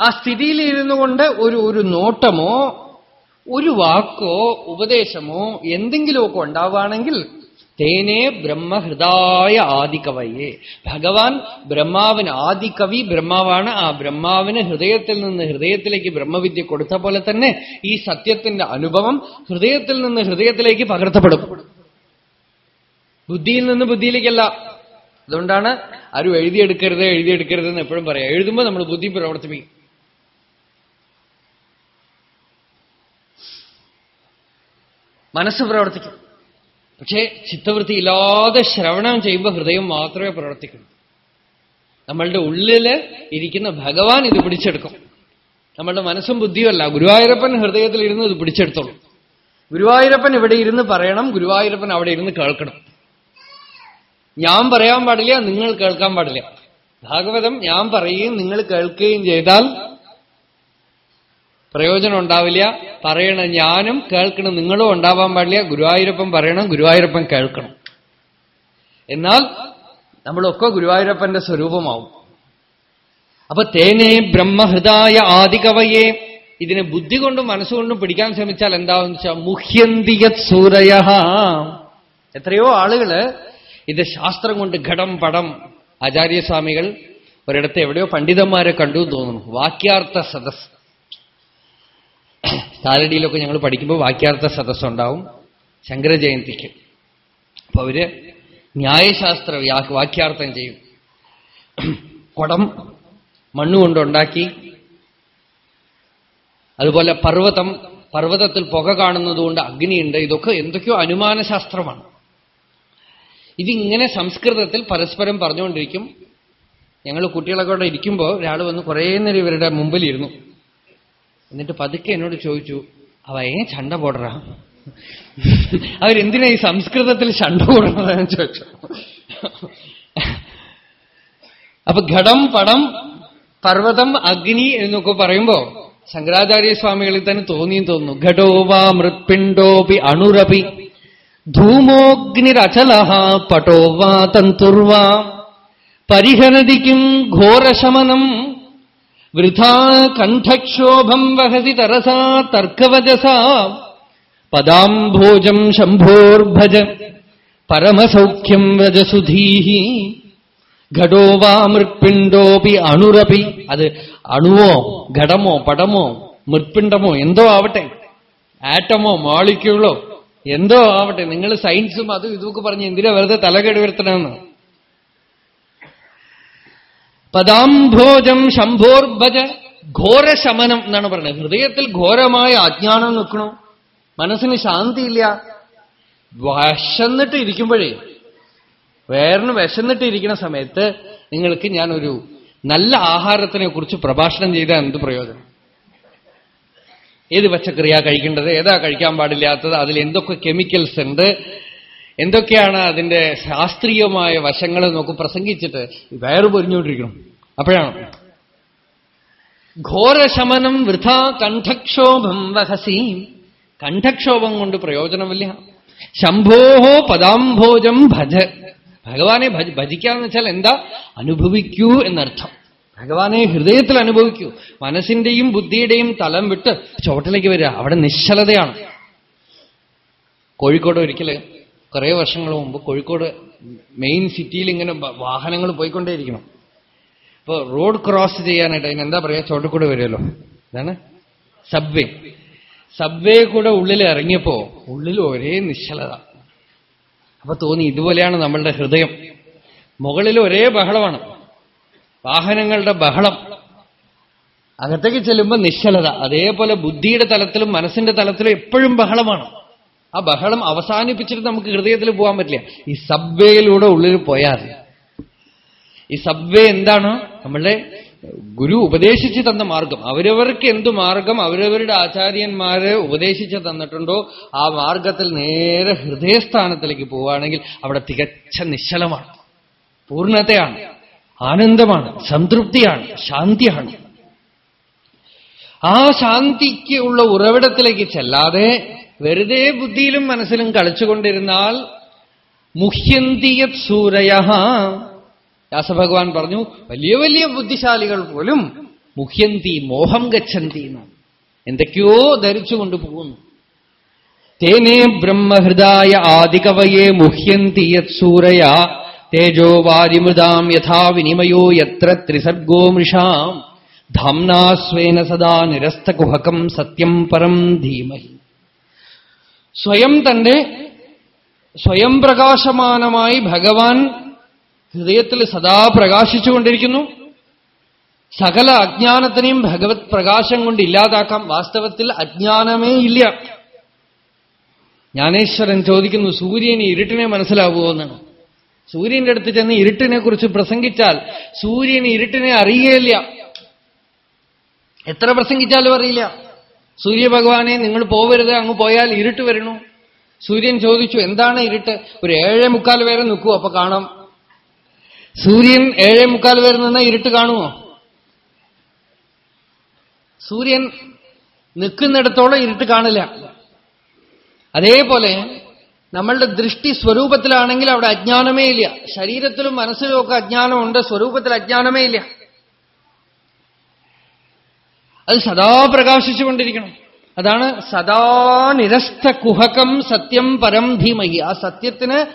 ആ സ്ഥിതിയിൽ ഇരുന്നു കൊണ്ട് ഒരു ഒരു നോട്ടമോ ഒരു വാക്കോ ഉപദേശമോ എന്തെങ്കിലുമൊക്കെ ഉണ്ടാവുകയാണെങ്കിൽ തേനെ ബ്രഹ്മഹൃദായ ആദികവയെ. ഭഗവാൻ ബ്രഹ്മാവിന് ആദികവി ബ്രഹ്മാവാണ്. ആ ബ്രഹ്മാവിന് ഹൃദയത്തിൽ നിന്ന് ഹൃദയത്തിലേക്ക് ബ്രഹ്മവിദ്യ കൊടുത്ത പോലെ തന്നെ ഈ സത്യത്തിന്റെ അനുഭവം ഹൃദയത്തിൽ നിന്ന് ഹൃദയത്തിലേക്ക് പകർത്തപ്പെടും. ബുദ്ധിയിൽ നിന്ന് ബുദ്ധിയിലേക്കല്ല. അതുകൊണ്ടാണ് ആരും എഴുതിയെടുക്കരുത് എഴുതിയെടുക്കരുത് എന്ന് എപ്പോഴും പറയാം. എഴുതുമ്പോൾ നമ്മൾ ബുദ്ധി പ്രവർത്തിപ്പിക്കും. മനസ്സ് പ്രവർത്തിക്കും. പക്ഷേ ചിത്തവൃത്തി ഇല്ലാതെ ശ്രവണം ചെയ്യുമ്പോൾ ഹൃദയം മാത്രമേ പ്രവർത്തിക്കുള്ളൂ നമ്മളുടെ ഉള്ളിൽ ഇരിക്കുന്ന ഭഗവാൻ ഇത് പിടിച്ചെടുക്കും. നമ്മളുടെ മനസ്സും ബുദ്ധിയുമല്ല ഗുരുവായൂരപ്പൻ ഹൃദയത്തിൽ ഇരുന്ന് ഇത് പിടിച്ചെടുത്തോളൂ. ഗുരുവായൂരപ്പൻ ഇവിടെ ഇരുന്ന് പറയണം. ഗുരുവായൂരപ്പൻ അവിടെ ഇരുന്ന് കേൾക്കണം. ഞാൻ പറയാൻ പാടില്ല നിങ്ങൾ കേൾക്കാൻ പാടില്ല. ഭാഗവതം ഞാൻ പറയുകയും നിങ്ങൾ കേൾക്കുകയും ചെയ്താൽ പ്രയോജനം ഉണ്ടാവില്ല. പറയണ ഞാനും കേൾക്കണം നിങ്ങളും ഉണ്ടാവാൻ പാടില്ല. ഗുരുവായൂരപ്പൻ പറയണം ഗുരുവായൂരപ്പൻ കേൾക്കണം. എന്നാൽ നമ്മളൊക്കെ ഗുരുവായൂരപ്പന്റെ സ്വരൂപമാവും. അപ്പൊ തേനേ ബ്രഹ്മഹൃദായ ആദികവയെ ഇതിനെ ബുദ്ധി കൊണ്ടും മനസ്സുകൊണ്ടും പിടിക്കാൻ ശ്രമിച്ചാൽ എന്താവെന്ന് വെച്ചാൽ മുഹ്യന്തിയത് സൂരയ. എത്രയോ ആളുകൾ ഇത് ശാസ്ത്രം കൊണ്ട് ഘടം പടം ആചാര്യസ്വാമികൾ ഒരിടത്ത് എവിടെയോ പണ്ഡിതന്മാരെ കണ്ടു തോന്നുന്നു. വാക്യാർത്ഥ സദസ്. കാലടിയിലൊക്കെ ഞങ്ങൾ പഠിക്കുമ്പോൾ വാക്യാർത്ഥ സദസ്സുണ്ടാവും. ശങ്കരജയന്തിക്ക്. അപ്പൊ അവർ ന്യായശാസ്ത്ര വാക്യാർത്ഥം ചെയ്യും. കുടം മണ്ണുകൊണ്ടുണ്ടാക്കി അതുപോലെ പർവതം പർവതത്തിൽ പുക കാണുന്നതുകൊണ്ട് അഗ്നിയുണ്ട്. ഇതൊക്കെ എന്തൊക്കെയോ അനുമാനശാസ്ത്രമാണ്. ഇതിങ്ങനെ സംസ്കൃതത്തിൽ പരസ്പരം പറഞ്ഞുകൊണ്ടിരിക്കും. ഞങ്ങൾ കുട്ടികളൊക്കെ കൂടെ ഇരിക്കുമ്പോൾ ഒരാൾ വന്ന് കുറേ നേരം ഇവരുടെ മുമ്പിലിരുന്നു. എന്നിട്ട് പതുക്കെ എന്നോട് ചോദിച്ചു അവ ഏ ചണ്ട പോടറ? അവരെന്തിനാ ഈ സംസ്കൃതത്തിൽ ചണ്ട പോടുന്നതെന്ന് ചോദിച്ചു. അപ്പൊ ഘടം പടം പർവതം അഗ്നി എന്നൊക്കെ പറയുമ്പോ ശങ്കരാചാര്യസ്വാമികളിൽ തന്നെ തോന്നിയും തോന്നുന്നു. ഘടോവാ മൃത്പിണ്ടോപി അണുരപി. ധൂമോഗ്നിരചല പടോവാ തന്തുർവാ. പരിഹരതിക്കും ഘോരശമനം വൃഥാ കണ്ഠക്ഷോഭം വഹസി തരസാ തർക്കവചസാ. പദാംഭോജം ശംഭോർഭജ പരമസൗഖ്യം വ്രജസുധീഹി ഘടോ വാ മൃത്പിണ്ടോപി അണുരപി. അത് അണുവോ ഘടമോ പടമോ മൃത്പിണ്ടമോ എന്തോ ആവട്ടെ. ആറ്റമോ മോളിക്യൂളോ എന്തോ ആവട്ടെ. നിങ്ങൾ സയൻസും അതും ഇതൊക്കെ പറഞ്ഞ് എന്തിനാ വെറുതെ തലകേട് വരുത്തണമെന്ന് പദാംഭോജം ശംഭോർഭജ ഘോരശമനം എന്നാണ് പറയുന്നത്. ഹൃദയത്തിൽ ഘോരമായ അജ്ഞാനം നിൽക്കണോ? മനസ്സിന് ശാന്തിയില്ല. വശന്നിട്ട് ഇരിക്കുമ്പോഴേ വേറിന് വിശന്നിട്ട് ഇരിക്കുന്ന സമയത്ത് നിങ്ങൾക്ക് ഞാനൊരു നല്ല ആഹാരത്തിനെ കുറിച്ച് പ്രഭാഷണം ചെയ്താൽ എന്ത് പ്രയോജനം? ഏത് പച്ചക്കറിയാ കഴിക്കേണ്ടത്? ഏതാ കഴിക്കാൻ പാടില്ലാത്തത്? അതിൽ എന്തൊക്കെ കെമിക്കൽസ് ഉണ്ട്? എന്തൊക്കെയാണ് അതിന്റെ ശാസ്ത്രീയമായ വശങ്ങൾ നോക്കി പ്രസംഗിച്ചിട്ട് വയറ് പൊരിഞ്ഞുകൊണ്ടിരിക്കണം. അപ്പോഴാണ്. ഘോരശമനം വൃഥ കണ്ഠക്ഷോഭം വഹസി. കണ്ഠക്ഷോഭം കൊണ്ട് പ്രയോജനമില്ല. ശംഭോഹോ പദാംഭോജം ഭജ. ഭഗവാനെ ഭജിക്കാന്ന് വെച്ചാൽ എന്താ? അനുഭവിക്കൂ എന്നർത്ഥം. ഭഗവാനെ ഹൃദയത്തിൽ അനുഭവിക്കൂ. മനസ്സിന്റെയും ബുദ്ധിയുടെയും തലം വിട്ട് ചോട്ടിലേക്ക് വരിക. അവിടെ നിശ്ചലതയാണ്. കോഴിക്കോട് ഒരിക്കൽ കുറെ വർഷങ്ങൾ മുമ്പ് കോഴിക്കോട് മെയിൻ സിറ്റിയിൽ ഇങ്ങനെ വാഹനങ്ങൾ പോയിക്കൊണ്ടേയിരിക്കണം ഇപ്പൊ റോഡ് ക്രോസ് ചെയ്യാനായിട്ട് അതിന് എന്താ പറയാ? ചോട്ടിക്കൂടെ വരുമല്ലോ. എന്താണ് സബ്വേ. സബ്വേ കൂടെ ഉള്ളിൽ ഇറങ്ങിയപ്പോ ഉള്ളിൽ ഒരേ നിശ്ചലത. അപ്പൊ തോന്നി ഇതുപോലെയാണ് നമ്മളുടെ ഹൃദയം. മുകളിൽ ഒരേ ബഹളമാണ്. വാഹനങ്ങളുടെ ബഹളം. അകത്തേക്ക് ചെല്ലുമ്പോൾ നിശ്ചലത. അതേപോലെ ബുദ്ധിയുടെ തലത്തിലും മനസ്സിന്റെ തലത്തിലും എപ്പോഴും ബഹളമാണ്. ആ ബഹളം അവസാനിപ്പിച്ചിട്ട് നമുക്ക് ഹൃദയത്തിൽ പോകാൻ പറ്റില്ല. ഈ സബ്വേയിലൂടെ ഉള്ളിൽ പോയാൽ ഈ സബ്വേ എന്താണ്? നമ്മളുടെ ഗുരു ഉപദേശിച്ചു തന്ന മാർഗം. അവരവർക്ക് എന്തു മാർഗം? അവരവരുടെ ആചാര്യന്മാരെ ഉപദേശിച്ചു തന്നിട്ടുണ്ടോ? ആ മാർഗത്തിൽ നേരെ ഹൃദയസ്ഥാനത്തിലേക്ക് പോവുകയാണെങ്കിൽ അവിടെ തികച്ച നിശ്ചലമാണ്. പൂർണതയാണ്. ആനന്ദമാണ്. സംതൃപ്തിയാണ്. ശാന്തിയാണ്. ആ ശാന്തിക്ക് ഉള്ള ഉറവിടത്തിലേക്ക് ചെല്ലാതെ വെറുതെ ബുദ്ധിയിലും മനസ്സിലും കളിച്ചുകൊണ്ടിരുന്നാൽ മുഹ്യന്തിയത് സൂരയ. വ്യാസഭഗവാൻ പറഞ്ഞു വലിയ വലിയ ബുദ്ധിശാലികൾ പോലും മുഹ്യന്തി മോഹം ഗച്ഛന്തി എന്ന് എന്തൊക്കെയോ ധരിച്ചുകൊണ്ട് പോകുന്നു. തേനേ ബ്രഹ്മഹൃദായ ആദികവയെ മുഹ്യന്തി സൂരയ. തേജോ വാരിമൃതാം യഥാ വിനിമയോ യത്ര ത്രിസർഗോ മൃഷാം. ധാംനാസ്വേന സദാ നിരസ്തകുഹകം സത്യം പരം ധീമഹി. സ്വയം തന്റെ സ്വയം പ്രകാശമാനമായി ഭഗവാൻ ഹൃദയത്തിൽ സദാ പ്രകാശിച്ചുകൊണ്ടിരിക്കുന്നു. സകല അജ്ഞാനത്തിനെയും ഭഗവത് പ്രകാശം കൊണ്ട് ഇല്ലാതാക്കാം. വാസ്തവത്തിൽ അജ്ഞാനമേ ഇല്ല. ജ്ഞാനേശ്വരൻ ചോദിക്കുന്നു സൂര്യന് ഇരുട്ടിനെ മനസ്സിലാവുമോ എന്നാണ് സൂര്യന്റെ അടുത്ത് ചെന്ന് ഇരുട്ടിനെ കുറിച്ച് പ്രസംഗിച്ചാൽ സൂര്യന് ഇരുട്ടിനെ അറിയുകയില്ല എത്ര പ്രസംഗിച്ചാലും അറിയില്ല. സൂര്യഭഗവാനെ നിങ്ങൾ പോവരുത് അങ്ങ് പോയാൽ ഇരുട്ട് വരണു സൂര്യൻ ചോദിച്ചു എന്താണ് ഇരുട്ട്? ഒരു ഏഴേ മുക്കാൽ വരെ നിൽക്കൂ അപ്പൊ കാണാം. സൂര്യൻ ഏഴേ മുക്കാൽ വരെ നിന്ന ഇരുട്ട് കാണുമോ? സൂര്യൻ നിൽക്കുന്നിടത്തോളം ഇരുട്ട് കാണില്ല. അതേപോലെ നമ്മളുടെ ദൃഷ്ടി സ്വരൂപത്തിലാണെങ്കിൽ അവിടെ അജ്ഞാനമേ ഇല്ല. ശരീരത്തിലും മനസ്സിലും ഒക്കെ അജ്ഞാനമുണ്ട് സ്വരൂപത്തിൽ അജ്ഞാനമേ ഇല്ല. അത് സദാ പ്രകാശിച്ചുകൊണ്ടിരിക്കണം. അതാണ് സദാ നിരസ്ഥ കുഹകം സത്യം പരം ധീമഹി. ആ സത്യത്തിന്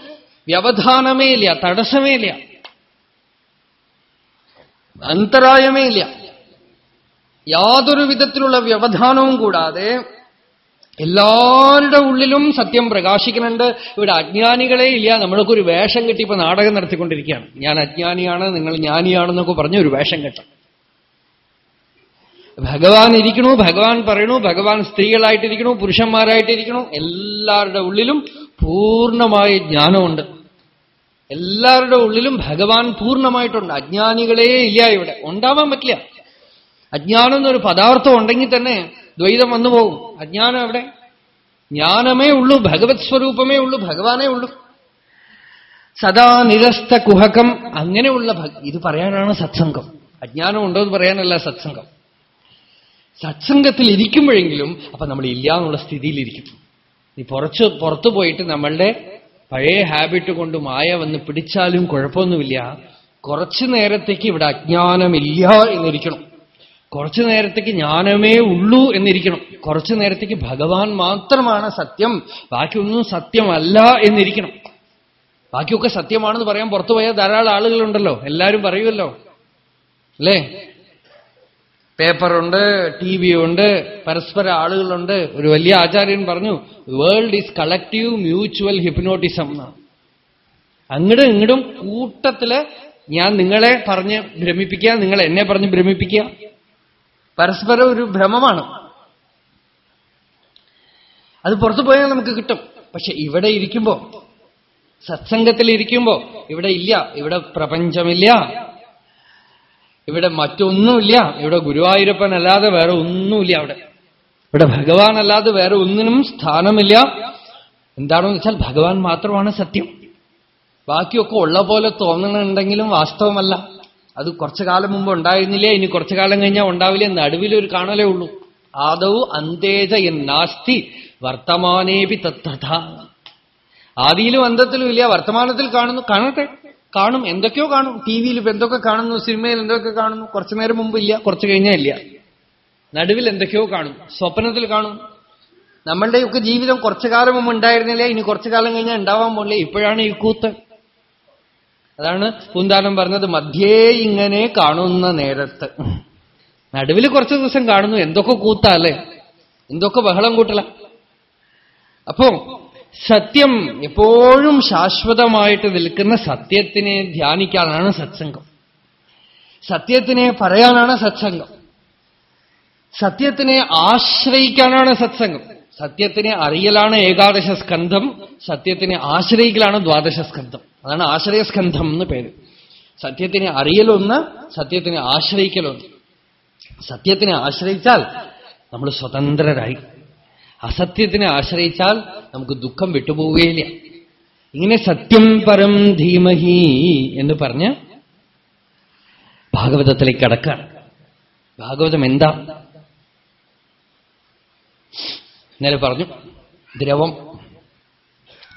വ്യവധാനമേ ഇല്ല തടസ്സമേ ഇല്ല അന്തരായമേ ഇല്ല യാതൊരു വിധത്തിലുള്ള വ്യവധാനവും കൂടാതെ എല്ലാവരുടെ ഉള്ളിലും സത്യം പ്രകാശിക്കുന്നുണ്ട്. ഇവിടെ അജ്ഞാനികളെ ഇല്ല. നമ്മളൊക്കെ ഒരു വേഷം കെട്ടി ഇപ്പൊ നാടകം നടത്തിക്കൊണ്ടിരിക്കുകയാണ്. ഞാൻ അജ്ഞാനിയാണ് നിങ്ങൾ ജ്ഞാനിയാണെന്നൊക്കെ പറഞ്ഞ് ഒരു വേഷം കെട്ടും. ഭഗവാൻ ഇരിക്കണു ഭഗവാൻ പറയണു ഭഗവാൻ സ്ത്രീകളായിട്ടിരിക്കണു പുരുഷന്മാരായിട്ടിരിക്കണു എല്ലാവരുടെ ഉള്ളിലും പൂർണമായ ജ്ഞാനമുണ്ട്. എല്ലാവരുടെ ഉള്ളിലും ഭഗവാൻ പൂർണമായിട്ടുണ്ട്. അജ്ഞാനികളേ ഇല്ല ഇവിടെ. ഉണ്ടാവാൻ പറ്റില്ല. അജ്ഞാനം എന്നൊരു പദാർത്ഥം ഉണ്ടെങ്കിൽ തന്നെ ദ്വൈതം വന്നു പോകും. അജ്ഞാനം എവിടെ? ജ്ഞാനമേ ഉള്ളൂ ഭഗവത് സ്വരൂപമേ ഉള്ളൂ ഭഗവാനേ ഉള്ളൂ. സദാ നിരസ്ത കുഹകം അങ്ങനെയുള്ള ഇത് പറയാനാണ് സത്സംഗം. അജ്ഞാനം ഉണ്ടോ എന്ന് പറയാനല്ല സത്സംഗം. സത്സംഗത്തിൽ ഇരിക്കുമ്പോഴെങ്കിലും അപ്പൊ നമ്മൾ ഇല്ല എന്നുള്ള സ്ഥിതിയിലിരിക്കും. നീ പുറച്ച് പുറത്തു പോയിട്ട് നമ്മളുടെ പഴയ ഹാബിറ്റ് കൊണ്ട് മായ വന്ന് പിടിച്ചാലും കുഴപ്പമൊന്നുമില്ല. കുറച്ചു നേരത്തേക്ക് ഇവിടെ അജ്ഞാനമില്ല എന്നിരിക്കണം. കുറച്ചു നേരത്തേക്ക് ജ്ഞാനമേ ഉള്ളൂ എന്നിരിക്കണം. കുറച്ചു നേരത്തേക്ക് ഭഗവാൻ മാത്രമാണ് സത്യം. ബാക്കിയൊന്നും സത്യമല്ല എന്നിരിക്കണം. ബാക്കിയൊക്കെ സത്യമാണെന്ന് പറയാൻ പുറത്തു പോയ ധാരാളം ആളുകളുണ്ടല്ലോ. എല്ലാവരും പറയുമല്ലോ. അല്ലേ? പേപ്പറുണ്ട് ടി വി ഉണ്ട് പരസ്പര ആളുകളുണ്ട്. ഒരു വലിയ ആചാര്യൻ പറഞ്ഞു world is collective mutual hypnotism എന്നാണ്. അങ്ങടും ഇങ്ങടും കൂട്ടത്തിൽ ഞാൻ നിങ്ങളെ പറഞ്ഞ് ഭ്രമിപ്പിക്കുക നിങ്ങൾ എന്നെ പറഞ്ഞ് ഭ്രമിപ്പിക്കുക. പരസ്പരം ഒരു ഭ്രമമാണ്. അത് പുറത്തു പോയാൽ നമുക്ക് കിട്ടും. പക്ഷെ ഇവിടെ ഇരിക്കുമ്പോ സത്സംഗത്തിൽ ഇരിക്കുമ്പോ ഇവിടെ ഇല്ല ഇവിടെ പ്രപഞ്ചമില്ല. ഇവിടെ മറ്റൊന്നുമില്ല. ഇവിടെ ഗുരുവായൂരപ്പൻ അല്ലാതെ വേറെ ഒന്നുമില്ല അവിടെ. ഇവിടെ ഭഗവാൻ അല്ലാതെ വേറെ ഒന്നിനും സ്ഥാനമില്ല. എന്താണെന്ന് വെച്ചാൽ ഭഗവാൻ മാത്രമാണ് സത്യം. ബാക്കിയൊക്കെ ഉള്ള പോലെ തോന്നണുണ്ടെങ്കിലും വാസ്തവമല്ല. അത് കുറച്ചു കാലം മുമ്പ് ഉണ്ടായിരുന്നില്ലേ? ഇനി കുറച്ചു കാലം കഴിഞ്ഞാൽ ഉണ്ടാവില്ല? നടുവിലൊരു കാണലേ ഉള്ളൂ. ആദവ് അന്തേജ എന്നാസ്തി വർത്തമാനേപി തത്തഥ ആദിയിലും അന്തത്തിലും ഇല്ല വർത്തമാനത്തിൽ കാണുന്നു. കാണട്ടെ. കാണും. എന്തൊക്കെയോ കാണും. ടി വിയിൽ ഇപ്പൊ എന്തൊക്കെ കാണുന്നു? സിനിമയിൽ എന്തൊക്കെ കാണുന്നു? കുറച്ചു നേരം മുമ്പ് ഇല്ല കുറച്ചു കഴിഞ്ഞാൽ ഇല്ല. നടുവിൽ എന്തൊക്കെയോ കാണും. സ്വപ്നത്തിൽ കാണും. നമ്മളുടെയൊക്കെ ജീവിതം കുറച്ചു കാലം മുമ്പ് ഉണ്ടായിരുന്നില്ല? ഇനി കുറച്ചു കാലം കഴിഞ്ഞാൽ ഉണ്ടാവാൻ പോലെ ഇപ്പോഴാണ് ഈ കൂത്ത്. അതാണ് പൂന്താനം പറഞ്ഞത് മധ്യേ ഇങ്ങനെ കാണുന്ന നേരത്ത്. നടുവിൽ കുറച്ചു ദിവസം കാണുന്നു. എന്തൊക്കെ കൂത്താ അല്ലേ? എന്തൊക്കെ ബഹളം കൂട്ടല. അപ്പോ സത്യം എപ്പോഴും ശാശ്വതമായിട്ട് നിൽക്കുന്ന സത്യത്തിനെ ധ്യാനിക്കാനാണ് സത്സംഗം. സത്യത്തിനെ പറയാനാണ് സത്സംഗം. സത്യത്തിനെ ആശ്രയിക്കാനാണ് സത്സംഗം. സത്യത്തിനെ അറിയലാണ് ഏകാദശ സ്കന്ധം സത്യത്തിനെ ആശ്രയിക്കലാണ് ദ്വാദശ സ്കന്ധം അതാണ് ആശ്രയസ്കന്ധം എന്ന് പേര്. സത്യത്തിനെ അറിയലൊന്ന് സത്യത്തിനെ ആശ്രയിക്കലൊന്ന്. സത്യത്തിനെ ആശ്രയിച്ചാൽ നമ്മൾ സ്വതന്ത്രരായി. അസത്യത്തിനെ ആശ്രയിച്ചാൽ നമുക്ക് ദുഃഖം വിട്ടുപോവുകയില്ല. ഇങ്ങനെ സത്യം പരം ധീമഹി എന്ന് പറഞ്ഞ് ഭാഗവതത്തിലേക്ക് കടക്കാണ് ഭാഗവതം എന്താ? ഇന്നലെ പറഞ്ഞു ദ്രവം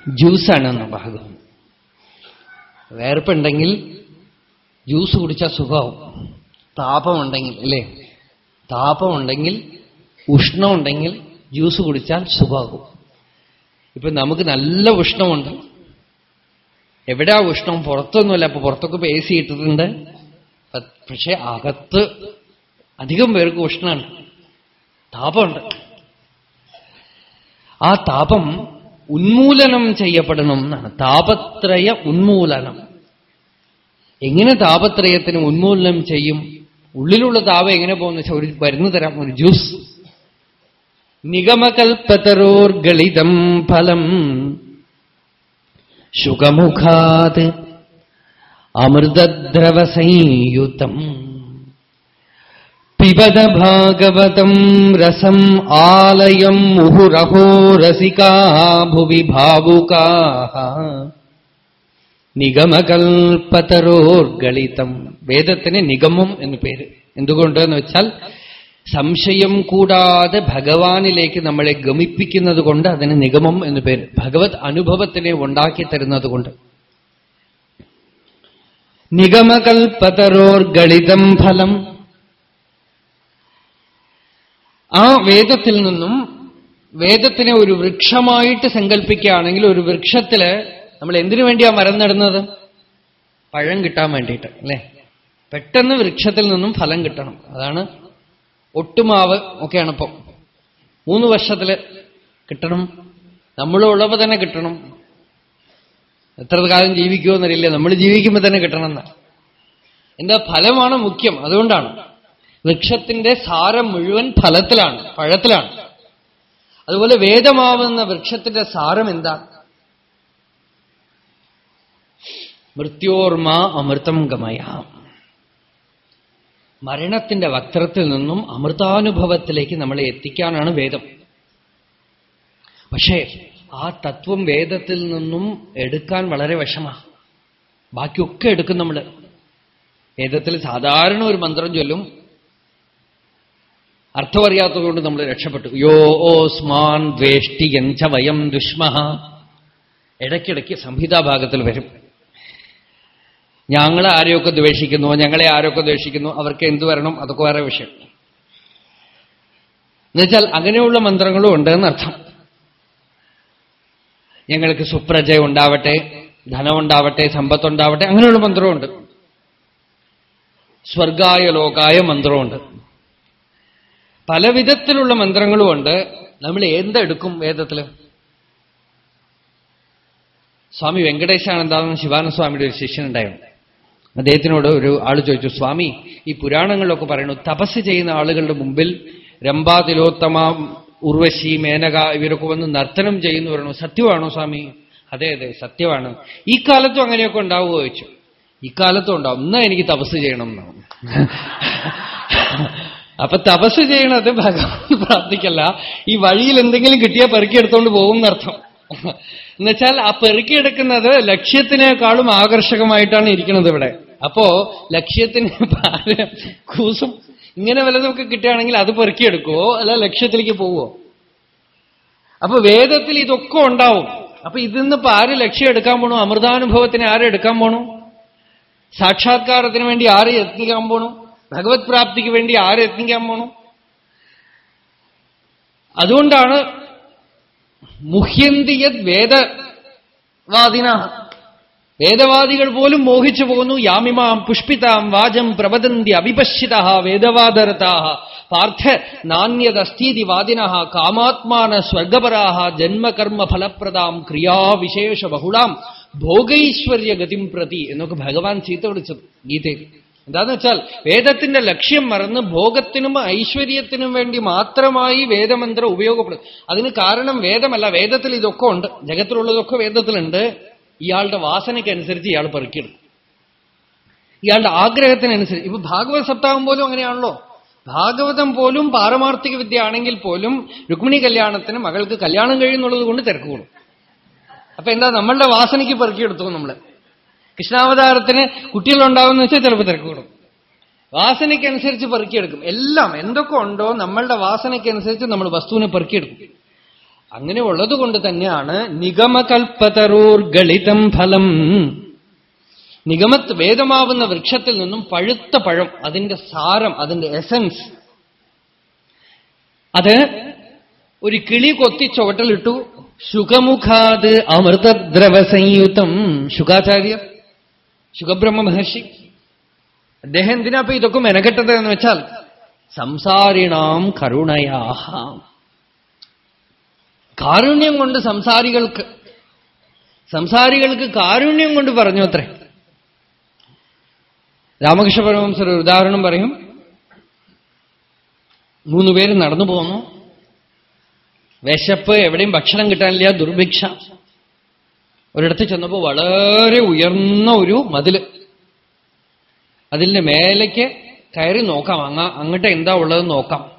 ജ്യൂസാണെന്ന് ഭാഗവതം. വേർപ്പുണ്ടെങ്കിൽ ജ്യൂസ് കുടിച്ചാൽ സുഖമാവും. താപമുണ്ടെങ്കിൽ അല്ലേ? താപമുണ്ടെങ്കിൽ ഉഷ്ണമുണ്ടെങ്കിൽ ജ്യൂസ് കുടിച്ചാൽ സുഖമാകും. ഇപ്പൊ നമുക്ക് നല്ല ഉഷ്ണമുണ്ട്. ആ ഉഷ്ണം? പുറത്തൊന്നുമല്ല. അപ്പൊ പുറത്തൊക്കെ ഇപ്പൊ എ സി ഇട്ടിട്ടുണ്ട്. പക്ഷെ അകത്ത് അധികം പേർക്ക് ഉഷ്ണമാണ് താപമുണ്ട്. ആ താപം ഉന്മൂലനം ചെയ്യപ്പെടണം എന്നാണ്. താപത്രയ ഉന്മൂലനം. എങ്ങനെ താപത്രയത്തിന് ഉന്മൂലനം ചെയ്യും? ഉള്ളിലുള്ള താപം എങ്ങനെ പോകുന്ന? ഒരു മരുന്ന് തരാം. ഒരു ജ്യൂസ്. നിഗമകൽപ്പതരോർഗളിതം ഫലം. ശുഖമുഖാത് അമൃതദ്രവസംയുതം. പിബത ഭാഗവതം രസം ആലയം മുഹുരഹോ രസികാ ഭുവി ഭാവുകാ നിഗമകൽപ്പതരോർഗളിതം. വേദത്തിന് നിഗമം എന്ന് പേര്. എന്തുകൊണ്ടെന്ന് വെച്ചാൽ സംശയം കൂടാതെ ഭഗവാനിലേക്ക് നമ്മളെ ഗമിപ്പിക്കുന്നത് കൊണ്ട് അതിന് നിഗമം എന്ന് പേര്. ഭഗവത് അനുഭവത്തിനെ ഉണ്ടാക്കി തരുന്നത് കൊണ്ട്. നിഗമകൽപതരോർഗളിതം ഫലം. ആ വേദത്തിൽ നിന്നും വേദത്തിനെ ഒരു വൃക്ഷമായിട്ട് സങ്കല്പിക്കുകയാണെങ്കിൽ ഒരു വൃക്ഷത്തിൽ നമ്മൾ എന്തിനു വേണ്ടിയാ മരം നടുന്നത്? പഴം കിട്ടാൻ വേണ്ടിയിട്ട് അല്ലെ? പെട്ടെന്ന് വൃക്ഷത്തിൽ നിന്നും ഫലം കിട്ടണം. അതാണ് ഒട്ടുമാവ് ഒക്കെയാണ് ഇപ്പം. മൂന്ന് വർഷത്തിൽ കിട്ടണം. നമ്മളുള്ളപ്പോൾ തന്നെ കിട്ടണം. എത്ര കാലം ജീവിക്കുമെന്നറിയില്ല നമ്മൾ ജീവിക്കുമ്പോൾ തന്നെ കിട്ടണമെന്ന്. എന്താ ഫലമാണ് മുഖ്യം. അതുകൊണ്ടാണ്. വൃക്ഷത്തിന്റെ സാരം മുഴുവൻ ഫലത്തിലാണ് പഴത്തിലാണ്. അതുപോലെ വേദമാവുന്ന വൃക്ഷത്തിന്റെ സാരം എന്താ? മൃത്യോർമ അമൃതം ഗമയ. മരണത്തിന്റെ വക്രത്തിൽ നിന്നും അമൃതാനുഭവത്തിലേക്ക് നമ്മളെ എത്തിക്കാനാണ് വേദം. പക്ഷേ ആ തത്വം വേദത്തിൽ നിന്നും എടുക്കാൻ വളരെ വിഷമാ. ബാക്കിയൊക്കെ എടുക്കും നമ്മൾ വേദത്തിൽ സാധാരണ ഒരു മന്ത്രം ചൊല്ലും. അർത്ഥമറിയാത്തതുകൊണ്ട് നമ്മൾ രക്ഷപ്പെട്ടു. യോ ഓസ്മാൻ ദ്വേഷ്ടി എഞ്ച വയം ദുഷ്മഹ. ഇടയ്ക്കിടയ്ക്ക് സംഹിതാഭാഗത്തിൽ വരും. ഞങ്ങളെ ആരെയൊക്കെ ദ്വേഷിക്കുന്നു ഞങ്ങളെ ആരൊക്കെ ദ്വേഷിക്കുന്നു അവർക്ക് എന്തു വരണം അതൊക്കെ വേറെ വിഷയം. എന്നുവെച്ചാൽ അങ്ങനെയുള്ള മന്ത്രങ്ങളും ഉണ്ട് എന്നർത്ഥം ഞങ്ങൾക്ക് സുപ്രജ ഉണ്ടാവട്ടെ ധനമുണ്ടാവട്ടെ സമ്പത്തുണ്ടാവട്ടെ അങ്ങനെയുള്ള മന്ത്രമുണ്ട് സ്വർഗായ ലോകായ മന്ത്രമുണ്ട് പല വിധത്തിലുള്ള മന്ത്രങ്ങളുമുണ്ട് നമ്മൾ എന്തെടുക്കും വേദത്തിൽ? സ്വാമി വെങ്കടേശാനന്ദാന്ന് ശിവാനന്ദസ്വാമിയുടെ ഒരു ശിഷ്യനുണ്ടായിരുന്നു അദ്ദേഹത്തിനോട് ഒരു ആൾ ചോദിച്ചു സ്വാമി ഈ പുരാണങ്ങളിലൊക്കെ പറയുന്നു തപസ് ചെയ്യുന്ന ആളുകളുടെ മുമ്പിൽ രംഭാ തിലോത്തമ ഉർവശി മേനക ഇവരൊക്കെ വന്ന് നർത്തനം ചെയ്യുന്നു പറയുന്നു. സത്യമാണോ സ്വാമി? അതെ അതെ സത്യമാണ്. ഈ കാലത്തും അങ്ങനെയൊക്കെ ഉണ്ടാവുമോ? ചോദിച്ചു. ഇക്കാലത്തും ഉണ്ടാവും. എന്നാ എനിക്ക് തപസ് ചെയ്യണം എന്നാണ് അപ്പൊ തപസ് ചെയ്യണത് ഭഗവാൻ പ്രാർത്ഥിക്കല്ല. ഈ വഴിയിൽ എന്തെങ്കിലും കിട്ടിയാൽ പെറുക്കിയെടുത്തോണ്ട് പോകും എന്നർത്ഥം. എന്നുവെച്ചാൽ ആ പെറുക്കിയെടുക്കുന്നത് ലക്ഷ്യത്തിനേക്കാളും ആകർഷകമായിട്ടാണ് ഇരിക്കുന്നത് ഇവിടെ. അപ്പോ ലക്ഷ്യത്തിന് കൂസും ഇങ്ങനെ വല്ലതൊക്കെ കിട്ടുകയാണെങ്കിൽ അത് പെറുക്കിയെടുക്കുവോ? അല്ല ലക്ഷ്യത്തിലേക്ക് പോവോ അപ്പൊ വേദത്തിൽ ഇതൊക്കെ ഉണ്ടാവും. അപ്പൊ ഇതിന്നിപ്പോ ആര് ലക്ഷ്യം എടുക്കാൻ പോണു? അമൃതാനുഭവത്തിന് ആരെ എടുക്കാൻ പോണു? സാക്ഷാത്കാരത്തിന് വേണ്ടി ആര് യത്നിക്കാൻ പോണു? ഭഗവത് പ്രാപ്തിക്ക് വേണ്ടി ആര് യത്നിക്കാൻ പോണു? അതുകൊണ്ടാണ് മുഹ്യന്തിയത് വേദവാദിന വേദവാദികൾ പോലും മോഹിച്ചു പോകുന്നു. യാമിമാം പുഷ്പിതാം വാചം പ്രവദന്തി അവിപശ്യത വേദവാദരതാ. പാർത്ഥ നാണ്യതസ്ഥീതി വാദിന കാമാത്മാന സ്വർഗപരാ ജന്മകർമ്മ ഫലപ്രദാം ക്രിയാവിശേഷ ബഹുളാം ഭോഗൈശ്വര്യഗതിം പ്രതി എന്നൊക്കെ ഭഗവാൻ ചീത്ത വിളിച്ചത് ഗീതയിൽ. എന്താന്ന് വെച്ചാൽ വേദത്തിന്റെ ലക്ഷ്യം മറന്ന് ഭോഗത്തിനും ഐശ്വര്യത്തിനും വേണ്ടി മാത്രമായി വേദമന്ത്രം ഉപയോഗപ്പെടും അതിന് കാരണം വേദമല്ല വേദത്തിൽ ഇതൊക്കെ ഉണ്ട്. ജഗത്തിലുള്ളതൊക്കെ വേദത്തിലുണ്ട്. ഇയാളുടെ വാസനയ്ക്കനുസരിച്ച് ഇയാൾ പെറുക്കിയിടും. ഇയാളുടെ ആഗ്രഹത്തിനനുസരിച്ച്. ഇപ്പൊ ഭാഗവത സപ്താഹം പോലും അങ്ങനെയാണല്ലോ. ഭാഗവതം പോലും പാരമാർത്ഥിക വിദ്യ ആണെങ്കിൽ പോലും രുക്മിണി കല്യാണത്തിന് മകൾക്ക് കല്യാണം കഴിയുന്നുള്ളത് കൊണ്ട് തിരക്കുകൊള്ളും അപ്പൊ എന്താ നമ്മളുടെ വാസനയ്ക്ക് പെറുക്കിയെടുത്തു നമ്മൾ? കൃഷ്ണാവതാരത്തിന് കുട്ടികളുണ്ടാവുമെന്ന് വെച്ചാൽ ചിലപ്പോൾ തിരക്ക് കൂടും. വാസനയ്ക്കനുസരിച്ച് പെറുക്കിയെടുക്കും. എല്ലാം എന്തൊക്കെ ഉണ്ടോ നമ്മളുടെ വാസനയ്ക്കനുസരിച്ച് നമ്മൾ വസ്തുവിനെ പെറുക്കിയെടുക്കും. അങ്ങനെ ഉള്ളത് കൊണ്ട് തന്നെയാണ് നിഗമകൽപ്പതരൂർ ഗളിതം ഫലം. നിഗമത്ത് വേദമാവുന്ന വൃക്ഷത്തിൽ നിന്നും പഴുത്ത പഴം അതിന്റെ സാരം അതിന്റെ എസൻസ് അത് ഒരു കിളി കൊത്തി ചുവട്ടലിട്ടു. ശുഖമുഖാത് അമൃതദ്രവസംയുതം. ശുഖാചാര്യർ ശുഖബ്രഹ്മ മഹർഷി. അദ്ദേഹം എന്തിനാ ഇപ്പൊ ഇതൊക്കെ മെനക്കെട്ടത് എന്ന് വെച്ചാൽ സംസാരിണാം കരുണയാഹ. കാരുണ്യം കൊണ്ട് സംസാരികൾക്ക് സംസാരികൾക്ക് കാരുണ്യം കൊണ്ട് പറഞ്ഞു അത്രേ. രാമകൃഷ്ണ പരമംസർ ഒരു ഉദാഹരണം പറയും. മൂന്നുപേര് നടന്നു പോന്നു. വിശപ്പ് എവിടെയും ഭക്ഷണം കിട്ടാനില്ല ദുർഭിക്ഷ. ഒരിടത്ത് ചെന്നപ്പോ വളരെ ഉയർന്ന ഒരു മതിൽ. അതിന്റെ മേലേക്ക് കയറി നോക്കാം. അങ്ങ അങ്ങോട്ട് എന്താ ഉള്ളതെന്ന് നോക്കാം.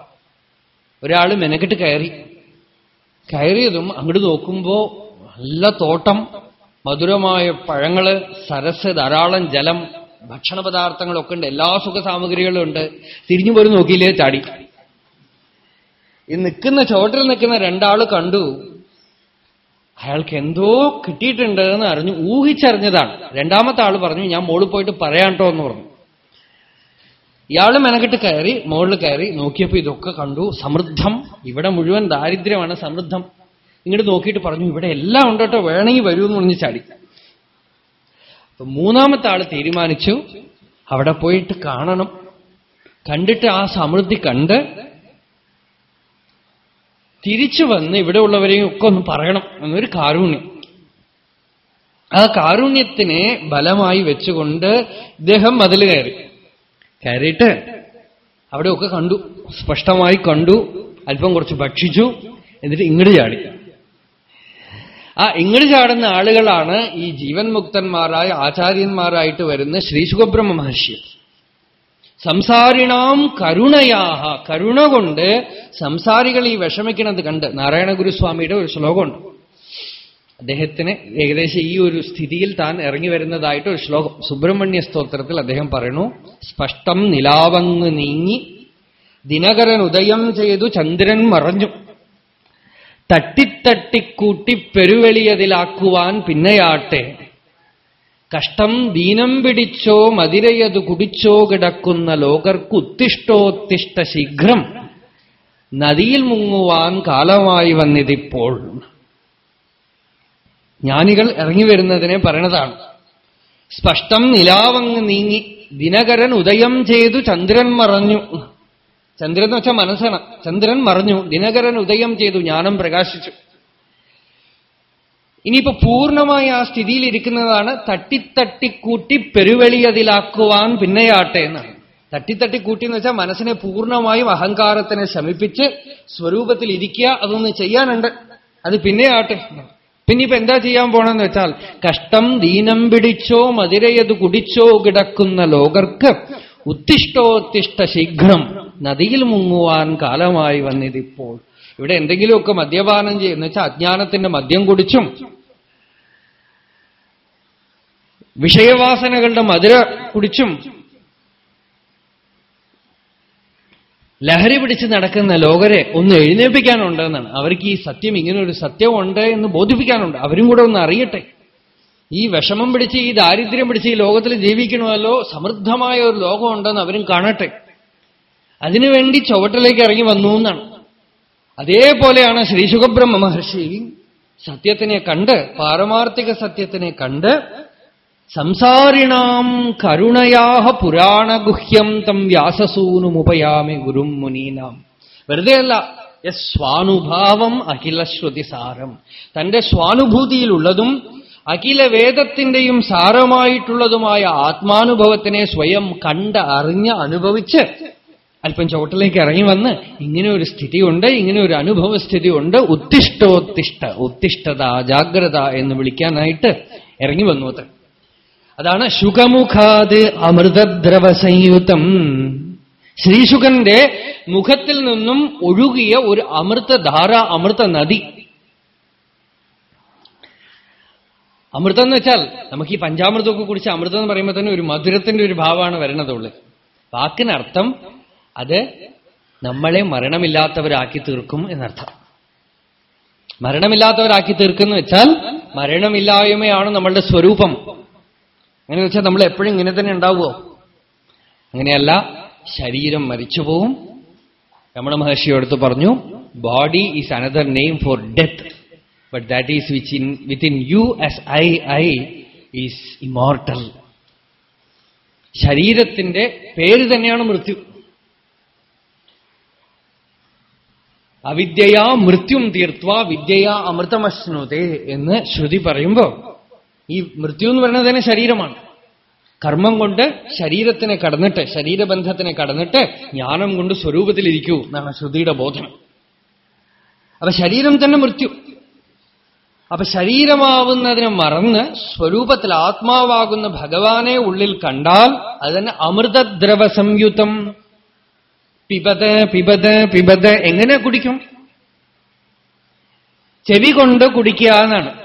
ഒരാൾ മെനക്കിട്ട് കയറി. കയറിയതും അങ്ങോട്ട് നോക്കുമ്പോ നല്ല തോട്ടം മധുരമായ പഴങ്ങൾ സരസ് ധാരാളം ജലം ഭക്ഷണ പദാർത്ഥങ്ങളൊക്കെ ഉണ്ട്. എല്ലാ സുഖ സാമഗ്രികളും ഉണ്ട്. തിരിഞ്ഞു പോലും നോക്കിയില്ലേ ചാടി. ഈ നിൽക്കുന്ന ചോട്ടിൽ നിൽക്കുന്ന രണ്ടാൾ കണ്ടു. അയാൾക്ക് എന്തോ കിട്ടിയിട്ടുണ്ട് എന്ന് അറിഞ്ഞു ഊഹിച്ചറിഞ്ഞതാണ്. രണ്ടാമത്തെ ആൾ പറഞ്ഞു ഞാൻ മോളിൽ പോയിട്ട് പറയാട്ടോ എന്ന് പറഞ്ഞു. ഇയാൾ മെനക്കെട്ട് കയറി മോളിൽ കയറി നോക്കിയപ്പോ ഇതൊക്കെ കണ്ടു. സമൃദ്ധം. ഇവിടെ മുഴുവൻ ദാരിദ്ര്യമാണ് സമൃദ്ധം. ഇങ്ങോട്ട് നോക്കിയിട്ട് പറഞ്ഞു ഇവിടെ എല്ലാം ഉണ്ട് കേട്ടോ വേണമെങ്കിൽ വരൂ എന്ന് പറഞ്ഞ് ചാടി. അപ്പൊ മൂന്നാമത്തെ ആൾ തീരുമാനിച്ചു അവിടെ പോയിട്ട് കാണണം. കണ്ടിട്ട് ആ സമൃദ്ധി കണ്ട് തിരിച്ചു വന്ന് ഇവിടെ ഉള്ളവരെയും ഒക്കെ ഒന്ന് പറയണം എന്നൊരു കാരുണ്യം. ആ കാരുണ്യത്തിനെ ബലമായി വെച്ചുകൊണ്ട് ഇദ്ദേഹം മതിൽ കയറി. കയറിയിട്ട് അവിടെയൊക്കെ കണ്ടു. സ്പഷ്ടമായി കണ്ടു. അല്പം കുറച്ച് ഭക്ഷിച്ചു. എന്നിട്ട് ഇങ്ങോട്ട് ചാടി. ആ ഇങ്ങോട്ട് ചാടുന്ന ആളുകളാണ് ഈ ജീവൻ മുക്തന്മാരായ ആചാര്യന്മാരായിട്ട് വരുന്ന ശ്രീ സുഖബ്രഹ്മ മഹർഷി സംസാരിണാം കരുണയാഹ. കരുണ കൊണ്ട് സംസാരികൾ ഈ വിഷമിക്കുന്നത് കണ്ട് നാരായണ ഗുരുസ്വാമിയുടെ ഒരു ശ്ലോകമുണ്ട്. അദ്ദേഹത്തിന് ഏകദേശം ഈ ഒരു സ്ഥിതിയിൽ താൻ ഇറങ്ങി വരുന്നതായിട്ട് ഒരു ശ്ലോകം. സുബ്രഹ്മണ്യ സ്തോത്രത്തിൽ അദ്ദേഹം പറയുന്നു സ്പഷ്ടം നിലാവങ്ങ് നീങ്ങി ദിനകരൻ ഉദയം ചെയ്തു ചന്ദ്രൻ മറഞ്ഞു. തട്ടിത്തട്ടിക്കൂട്ടി പെരുവെളിയതിലാക്കുവാൻ പിന്നെയാട്ടെ കഷ്ടം ദീനം പിടിച്ചോ മതിരയതു കുടിച്ചോ കിടക്കുന്ന ലോകർക്ക് ഉത്തിഷ്ടോത്തിഷ്ട ശീഘ്രം നദിയിൽ മുങ്ങുവാൻ കാലമായി വന്നിതിപ്പോൾ. ജ്ഞാനികൾ ഇറങ്ങി വരുന്നതിനെ പറയണതാണ്. സ്പഷ്ടം നിലാവങ്ങ് നീങ്ങി ദിനകരൻ ഉദയം ചെയ്തു ചന്ദ്രൻ മറഞ്ഞു. ചന്ദ്രൻ എന്ന് വെച്ചാൽ മനസ്സാണ്. ചന്ദ്രൻ മറഞ്ഞു. ദിനകരൻ ഉദയം ചെയ്തു ജ്ഞാനം പ്രകാശിച്ചു. ഇനിയിപ്പോ പൂർണമായി ആ സ്ഥിതിയിലിരിക്കുന്നതാണ് തട്ടിത്തട്ടിക്കൂട്ടി പെരുവെളിയതിലാക്കുവാൻ പിന്നെയാട്ടെ എന്നാണ് തട്ടിത്തട്ടിക്കൂട്ടി എന്ന് വെച്ചാൽ മനസ്സിനെ പൂർണമായും അഹങ്കാരത്തിനെ ശമിപ്പിച്ച് സ്വരൂപത്തിൽ ഇരിക്കുക അതൊന്ന് ചെയ്യാനുണ്ട്. അത് പിന്നെയാട്ടെ. പിന്നിപ്പോ എന്താ ചെയ്യാൻ പോണെന്ന് വെച്ചാൽ കഷ്ടം ദീനം പിടിച്ചോ മതിരയത് കുടിച്ചോ കിടക്കുന്ന ലോകർക്ക് ഉത്തിഷ്ടോത്തിഷ്ട ശീഘ്രം നദിയിൽ മുങ്ങുവാൻ കാലമായി വന്നിതിപ്പോൾ. ഇവിടെ എന്തെങ്കിലുമൊക്കെ മദ്യപാനം ചെയ്യുന്ന വെച്ചാൽ അജ്ഞാനത്തിന്റെ മദ്യം കുടിച്ചും വിഷയവാസനകളുടെ മധുര കുടിച്ചും ലഹരി പിടിച്ച് നടക്കുന്ന ലോകരെ ഒന്ന് എഴുന്നേൽപ്പിക്കാനുണ്ട് എന്നാണ് അവർക്ക് ഈ സത്യം ഇങ്ങനെ ഒരു സത്യമുണ്ട് എന്ന് ബോധിപ്പിക്കാനുണ്ട്. അവരും കൂടെ ഒന്ന് അറിയട്ടെ. ഈ വിഷമം പിടിച്ച് ഈ ദാരിദ്ര്യം പിടിച്ച് ഈ ലോകത്തിൽ ജീവിക്കണമല്ലോ സമൃദ്ധമായ ഒരു ലോകമുണ്ടെന്ന് അവരും കാണട്ടെ. അതിനുവേണ്ടി ചുവട്ടിലേക്ക് ഇറങ്ങി വന്നു എന്നാണ്. അതേപോലെയാണ് ശ്രീ സുഖബ്രഹ്മ മഹർഷി സത്യത്തിനെ കണ്ട് പാരമാർത്ഥിക സത്യത്തിനെ കണ്ട് സംസാരിണാം കരുണയാഹ പുരാണഗുഹ്യം തം വ്യാസസൂനുമുപയാമി ഗുരും മുനീനാം. വെറുതെ അല്ല സ്വാനുഭാവം അഖിലശ്രുതിസാരം തന്റെ സ്വാനുഭൂതിയിലുള്ളതും അഖില വേദത്തിന്റെയും സാരമായിട്ടുള്ളതുമായ ആത്മാനുഭവത്തിനെ സ്വയം കണ്ട് അറിഞ്ഞ് അനുഭവിച്ച് അല്പം ചോട്ടിലേക്ക് ഇറങ്ങി വന്ന് ഇങ്ങനെ ഒരു സ്ഥിതിയുണ്ട് ഇങ്ങനെ ഒരു അനുഭവസ്ഥിതി സ്ഥിതിയുണ്ട് ഉത്തിഷ്ടോത്തിഷ്ട ഉത്തിഷ്ഠത ജാഗ്രത എന്ന് വിളിക്കാനായിട്ട് ഇറങ്ങി വന്നു അത്ര അതാണ് ശുഖമുഖാത് അമൃതദ്രവ സംയുതം ശ്രീശുഖന്റെ മുഖത്തിൽ നിന്നും ഒഴുകിയ ഒരു അമൃതധാര അമൃത നദി അമൃതം എന്ന് വെച്ചാൽ നമുക്ക് ഈ പഞ്ചാമൃതമൊക്കെ കുടിച്ച് അമൃതം എന്ന് പറയുമ്പോൾ തന്നെ ഒരു മധുരത്തിന്റെ ഒരു ഭാവമാണ് വരണതുള്ളു വാക്കിനർത്ഥം അത് നമ്മളെ മരണമില്ലാത്തവരാക്കി തീർക്കും എന്നർത്ഥം. മരണമില്ലാത്തവരാക്കി തീർക്കുന്നു വെച്ചാൽ മരണമില്ലായ്മയാണ് നമ്മളുടെ സ്വരൂപം. അങ്ങനെ വെച്ചാൽ നമ്മൾ എപ്പോഴും ഇങ്ങനെ തന്നെ ഉണ്ടാവുമോ അങ്ങനെയല്ല ശരീരം മരിച്ചുപോവും രമണ മഹർഷിയോടത്ത് പറഞ്ഞു body is another name for death but that is which in within you is I I is immortal ശരീരത്തിന്റെ പേര് തന്നെയാണ് മൃത്യു. അവിദ്യയാ മൃത്യും തീർത്വ വിദ്യയാ അമൃതമശ്നുതേ എന്ന് ശ്രുതി പറയുമ്പോ ഈ മൃത്യു എന്ന് പറയുന്നത് തന്നെ ശരീരമാണ്. കർമ്മം കൊണ്ട് ശരീരത്തിനെ കടന്നിട്ട് ശരീരബന്ധത്തിനെ കടന്നിട്ട് ജ്ഞാനം കൊണ്ട് സ്വരൂപത്തിലിരിക്കൂ എന്നാണ് ശ്രുതിയുടെ ബോധനം. അപ്പൊ ശരീരം തന്നെ മൃത്യു. അപ്പൊ ശരീരമാവുന്നതിനെ മറന്ന് സ്വരൂപത്തിൽ ആത്മാവാകുന്ന ഭഗവാനെ ഉള്ളിൽ കണ്ടാൽ അത് തന്നെ അമൃതദ്രവ സംയുതം പിബത് പിബത് പിബത് എങ്ങനെ കുടിക്കും? ചെവി കൊണ്ട് കുടിക്കുക എന്നാണ്.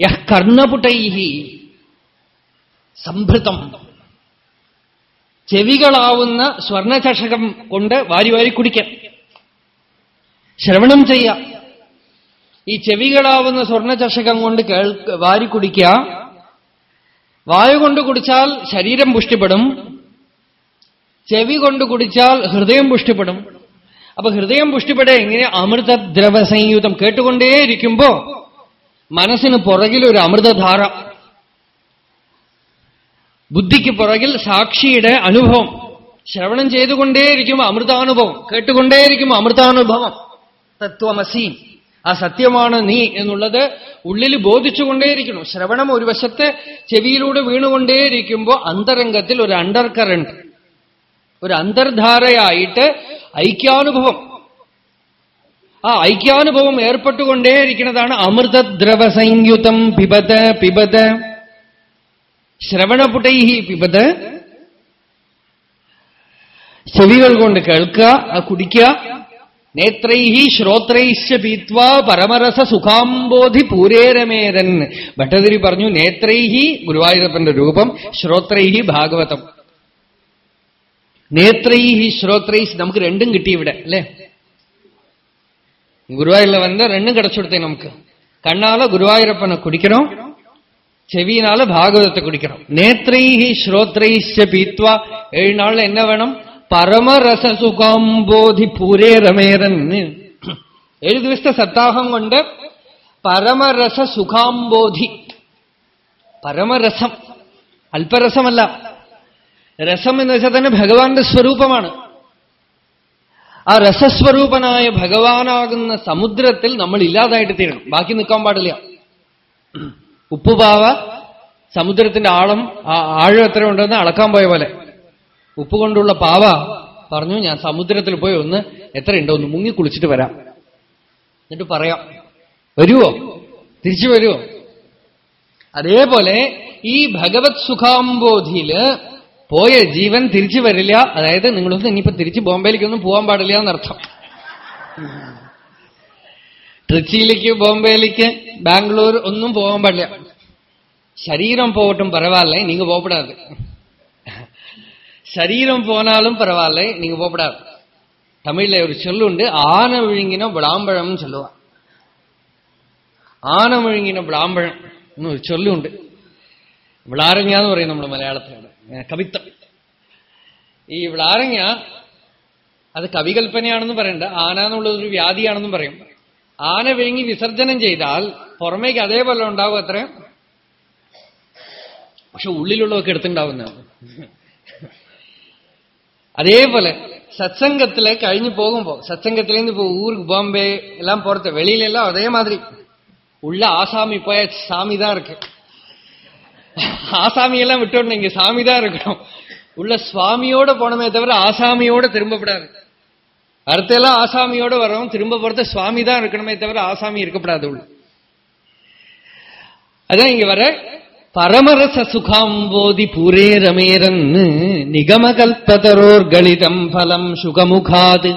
യഹ് കർണപുട്ടൈഹി സംഭൃതം. ചെവികളാവുന്ന സ്വർണചഷകം കൊണ്ട് വാരി വാരി കുടിക്കാം. ശ്രവണം ചെയ്യാം. ഈ ചെവികളാവുന്ന സ്വർണചഷകം കൊണ്ട് കേൾ വാരി കുടിക്കുക. വായു കൊണ്ട് കുടിച്ചാൽ ശരീരം പുഷ്ടിപ്പെടും. ചെവി കൊണ്ട് കുടിച്ചാൽ ഹൃദയം പുഷ്ടിപ്പെടും. അപ്പൊ ഹൃദയം പുഷ്ടിപ്പെടെ എങ്ങനെ അമൃതദ്രവ സംയുതം കേട്ടുകൊണ്ടേയിരിക്കുമ്പോ മനസ്സിന് പുറകിൽ ഒരു അമൃതധാര. ബുദ്ധിക്ക് പുറകിൽ സാക്ഷിയുടെ അനുഭവം. ശ്രവണം ചെയ്തുകൊണ്ടേയിരിക്കുമ്പോൾ അമൃതാനുഭവം. കേട്ടുകൊണ്ടേയിരിക്കുമ്പോൾ അമൃതാനുഭവം. തത്വമസി. ആ സത്യമാണ് നീ എന്നുള്ളത് ഉള്ളിൽ ബോധിച്ചുകൊണ്ടേയിരിക്കണം ശ്രവണം ഒരു വശത്ത് ചെവിയിലൂടെ വീണുകൊണ്ടേയിരിക്കുമ്പോൾ അന്തരംഗത്തിൽ ഒരു അണ്ടർ കറണ്ട് ഒരു അന്തർധാരയായിട്ട് ഐക്യാനുഭവം. ആ ഐക്യാനുഭവം ഏർപ്പെട്ടുകൊണ്ടേയിരിക്കുന്നതാണ് അമൃതദ്രവ സംയുതം പിബത പിബത. ശ്രവണപുടൈഹി പിബത്. ചെവികൾ കൊണ്ട് കേൾക്കുക കുടിക്കുക നേത്രൈഹി ശ്രോത്രൈശ്ച പീത്വ പരമരസ സുഖാംബോധി പൂരേരമേരൻ ഭട്ടതിരി പറഞ്ഞു നേത്രൈഹി ഗുരുവായൂരപ്പന്റെ രൂപം ശ്രോത്രൈഹി ഭാഗവതം. നേത്രൈഹി ശ്രോത്രൈസ് നമുക്ക് രണ്ടും കിട്ടി ഇവിടെ അല്ലേ? ഗുരുവായൂരിൽ വന്ന് രണ്ടും കിടച്ചുകൊടുത്തേ നമുക്ക്. കണ്ണാല ഗുരുവായൂരപ്പനെ കുടിക്കണം ചെവിയിനാല് ഭാഗവതത്തെ കുടിക്കണം. നേത്രൈഹി ശ്രോത്രൈശ്ച என்ன ഏഴ് നാളിൽ എന്നെ വേണം. പരമരസസുഖാംബോധി പൂരേരമേരൻ ഏഴ് ദിവസത്തെ സപ്താഹം കൊണ്ട് പരമരസ സുഖാംബോധി പരമരസം. അല്പരസമല്ല. രസം എന്ന് വെച്ചാൽ തന്നെ ഭഗവാന്റെ സ്വരൂപമാണ്. ആ രസസ്വരൂപനായ ഭഗവാനാകുന്ന സമുദ്രത്തിൽ നമ്മൾ ഇല്ലാതായിട്ട് തീരണം. ബാക്കി നിൽക്കാൻ പാടില്ല. ഉപ്പുപാവ സമുദ്രത്തിന്റെ ആഴം ആഴം എത്ര ഉണ്ടെന്ന് അളക്കാൻ പോയ പോലെ. ഉപ്പ് കൊണ്ടുള്ള പാവ പറഞ്ഞു ഞാൻ സമുദ്രത്തിൽ പോയി ഒന്ന് എത്രയുണ്ടോ ഒന്ന് മുങ്ങി കുളിച്ചിട്ട് വരാം. എന്നിട്ട് പറയാം വരുവോ? തിരിച്ചു വരുവോ? അതേപോലെ ഈ ഭഗവത് സുഖാംബോധിയിൽ പോയ ജീവൻ തിരിച്ചു വരില്ല അതായത് നിങ്ങളൊന്നും ഇനിയിപ്പോ തിരിച്ച് ബോംബെയിലേക്കൊന്നും പോകാൻ പാടില്ല എന്നർത്ഥം ട്രിച്ചിയിലേക്ക് ബോംബെയിലേക്ക് ബാംഗ്ലൂർ ഒന്നും പോകാൻ പാടില്ല ശരീരം പോകട്ടും പരവാല്ലേ நீங்க போகப்படாது ശരീരം പോനാലും പരവാല്ലേ நீங்க போகப்படாது തമിഴിലെ ഒരു ചൊല്ലുണ്ട് ആന വിഴുങ്ങിന വിളാമ്പഴം ചൊല്ലുക ആന വിഴുങ്ങിന വിളാമ്പഴം എന്നൊരു ചൊല്ലുണ്ട് വിളാരങ്ങ എന്ന് പറയും നമ്മുടെ മലയാളത്തിലാണ് കവിത്വം ഈ വിളാരങ്ങ അത് കവികൽപ്പനയാണെന്ന് പറയണ്ട ആന എന്നുള്ളത് ഒരു വ്യാധിയാണെന്നും പറയും ആന വിഴുങ്ങി വിസർജനം ചെയ്താൽ പുറമേക്ക് അതേപോലെ ഉണ്ടാവും അത്ര പക്ഷെ ഉള്ളിലുള്ളതൊക്കെ എടുത്തുണ്ടാവുന്നതാണ് അതേപോലെ സത്സംഗത്തില് കഴിഞ്ഞു പോകുമ്പോ സത്സംഗത്തിലേന്ന് ഇപ്പൊ ஊருக்கு பாம்பே எல்லாம் போறது வெளியில எல்லாம் அதே மாதிரி உள்ள ஆசாமி போய சாமி தான் இருக்கு ஆசாமியெல்லாம் விட்டோன்னு இங்க சாமி தான் இருக்கணும். உள்ள சுவாமியோட போனமே தவிர ஆசாமியோட திரும்பப்படாது. அடுத்தெல்லாம் ஆசாமியோட வரோம் திரும்ப போறது சுவாமி தான் இருக்கணுமே தவிர ஆசாமி இருக்கப்படாது உள்ள. அதான் இங்க வர பரமரச சுகாம்போதி பூரே ரமேரன். நிகமகல்பதரோர்களிதம் பலம் சுகமுகாது.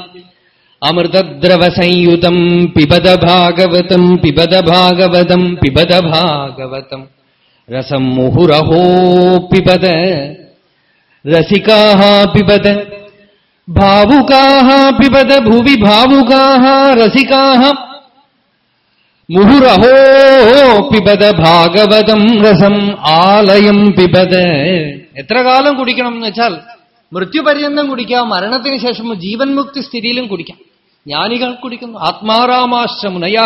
அமிர்தத்ரவ சயுதம் பிபத பாகவதம் பிபத பாகவதம் பிபத பாகவதம் രസം മുഹുരഹോ പിബത് രസികാഹ പിബത് ഭാവുകാഹ പിബത് ഭുവി ഭാവുകാഹ രസികാഹ മുഹുരഹോ പിബത് ഭാഗവതം രസം ആലയം പിബത് എത്ര കാലം കുടിക്കണം എന്ന് വെച്ചാൽ മൃത്യുപര്യന്തം കുടിക്കാം മരണത്തിന് ശേഷം ജീവൻ മുക്തി സ്ഥിതിയിലും കുടിക്കാം. ജ്ഞാനികൾ കുടിക്കുന്നു. ആത്മാരാമാശ്രമുനയ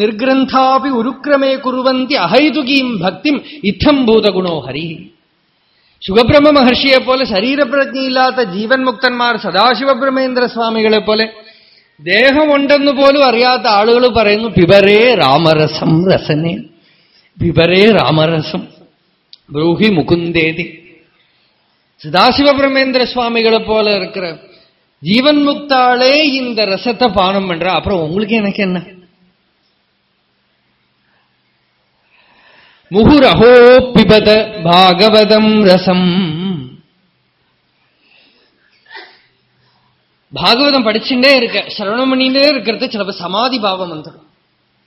നിർഗ്രന്ഥാപി ഉരുക്രമേ കുറുവന്തി അഹൈതുകീം ഭക്തിം ഇത്തം ഭൂതഗുണോ ഹരി ശുഖബ്രഹ്മ മഹർഷിയെ പോലെ ശരീരപ്രജ്ഞയില്ലാത്ത ജീവൻ മുക്തന്മാർ സദാശിവബ്രഹ്മേന്ദ്ര സ്വാമികളെ പോലെ ദേഹമുണ്ടെന്ന് പോലും അറിയാത്ത ആളുകൾ പറയുന്നു പിബരേ രാമരസം രസനെ പിബരേ രാമരസം ബ്രൂഹി മുകുന്ദേതി சதாசிவபிரமேந்திர சுவாமிகளை போல இருக்கிற ஜீவன் முக்தாளே இந்த ரசத்தை பானம் பண்ற அப்புறம் உங்களுக்கு எனக்கு என்ன முகுரஹோ பிபத பாகவதம் ரசம். பாகவதம் படிச்சுட்டே இருக்க சிரவணம் பண்ணிட்டே இருக்கிறது சிலப்ப சமாதி பாவம் வந்துடும்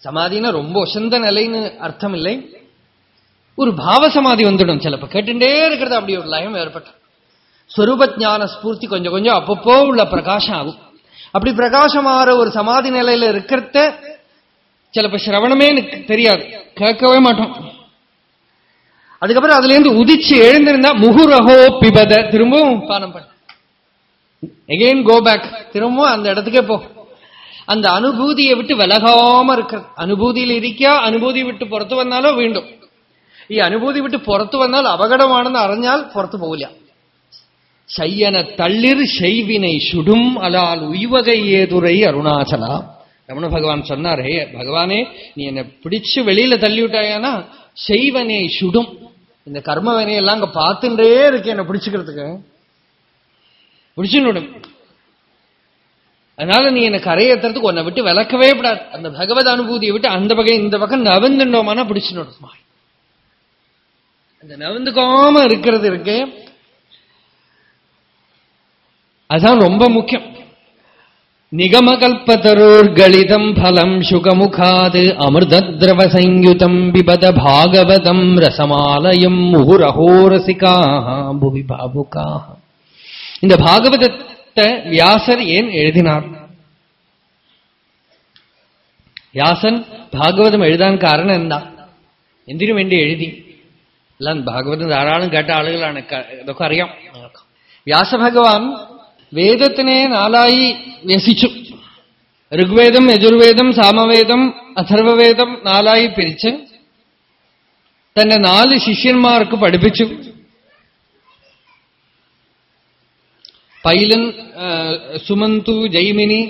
சமாதினா ரொம்ப ஒசந்த நிலைன்னு அர்த்தம் இல்லை. ஒரு பாவ சமாதி வந்துடும் சிலப்ப கேட்டுட்டே இருக்கிறது அப்படி ஒரு லயம் ஏற்பட்டு. ஸ்வரூப ஜான ஸ்பூர்த்தி கொஞ்சம் கொஞ்சம் அப்பப்போ உள்ள பிரகாசம் ஆகும். அப்படி பிரகாசமாற ஒரு சமாதி நிலையில இருக்கிறத சிலப்ப சிரவணமே எனக்கு தெரியாது. கேட்கவே மாட்டோம். அதுக்கப்புறம் அதுல இருந்து உதிச்சு எழுந்திருந்தா முகுரகோ பிபத. திரும்பவும் பானம் பண்ண. எகெயின் கோ பேக் திரும்பவும் அந்த இடத்துக்கே போ. அந்த அனுபூதியை விட்டு விலகாம இருக்கிறது அனுபூதியில் இருக்கியா அனுபூதி விட்டு புറത്തു வந்தாலோ വീണ്ടും ഈ அனுபூதி விட்டு പുറത്തു வந்தால் அபகடமானது അറിഞ്ഞാൽ പുറത്തു போகல ശയ്യന தள்ளிர் செய்வினை சுடும் அலால் உய்வகை ஏதுரை அருணாச்சலா ரமண பகவான் சொன்னாரே பகவானே நீ என்னை பிடிச்சு வெளியில தள்ளி விட்டாயானா செய்வனை சுடும் இந்த கர்ம வினையெல்லாம் அங்க பார்த்துட்டே இருக்கு என்னை பிடிச்சுக்கிறதுக்கு. பிடிச்சுடும் அதனால நீ என்ன கரையேற்றுறதுக்கு உன்னை விட்டு விளக்கவே விடாது. அந்த பகவத் அனுபூதியை விட்டு அந்த பக்கம் இந்த பக்கம் நவந்துண்டோமானா பிடிச்சுடும் அந்த நவந்துக்காம இருக்கிறது இருக்கு. அதுதான் ரொம்ப முக்கியம். நிகமகல்பதரோர்களிதம் பலம் சுகமுகாது அமிர்தத்ரவ சயுதம் பிபத பாகவதம் ரசமாலயம் முகுரஹோரசிகாக புவி பாபுகாக இந்த பாகவதத்தை வியாசர் ஏன் எழுதினார் വ്യാസൻ ഭാഗവതം എഴുതാൻ കാരണം എന്താ എന്തിനു വേണ്ടി എഴുതി എല്ലാം ഭാഗവതം ധാരാളം കേട്ട ആളുകളാണ് ഇതൊക്കെ അറിയാം വ്യാസഭഗവാൻ വേദത്തിനെ നാലായി വ്യസിച്ചു ഋഗ്വേദം യജുർവേദം സാമവേദം അഥർവവേദം നാലായി പിരിച്ച് തന്റെ നാല് ശിഷ്യന്മാർക്ക് പഠിപ്പിച്ചു. പൈലൻ സുമന്തു ജൈമിനി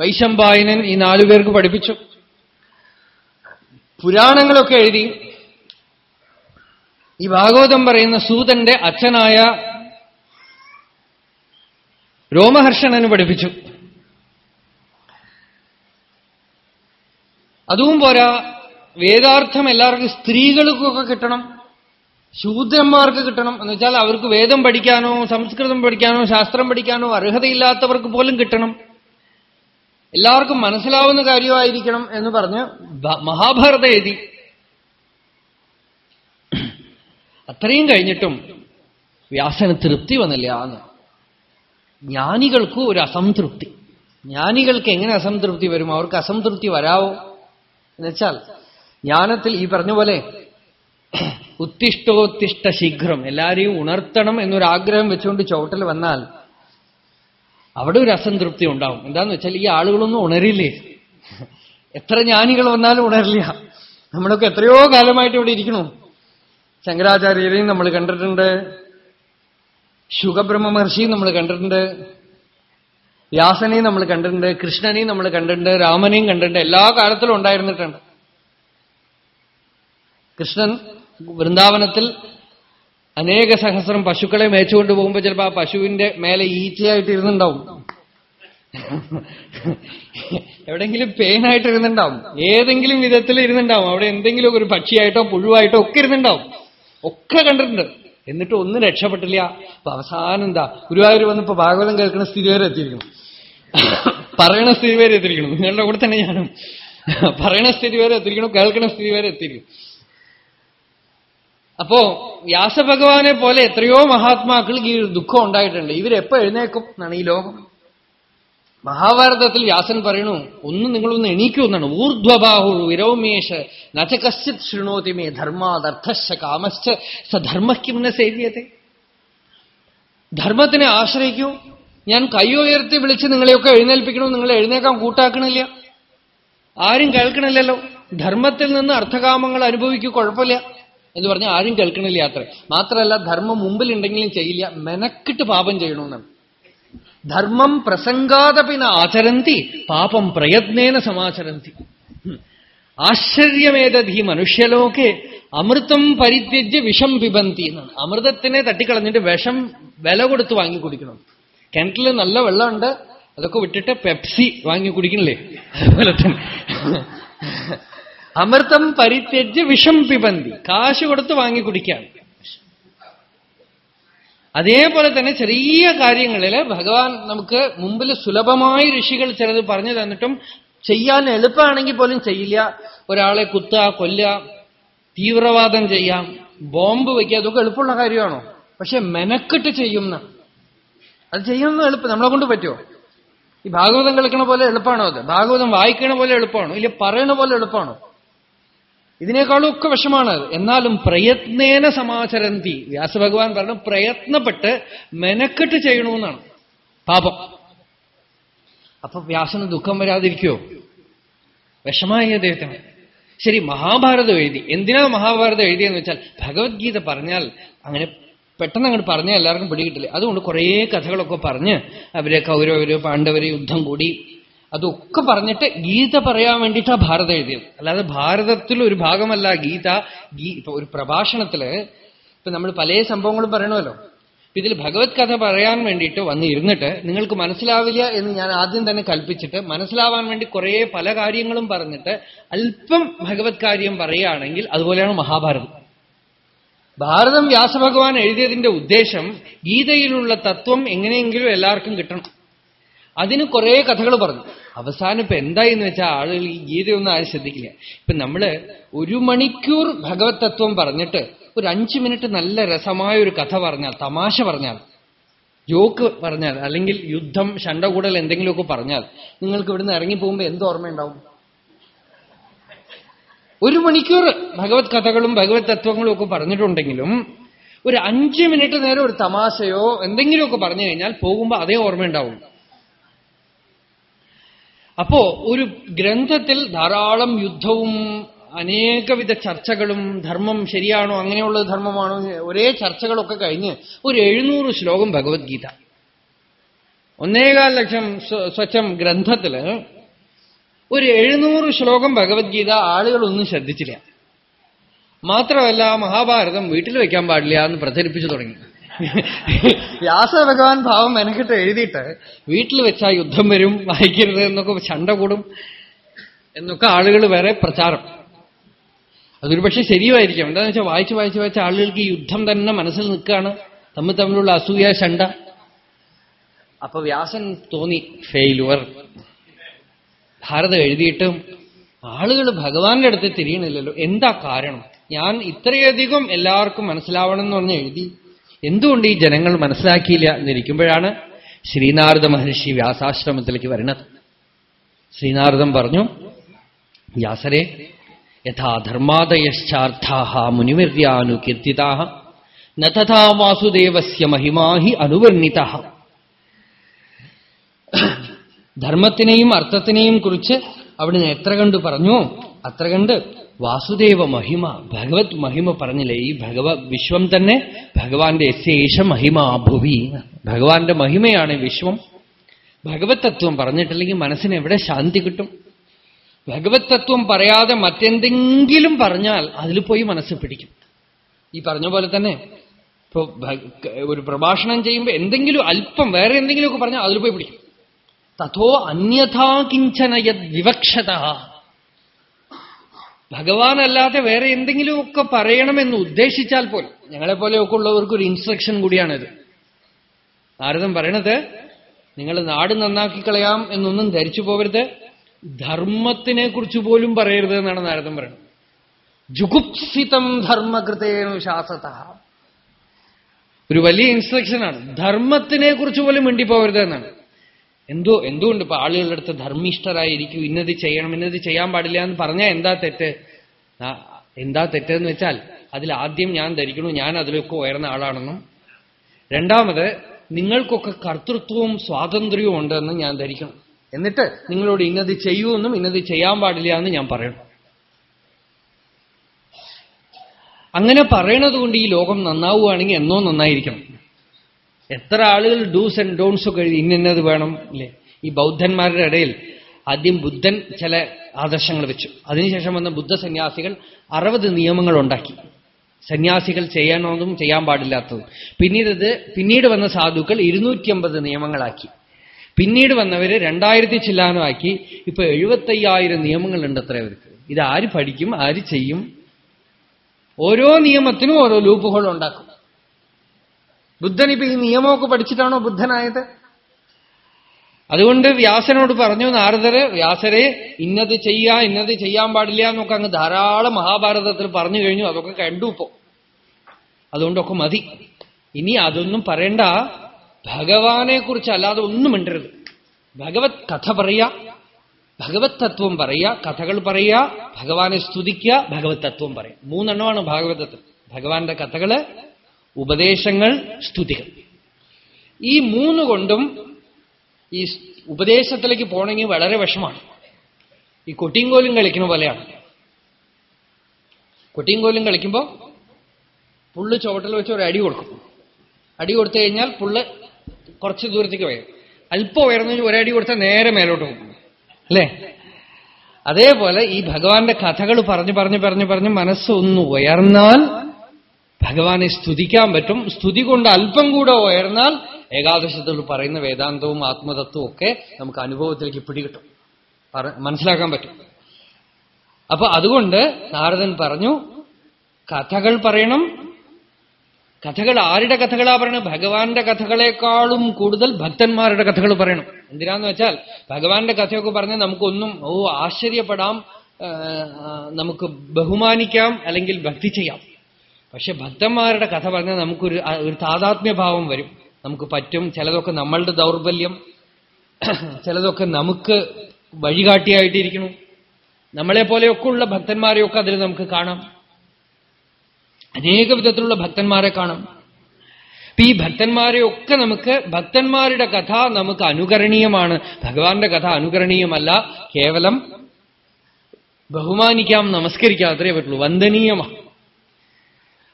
വൈശമ്പായനൻ ഈ നാലുപേർക്ക് പഠിപ്പിച്ചു. പുരാണങ്ങളൊക്കെ എഴുതി ഈ ഭാഗവതം പറയുന്ന സൂതന്റെ അച്ഛനായ രോമഹർഷണന് പഠിപ്പിച്ചു. അതും പോരാ വേദാർത്ഥം എല്ലാവർക്കും സ്ത്രീകൾക്കൊക്കെ കിട്ടണം ശൂദ്രന്മാർക്ക് കിട്ടണം. എന്ന് വെച്ചാൽ അവർക്ക് വേദം പഠിക്കാനോ സംസ്കൃതം പഠിക്കാനോ ശാസ്ത്രം പഠിക്കാനോ അർഹതയില്ലാത്തവർക്ക് പോലും കിട്ടണം. എല്ലാവർക്കും മനസ്സിലാവുന്ന കാര്യമായിരിക്കണം എന്ന് പറഞ്ഞ് മഹാഭാരത എഴുതി. അത്രയും കഴിഞ്ഞിട്ടും വ്യാസന് തൃപ്തി വന്നില്ല എന്ന്. ജ്ഞാനികൾക്ക് ഒരു അസംതൃപ്തി. ജ്ഞാനികൾക്ക് എങ്ങനെ അസംതൃപ്തി വരും? അവർക്ക് അസംതൃപ്തി വരാവോ? എന്നുവെച്ചാൽ ജ്ഞാനത്തിൽ ഈ പറഞ്ഞ പോലെ ഉത്തിഷ്ടോത്തിഷ്ട ശീഘ്രം എല്ലാരെയും ഉണർത്തണം എന്നൊരാഗ്രഹം വെച്ചുകൊണ്ട് ചോട്ടൽ വന്നാൽ അവിടെ ഒരു അസംതൃപ്തി ഉണ്ടാവും. എന്താന്ന് വെച്ചാൽ ഈ ആളുകളൊന്നും ഉണരില്ലേ? എത്ര ജ്ഞാനികൾ വന്നാലും ഉണരില്ല. നമ്മളൊക്കെ എത്രയോ കാലമായിട്ട് ഇവിടെ ഇരിക്കണു ശങ്കരാചാര്യരെയും നമ്മൾ കണ്ടിട്ടുണ്ട്. ശുഖബ്രഹ്മ മഹർഷിയും നമ്മൾ കണ്ടിട്ടുണ്ട്. വ്യാസനെയും നമ്മൾ കണ്ടിട്ടുണ്ട്. കൃഷ്ണനെയും നമ്മൾ കണ്ടിട്ടുണ്ട്. രാമനെയും കണ്ടിട്ടുണ്ട്. എല്ലാ കാലത്തിലും ഉണ്ടായിരുന്നിട്ടുണ്ട്. കൃഷ്ണൻ വൃന്ദാവനത്തിൽ അനേക സഹസ്രം പശുക്കളെ മേച്ചുകൊണ്ട് പോകുമ്പോൾ ചിലപ്പോൾ ആ പശുവിന്റെ മേലെ ഈച്ചയായിട്ട് ഇരുന്നുണ്ടാവും എവിടെങ്കിലും പെയിനായിട്ട് ഇരുന്നുണ്ടാവും ഏതെങ്കിലും വിധത്തിൽ ഇരുന്നുണ്ടാവും അവിടെ എന്തെങ്കിലും ഒരു പക്ഷിയായിട്ടോ പുഴുവായിട്ടോ ഒക്കെ ഇരുന്നുണ്ടാവും. ഒക്കെ കണ്ടിട്ടുണ്ട്. എന്നിട്ട് ഒന്നും രക്ഷപ്പെട്ടില്ല. അപ്പൊ അവസാനം എന്താ? ഗുരുവായൂർ വന്നിപ്പോ ഭാഗവതം കേൾക്കുന്ന സ്ഥിതി വരെ എത്തിയിരിക്കുന്നു. പറയണ സ്ഥിതി വരെ എത്തിയിരിക്കണം നിങ്ങളുടെ കൂടെ തന്നെ ഞാനും. പറയണ സ്ഥിതി വരെ എത്തിയിരിക്കണം കേൾക്കണ സ്ഥിതി വരെ എത്തിയിരിക്കും അപ്പോ വ്യാസഭഗവാനെ പോലെ എത്രയോ മഹാത്മാക്കൾക്ക് ഈ ദുഃഖം ഉണ്ടായിട്ടുണ്ട്. ഇവരെപ്പോ എഴുന്നേക്കും എന്നാണ് ഈ ലോകം? മഹാഭാരതത്തിൽ വ്യാസൻ പറയണു ഒന്നും നിങ്ങളൊന്ന് എണീക്കൂ എന്നാണ്. ഊർധ്വബാഹു വിരോമേഷ നച്ച കശ്ചിത് ശൃണോതി മേ ധർമാദർത്ഥശ്ച കാമശ്ച സധർമ്മക്കും സേവ്യത്തെ ധർമ്മത്തിനെ ആശ്രയിക്കൂ. ഞാൻ കൈ ഉയർത്തി വിളിച്ച് നിങ്ങളെയൊക്കെ എഴുന്നേൽപ്പിക്കണോ? നിങ്ങളെ എഴുന്നേക്കാൻ കൂട്ടാക്കണില്ല. ആരും കേൾക്കണില്ലല്ലോ. ധർമ്മത്തിൽ നിന്ന് അർത്ഥകാമങ്ങൾ അനുഭവിക്കൂ കുഴപ്പമില്ല എന്ന് പറഞ്ഞാൽ ആരും കേൾക്കണില്ല അത്ര മാത്രമല്ല ധർമ്മം മുമ്പിലുണ്ടെങ്കിലും ചെയ്യില്ല. മെനക്കിട്ട് പാപം ചെയ്യണമെന്നാണ് ധർമ്മം പ്രസംഗാതപിന ആചരന്തി പാപം പ്രയത്നേന സമാചരന്തി. ആശ്ചര്യമേതീ മനുഷ്യലോക്കെ അമൃതം പരിത്യജ്യ വിഷം പിബന്തി എന്നാണ്. അമൃതത്തിനെ തട്ടിക്കളഞ്ഞിട്ട് വിഷം വില കൊടുത്ത് വാങ്ങി കുടിക്കണം. കിണറ്റിൽ നല്ല വെള്ളമുണ്ട് അതൊക്കെ വിട്ടിട്ട് പെപ്സി വാങ്ങി കുടിക്കണില്ലേ? അതുപോലെ തന്നെ. അമൃതം പരിത്യജ്യ വിഷം പിബന്തി. കാശ് കൊടുത്ത് വാങ്ങി കുടിക്കാൻ അതേപോലെ തന്നെ ചെറിയ കാര്യങ്ങളിൽ ഭഗവാൻ നമുക്ക് മുമ്പിൽ സുലഭമായി ഋഷികൾ ചിലത് പറഞ്ഞു തന്നിട്ടും ചെയ്യാൻ എളുപ്പമാണെങ്കിൽ പോലും ചെയ്യില്ല. ഒരാളെ കുത്തുക കൊല്ല തീവ്രവാദം ചെയ്യാം ബോംബ് വയ്ക്കുക അതൊക്കെ എളുപ്പമുള്ള കാര്യമാണോ? പക്ഷെ മെനക്കെട്ട് ചെയ്യുന്ന അത് ചെയ്യുന്ന എളുപ്പം. നമ്മളെ കൊണ്ട് പറ്റുമോ? ഈ ഭാഗവതം കളിക്കണ പോലെ എളുപ്പമാണോ അത്? ഭാഗവതം വായിക്കണ പോലെ എളുപ്പമാണോ? ഇല്ല പറയണ പോലെ എളുപ്പമാണോ? ഇതിനേക്കാളും ഒക്കെ വിഷമാണ്. എന്നാലും പ്രയത്നേന സമാചരന്തി. വ്യാസഭഗവാൻ പറഞ്ഞു പ്രയത്നപ്പെട്ട് മെനക്കെട്ട് ചെയ്യണമെന്നാണ് പാപം. അപ്പൊ വ്യാസന് ദുഃഖം വരാതിരിക്കുമോ വിഷമായി അദ്ദേഹത്തിന്. ശരി മഹാഭാരതം എഴുതി. എന്തിനാ മഹാഭാരതം എഴുതിയെന്ന് വെച്ചാൽ ഭഗവത്ഗീത പറഞ്ഞാൽ അങ്ങനെ പെട്ടെന്ന് അങ്ങോട്ട് പറഞ്ഞാൽ എല്ലാവർക്കും പിടികിട്ടില്ല. അതുകൊണ്ട് കുറേ കഥകളൊക്കെ പറഞ്ഞ് അവരെ കൗരവര് പാണ്ഡവര് യുദ്ധം കൂടി അതൊക്കെ പറഞ്ഞിട്ട് ഗീത പറയാൻ വേണ്ടിയിട്ടാ ഭാരതം എഴുതിയത്. അല്ലാതെ ഭാരതത്തിൽ ഒരു ഭാഗമല്ല ഗീത. ഇപ്പൊ ഒരു പ്രഭാഷണത്തിൽ ഇപ്പൊ നമ്മൾ പല സംഭവങ്ങളും പറയണമല്ലോ. ഇതിൽ ഭഗവത് കഥ പറയാൻ വേണ്ടിയിട്ട് വന്ന് ഇരുന്നിട്ട് നിങ്ങൾക്ക് മനസ്സിലാവില്ല എന്ന് ഞാൻ ആദ്യം തന്നെ കൽപ്പിച്ചിട്ട് മനസ്സിലാവാൻ വേണ്ടി കുറേ പല കാര്യങ്ങളും പറഞ്ഞിട്ട് അല്പം ഭഗവത് കാര്യം പറയുകയാണെങ്കിൽ അതുപോലെയാണ് മഹാഭാരതം. ഭാരതം വ്യാസഭഗവാൻ എഴുതിയതിന്റെ ഉദ്ദേശം ഗീതയിലുള്ള തത്വം എങ്ങനെയെങ്കിലും എല്ലാവർക്കും കിട്ടണം. അതിന് കുറേ കഥകൾ പറഞ്ഞു. അവസാനം ഇപ്പൊ എന്തായി എന്ന് വെച്ചാൽ ആളുകൾ ഈ ഗീതയൊന്നും ആരും ശ്രദ്ധിക്കില്ല. ഇപ്പൊ നമ്മൾ ഒരു മണിക്കൂർ ഭഗവത് തത്വം പറഞ്ഞിട്ട് ഒരു അഞ്ചു മിനിറ്റ് നല്ല രസമായ ഒരു കഥ പറഞ്ഞാൽ തമാശ പറഞ്ഞാൽ ജോക്ക് പറഞ്ഞാൽ അല്ലെങ്കിൽ യുദ്ധം ശണ്ടകൂടൽ എന്തെങ്കിലുമൊക്കെ പറഞ്ഞാൽ നിങ്ങൾക്ക് ഇവിടുന്ന് ഇറങ്ങി പോകുമ്പോൾ എന്ത് ഓർമ്മയുണ്ടാവും? ഒരു മണിക്കൂർ ഭഗവത് കഥകളും ഭഗവത് തത്വങ്ങളും ഒക്കെ പറഞ്ഞിട്ടുണ്ടെങ്കിലും ഒരു അഞ്ച് മിനിറ്റ് നേരം ഒരു തമാശയോ എന്തെങ്കിലുമൊക്കെ പറഞ്ഞു കഴിഞ്ഞാൽ പോകുമ്പോൾ അതേ ഓർമ്മയുണ്ടാവും. അപ്പോ ഒരു ഗ്രന്ഥത്തിൽ ധാരാളം യുദ്ധവും അനേകവിധ ചർച്ചകളും ധർമ്മം ശരിയാണോ അങ്ങനെയുള്ള ധർമ്മമാണോ ഒരേ ചർച്ചകളൊക്കെ കഴിഞ്ഞ് ഒരു എഴുന്നൂറ് ശ്ലോകം ഭഗവത്ഗീത. ഒന്നേകാൽ ലക്ഷം സ്വച്ഛം ഗ്രന്ഥത്തിൽ ഒരു എഴുന്നൂറ് ശ്ലോകം ഭഗവത്ഗീത ആളുകളൊന്നും ശ്രദ്ധിച്ചില്ല. മാത്രമല്ല മഹാഭാരതം വീട്ടിൽ വയ്ക്കാൻ പാടില്ല എന്ന് പ്രചരിപ്പിച്ചു തുടങ്ങി. വ്യാസഭഗവാൻ ഭാവം മെനക്കിട്ട് എഴുതിയിട്ട് വീട്ടിൽ വെച്ചാൽ യുദ്ധം വരും വായിക്കരുത് എന്നൊക്കെ ചണ്ട കൂടും എന്നൊക്കെ ആളുകൾ വേറെ പ്രചാരം. അതൊരു പക്ഷെ ശരിയായിരിക്കും എന്താണെന്ന് വെച്ചാൽ വായിച്ച് വായിച്ച് വായിച്ച ആളുകൾക്ക് യുദ്ധം തന്നെ മനസ്സിൽ നിൽക്കുകയാണ്. തമ്മിൽ തമ്മിലുള്ള അസൂയ ചണ്ട. അപ്പൊ വ്യാസൻ തോന്നി ഫെയിലുവർ. ഭാരതം എഴുതിയിട്ടും ആളുകൾ ഭഗവാന്റെ അടുത്ത് തിരിയണില്ലല്ലോ. എന്താ കാരണം? ഞാൻ ഇത്രയധികം എല്ലാവർക്കും മനസ്സിലാവണം എന്ന് പറഞ്ഞ് എഴുതി. എന്തുകൊണ്ട് ഈ ജനങ്ങൾ മനസ്സിലാക്കിയില്ല എന്നിരിക്കുമ്പോഴാണ് ശ്രീനാരദ മഹർഷി വ്യാസാശ്രമത്തിലേക്ക് വരുന്നത്. ശ്രീനാരദം പറഞ്ഞു വ്യാസരെ യഥാ ധർമാദയശ്ചാർത്ഥാ മുനിവര്യാനുകീർത്തിതാ നഥാ വാസുദേവസ്യ മഹിമാഹി അനുവർണിത ധർമ്മത്തിനെയും അർത്ഥത്തിനെയും കുറിച്ച് അവിടുന്ന് എത്ര കണ്ടു പറഞ്ഞു അത്ര കണ്ട് വാസുദേവ മഹിമ ഭഗവത് മഹിമ പറഞ്ഞില്ലേ? ഈ ഭഗവ വിശ്വം തന്നെ ഭഗവാന്റെ ശേഷ മഹിമ ഭുവി. ഭഗവാന്റെ മഹിമയാണ് വിശ്വം. ഭഗവത് തത്വം പറഞ്ഞിട്ടില്ലെങ്കിൽ മനസ്സിന് എവിടെ ശാന്തി കിട്ടും? ഭഗവത് തത്വം പറയാതെ മറ്റെന്തെങ്കിലും പറഞ്ഞാൽ അതിൽ പോയി മനസ്സ് പിടിക്കും. ഈ പറഞ്ഞ പോലെ തന്നെ ഇപ്പൊ ഒരു പ്രഭാഷണം ചെയ്യുമ്പോൾ എന്തെങ്കിലും അല്പം വേറെ എന്തെങ്കിലുമൊക്കെ പറഞ്ഞാൽ അതിൽ പോയി പിടിക്കും. തഥോ അന്യഥാ കിഞ്ചനയത് വിവക്ഷത. ഭഗവാനല്ലാതെ വേറെ എന്തെങ്കിലുമൊക്കെ പറയണമെന്ന് ഉദ്ദേശിച്ചാൽ പോലും ഞങ്ങളെപ്പോലെയൊക്കെ ഉള്ളവർക്ക് ഒരു ഇൻസ്ട്രക്ഷൻ കൂടിയാണിത്. നാരദം പറയണത് നിങ്ങൾ നാട് നന്നാക്കി കളയാം എന്നൊന്നും ധരിച്ചു പോകരുത് ധർമ്മത്തിനെ കുറിച്ച് പോലും പറയരുത് എന്നാണ് നാരദം പറയുന്നത്. ജുഗുപ്സിതം ധർമ്മകൃതേനു ശാസത. ഒരു വലിയ ഇൻസ്ട്രക്ഷനാണ് ധർമ്മത്തിനെ കുറിച്ച് പോലും മിണ്ടിപ്പോകരുത് എന്നാണ്. എന്തോ എന്തുകൊണ്ട് ഇപ്പൊ ആളുകളുടെ അടുത്ത് ധർമ്മിഷ്ഠരായിരിക്കും ഇന്നത് ചെയ്യണം ഇന്നത് ചെയ്യാൻ പാടില്ല എന്ന് പറഞ്ഞാൽ എന്താ തെറ്റ്? എന്താ തെറ്റെന്ന് വെച്ചാൽ അതിൽ ആദ്യം ഞാൻ ധരിക്കണു ഞാൻ അതിലൊക്കെ ഉയർന്ന ആളാണെന്നും. രണ്ടാമത് നിങ്ങൾക്കൊക്കെ കർത്തൃത്വവും സ്വാതന്ത്ര്യവും ഉണ്ടെന്ന് ഞാൻ ധരിക്കണം. എന്നിട്ട് നിങ്ങളോട് ഇന്നത് ചെയ്യൂന്നും ഇന്നത് ചെയ്യാൻ പാടില്ല എന്ന് ഞാൻ പറയണം. അങ്ങനെ പറയണത് കൊണ്ട് ഈ ലോകം നന്നാവുകയാണെങ്കിൽ എന്നോ നന്നായിരിക്കണം. എത്ര ആളുകൾ ഡൂസ് ആൻഡ് ഡോൺസ് ഒക്കെ എഴുതി ഇന്നത് വേണം അല്ലേ? ഈ ബൗദ്ധന്മാരുടെ ഇടയിൽ ആദ്യം ബുദ്ധൻ ചില ആദർശങ്ങൾ വെച്ചു. അതിനുശേഷം വന്ന ബുദ്ധ സന്യാസികൾ അറുപത് നിയമങ്ങൾ ഉണ്ടാക്കി. സന്യാസികൾ ചെയ്യണമെന്നും ചെയ്യാൻ പാടില്ലാത്തതും. പിന്നീട് ഇത് പിന്നീട് വന്ന സാധുക്കൾ ഇരുന്നൂറ്റിയമ്പത് നിയമങ്ങളാക്കി. പിന്നീട് വന്നവര് രണ്ടായിരത്തി ചില്ലാനുമാക്കി ഇപ്പൊ എഴുപത്തയ്യായിരം നിയമങ്ങളുണ്ട് അത്ര അവർക്ക്. ഇത് ആര് പഠിക്കും ആര് ചെയ്യും? ഓരോ നിയമത്തിനും ഓരോ ലൂപ്പുകൾ ഉണ്ടാക്കും. ബുദ്ധൻ ഇപ്പൊ ഈ നിയമമൊക്കെ പഠിച്ചിട്ടാണോ ബുദ്ധനായത്? അതുകൊണ്ട് വ്യാസനോട് പറഞ്ഞു നാരദര് വ്യാസരെ ഇന്നത് ചെയ്യാ ഇന്നത് ചെയ്യാൻ പാടില്ല എന്നൊക്കെ അങ്ങ് ധാരാളം മഹാഭാരതത്തിൽ പറഞ്ഞു കഴിഞ്ഞു. അതൊക്കെ കണ്ടു ഇപ്പോ. അതുകൊണ്ടൊക്കെ മതി. ഇനി അതൊന്നും പറയണ്ട. ഭഗവാനെ കുറിച്ച് അല്ലാതെ ഒന്നും മിണ്ടരുത്. ഭഗവത് കഥ പറയാ ഭഗവത് തത്വം പറയുക കഥകൾ പറയുക ഭഗവാനെ സ്തുതിക്കുക ഭഗവത് തത്വം പറയുക മൂന്നെണ്ണമാണ് ഭാഗവതത്തിൽ. ഭഗവാന്റെ കഥകൾ ഉപദേശങ്ങൾ സ്തുതികൾ. ഈ മൂന്ന് കൊണ്ടും ഈ ഉപദേശത്തിലേക്ക് പോണെങ്കിൽ വളരെ വിഷമാണ് ഈ കൊട്ടിയും കളിക്കുന്ന പോലെയാണ്. കൊട്ടിയും കളിക്കുമ്പോൾ പുള്ള് ചുവട്ടിൽ വെച്ച് ഒരു അടി കൊടുക്കും. അടി കൊടുത്തു കഴിഞ്ഞാൽ പുള്ള് കുറച്ച് ദൂരത്തേക്ക് വരും. അല്പം ഉയർന്നു ഒരടി കൊടുത്താൽ നേരെ മേലോട്ട് പോകും. അല്ലേ? അതേപോലെ ഈ ഭഗവാന്റെ കഥകൾ പറഞ്ഞു പറഞ്ഞു പറഞ്ഞു പറഞ്ഞ് മനസ്സൊന്ന് ഉയർന്നാൽ ഭഗവാനെ സ്തുതിക്കാൻ പറ്റും. സ്തുതി കൊണ്ട് അല്പം കൂടെ ഉയർന്നാൽ ഏകാദശത്തിൽ പറയുന്ന വേദാന്തവും ആത്മതത്വവും ഒക്കെ നമുക്ക് അനുഭവത്തിലേക്ക് പിടികിട്ടും. മനസ്സിലാക്കാൻ പറ്റും. അപ്പൊ അതുകൊണ്ട് നാരദൻ പറഞ്ഞു കഥകൾ പറയണം. കഥകൾ ആരുടെ കഥകളാ പറയണം ഭഗവാന്റെ കഥകളെക്കാളും കൂടുതൽ ഭക്തന്മാരുടെ കഥകൾ പറയണം. എന്തിനാന്ന് വെച്ചാൽ ഭഗവാന്റെ കഥയൊക്കെ പറഞ്ഞാൽ നമുക്കൊന്നും ഓ ആശ്ചര്യപ്പെടാം നമുക്ക് ബഹുമാനിക്കാം അല്ലെങ്കിൽ ഭക്തി ചെയ്യാം. പക്ഷെ ഭക്തന്മാരുടെ കഥ പറഞ്ഞാൽ നമുക്കൊരു ഒരു താതാത്മ്യഭാവം വരും. നമുക്ക് പറ്റും ചിലതൊക്കെ നമ്മളുടെ ദൗർബല്യം ചിലതൊക്കെ നമുക്ക് വഴികാട്ടിയായിട്ടിരിക്കണം നമ്മളെ പോലെയൊക്കെ ഉള്ള ഭക്തന്മാരെയൊക്കെ അതിൽ നമുക്ക് കാണാം. അനേക വിധത്തിലുള്ള ഭക്തന്മാരെ കാണാം. അപ്പൊ ഈ ഭക്തന്മാരെയൊക്കെ നമുക്ക് ഭക്തന്മാരുടെ കഥ നമുക്ക് അനുകരണീയമാണ്. ഭഗവാന്റെ കഥ അനുകരണീയമല്ല. കേവലം ബഹുമാനിക്കാം നമസ്കരിക്കാം അത്രേ പറ്റുള്ളൂ. വന്ദനീയമാണ്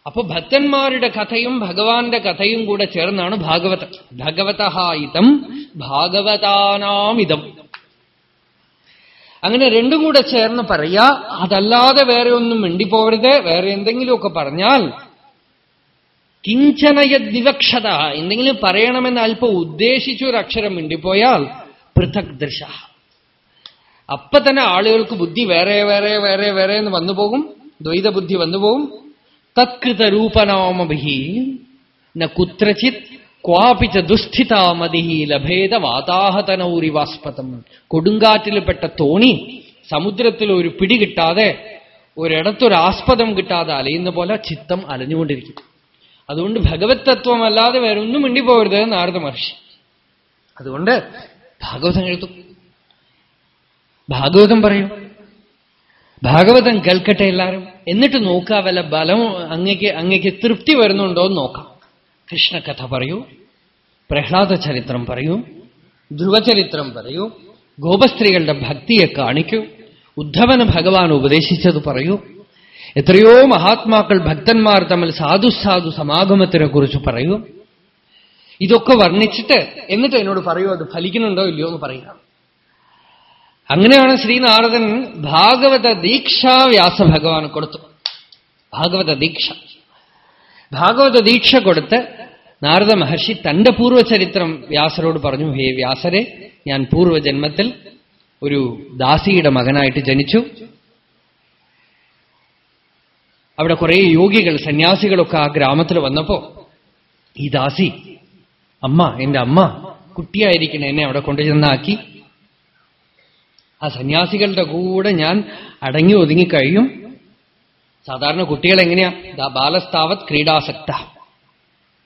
അപ്പൊ ഭക്തന്മാരുടെ കഥയും ഭഗവാന്റെ കഥയും കൂടെ ചേർന്നാണ് ഭാഗവത. ഭഗവതഹായിതം ഭാഗവതാനാമിതം. അങ്ങനെ രണ്ടും കൂടെ ചേർന്ന് പറയാ അതല്ലാതെ വേറെ ഒന്നും മിണ്ടിപ്പോവരുത്. വേറെ എന്തെങ്കിലുമൊക്കെ പറഞ്ഞാൽ കിഞ്ചനയദ്വിവക്ഷത എന്തെങ്കിലും പറയണമെന്ന് അല്പം ഉദ്ദേശിച്ചൊരു അക്ഷരം മിണ്ടിപ്പോയാൽ പൃഥക് ദൃശ അപ്പൊ തന്നെ ആളുകൾക്ക് ബുദ്ധി വേറെ വേറെ വേറെ വേറെ എന്ന് വന്നു പോകും ദ്വൈത വന്നു പോകും തത്കൃത രൂപനാമഭി ന കുത്രചിത് ക്വാപിച്ച ദുസ്ഥിതാമതി ലഭേദ വാതാഹതനൗരിവാസ്പതം. കൊടുങ്കാറ്റിൽപ്പെട്ട തോണി സമുദ്രത്തിൽ ഒരു പിടി കിട്ടാതെ ഒരിടത്തൊരാസ്പദം കിട്ടാതെ അലയുന്ന പോലെ ചിത്തം അലഞ്ഞുകൊണ്ടിരിക്കും. അതുകൊണ്ട് ഭഗവത് തത്വമല്ലാതെ വേറെ ഒന്നും മിണ്ടിപ്പോകരുത് നാരദ മഹർഷി. അതുകൊണ്ട് ഭാഗവതം എഴുതും. ഭാഗവതം പറയും. ഭാഗവതം കേൾക്കട്ടെ എല്ലാവരും. എന്നിട്ട് നോക്കുക വല്ല ബലം അങ്ങക്ക് അങ്ങക്ക് തൃപ്തി വരുന്നുണ്ടോ എന്ന് നോക്കാം. കൃഷ്ണകഥ പറയൂ പ്രഹ്ലാദ ചരിത്രം പറയൂ ധ്രുവചരിത്രം പറയൂ ഗോപസ്ത്രീകളുടെ ഭക്തിയെ കാണിക്കൂ ഉദ്ധവന് ഭഗവാൻ ഉപദേശിച്ചത് പറയൂ എത്രയോ മഹാത്മാക്കൾ ഭക്തന്മാർ തമ്മിൽ സാധു സാധു സമാഗമത്തിനെ കുറിച്ച് പറയൂ. ഇതൊക്കെ വർണിച്ചിട്ട് എന്നിട്ട് എന്നോട് പറയൂ അത് ഫലിക്കുന്നുണ്ടോ ഇല്ലയോ എന്ന് പറയുക. അങ്ങനെയാണ് ശ്രീനാരദൻ ഭാഗവത ദീക്ഷ വ്യാസഭഗവാൻ കൊടുത്തു. ഭാഗവത ദീക്ഷ. ഭാഗവത ദീക്ഷ കൊടുത്ത് നാരദ മഹർഷി തന്റെ പൂർവചരിത്രം വ്യാസരോട് പറഞ്ഞു ഹേ വ്യാസരെ ഞാൻ പൂർവജന്മത്തിൽ ഒരു ദാസിയുടെ മകനായിട്ട് ജനിച്ചു. അവിടെ കുറെ യോഗികൾ സന്യാസികളൊക്കെ ആ ഗ്രാമത്തിൽ വന്നപ്പോ ഈ ദാസി അമ്മ എന്റെ അമ്മ കുട്ടിയായിരിക്കണ എന്നെ അവിടെ കൊണ്ടുചെന്നാക്കി. ആ സന്യാസികളുടെ കൂടെ ഞാൻ അടങ്ങി ഒതുങ്ങി കഴിയും സാധാരണ കുട്ടികൾ എങ്ങനെയാ? ബാലസ്ഥാവത് ക്രീഡാസക്ത.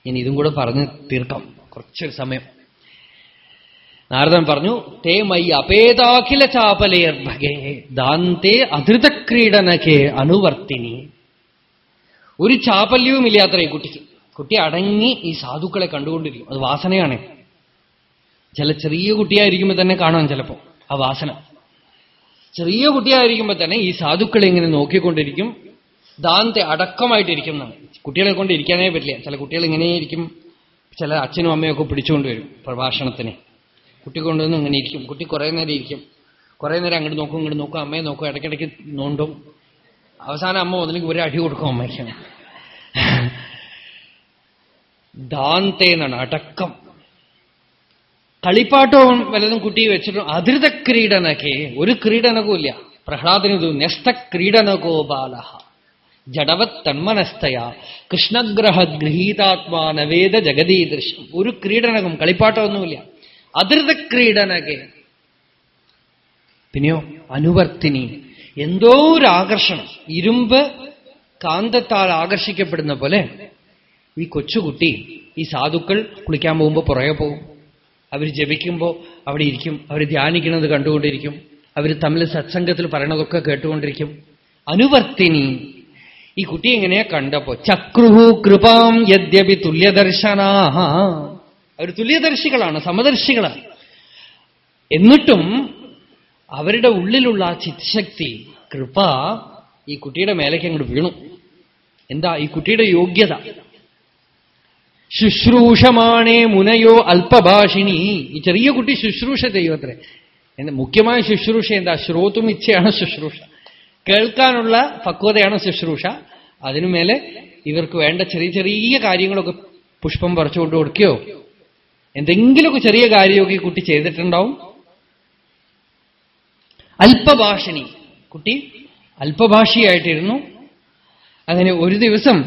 ഇനി ഇതും കൂടെ പറഞ്ഞ് തീർക്കാം. കുറച്ചൊരു സമയം. നാരദൻ പറഞ്ഞു തേ മൈ അപേതാഖില ചാപലേർഭഗേ ദാന്തേ അധൃതക്രീഡനകെ അനുവർത്തിനി. ഒരു ചാപല്യവും ഇല്ലാത്ര ഈ കുട്ടിക്ക്. കുട്ടി അടങ്ങി ഈ സാധുക്കളെ കണ്ടുകൊണ്ടിരിക്കും. അത് വാസനയാണ്. ചില ചെറിയ കുട്ടിയായിരിക്കുമ്പോൾ തന്നെ കാണാം ചിലപ്പോ ആ വാസന. ചെറിയ കുട്ടിയായിരിക്കുമ്പോൾ തന്നെ ഈ സാധുക്കളെ ഇങ്ങനെ നോക്കിക്കൊണ്ടിരിക്കും. ദാന്തെ അടക്കമായിട്ടിരിക്കും എന്നാണ്. കുട്ടികളെ കൊണ്ട് ഇരിക്കാനേ പറ്റില്ല. ചില കുട്ടികൾ ഇങ്ങനെ ഇരിക്കും ചില അച്ഛനും അമ്മയൊക്കെ പിടിച്ചുകൊണ്ട് വരും പ്രഭാഷണത്തിന്. കുട്ടി കൊണ്ടുവന്ന് ഇങ്ങനെ ഇരിക്കും. കുട്ടി കുറേ നേരം ഇരിക്കും. കുറേ നേരം അങ്ങോട്ട് നോക്കും ഇങ്ങോട്ട് നോക്കും. അമ്മയെ നോക്കും. ഇടയ്ക്കിടയ്ക്ക് നോണ്ടും. അവസാനം അമ്മ ഒന്നിലേക്ക് ഒരു അടി കൊടുക്കും അമ്മയ്ക്ക്. ദാന്തേ എന്നാണ്. അടക്കം. കളിപ്പാട്ടവും വല്ലതും കുട്ടി വെച്ചിട്ടും അതിർത ക്രീഡനക്കെ ഒരു ക്രീഡനകവും ഇല്ല പ്രഹ്ലാദനിതു നെസ്ത ക്രീഡനകോ ബാലഹ. ജഡവത് തന്മനസ്ഥയാ. കൃഷ്ണഗ്രഹ ഗൃഹീതാത്മാനവേദ ഒരു ക്രീഡനകം കളിപ്പാട്ടമൊന്നുമില്ല. അതിർത ക്രീഡനകെ പിന്നെയോ അനുവർത്തിനി. എന്തോ ഒരു ആകർഷണം. ഇരുമ്പ് കാന്തത്താൽ ആകർഷിക്കപ്പെടുന്ന പോലെ ഈ കൊച്ചുകുട്ടി ഈ സാധുക്കൾ കുളിക്കാൻ പോകുമ്പോൾ പുറകെ പോകും. അവർ ജപിക്കുമ്പോൾ അവിടെ ഇരിക്കും. അവർ ധ്യാനിക്കുന്നത് കണ്ടുകൊണ്ടിരിക്കും. അവർ തമ്മിൽ സത്സംഗത്തിൽ പറയണതൊക്കെ കേട്ടുകൊണ്ടിരിക്കും. അനുവർത്തിനി ഈ കുട്ടി എങ്ങനെയാ കണ്ടപ്പോ ചക്രുഹു കൃപാം യദ്യപി തുല്യദർശനാഹ. അവർ തുല്യദർശികളാണ് സമദർശികളാണ് എന്നിട്ടും അവരുടെ ഉള്ളിലുള്ള ആ ചിത്ശക്തി കൃപ ഈ കുട്ടിയുടെ മേലേക്ക് അങ്ങോട്ട് വീണു. എന്താ ഈ കുട്ടിയുടെ യോഗ്യത? ശുശ്രൂഷമാണേ മുനയോ അല്പഭാഷിണി. ഈ ചെറിയ കുട്ടി ശുശ്രൂഷ ചെയ്യുമത്രേ എന്റെ മുഖ്യമായ ശുശ്രൂഷ എന്താ? ശ്രോതും ഇച്ഛയാണ് ശുശ്രൂഷ. കേൾക്കാനുള്ള പക്വതയാണ് ശുശ്രൂഷ. അതിനുമേലെ ഇവർക്ക് വേണ്ട ചെറിയ ചെറിയ കാര്യങ്ങളൊക്കെ പുഷ്പം പറിച്ചുകൊണ്ട് കൊടുക്കുകയോ എന്തെങ്കിലുമൊക്കെ ചെറിയ കാര്യമൊക്കെ ഈ കുട്ടി ചെയ്തിട്ടുണ്ടാവും. അല്പഭാഷിണി. കുട്ടി അല്പഭാഷിയായിട്ടിരുന്നു. അങ്ങനെ ഒരു ദിവസം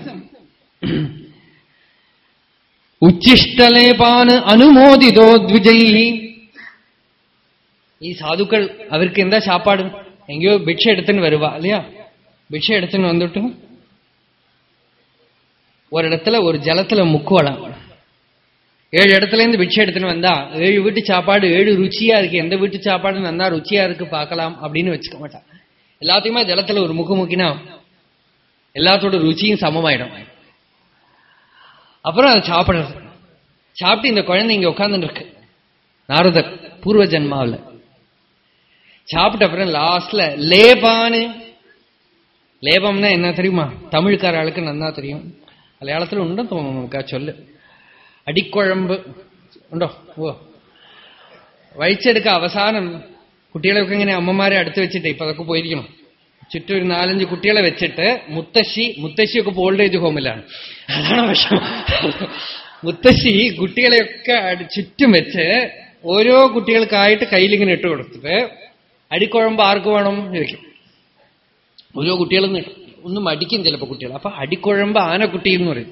ഉച്ചിഷ്ടലേപാന് അനുമോദിതോ ദ്വിജൈഹി ഈ സാധുക്കൾ അവർക്ക് എന്താ ശാപ്പാട് എങ്കിയോ ഭിക്ഷ എടുത്തിന് വരുവാ അല്ലയാ? ഭിക്ഷ എടുത്തിന് വന്നിട്ട് ஒரு இடத்துல ஒரு ஜலத்துல முக்குவலாம் ஏழு இடத்துல இருந்து பிட்சை எடுத்துன்னு வந்தா ஏழு வீட்டு சாப்பாடு ஏழு ருச்சியா இருக்கு எந்த வீட்டு சாப்பாடு நல்லா ருச்சியா இருக்கு பார்க்கலாம் அப்படின்னு வச்சுக்க மாட்டான் எல்லாத்தையுமே ஜலத்துல ஒரு முக்கு முக்கினா எல்லாத்தோட ருச்சியும் சமமாயிடும் அப்புறம் அதை சாப்பிடுறது சாப்பிட்டு இந்த குழந்தை இங்க உட்கார்ந்துட்டு இருக்கு நாரதர் பூர்வ ஜென்மாவில் சாப்பிட்ட அப்புறம் லாஸ்ட்ல லேபான்னு லேபம்னா என்ன தெரியுமா தமிழ்கார ஆளுக்கு நன்னா தெரியும் മലയാളത്തിൽ ഉണ്ടെന്ന് തോന്നുന്നു നമുക്ക് ആ ചൊല്ല് അടിക്കുഴമ്പ് ഉണ്ടോ ഓ വഴിച്ചെടുക്ക അവസാനം കുട്ടികളെയൊക്കെ ഇങ്ങനെ അമ്മമാരെ അടുത്ത് വെച്ചിട്ട് ഇപ്പൊ അതൊക്കെ പോയിരിക്കണം ചുറ്റും ഒരു നാലഞ്ച് കുട്ടികളെ വെച്ചിട്ട് മുത്തശ്ശി മുത്തശ്ശിയൊക്കെ ഓൾഡ് ഏജ് ഹോമിലാണ് അതാണ് വിഷമം. മുത്തശ്ശി കുട്ടികളെയൊക്കെ ചുറ്റും വെച്ച് ഓരോ കുട്ടികൾക്കായിട്ട് കയ്യിലിങ്ങനെ ഇട്ട് കൊടുത്തിട്ട് അടിക്കുഴമ്പ് ആർക്ക് വേണം ചോദിക്കും. ഓരോ കുട്ടികളും ഒന്നും അടിക്കും ചിലപ്പോൾ കുട്ടികൾ. അപ്പൊ അടിക്കുഴമ്പ് ആനക്കുട്ടി എന്ന് പറയും.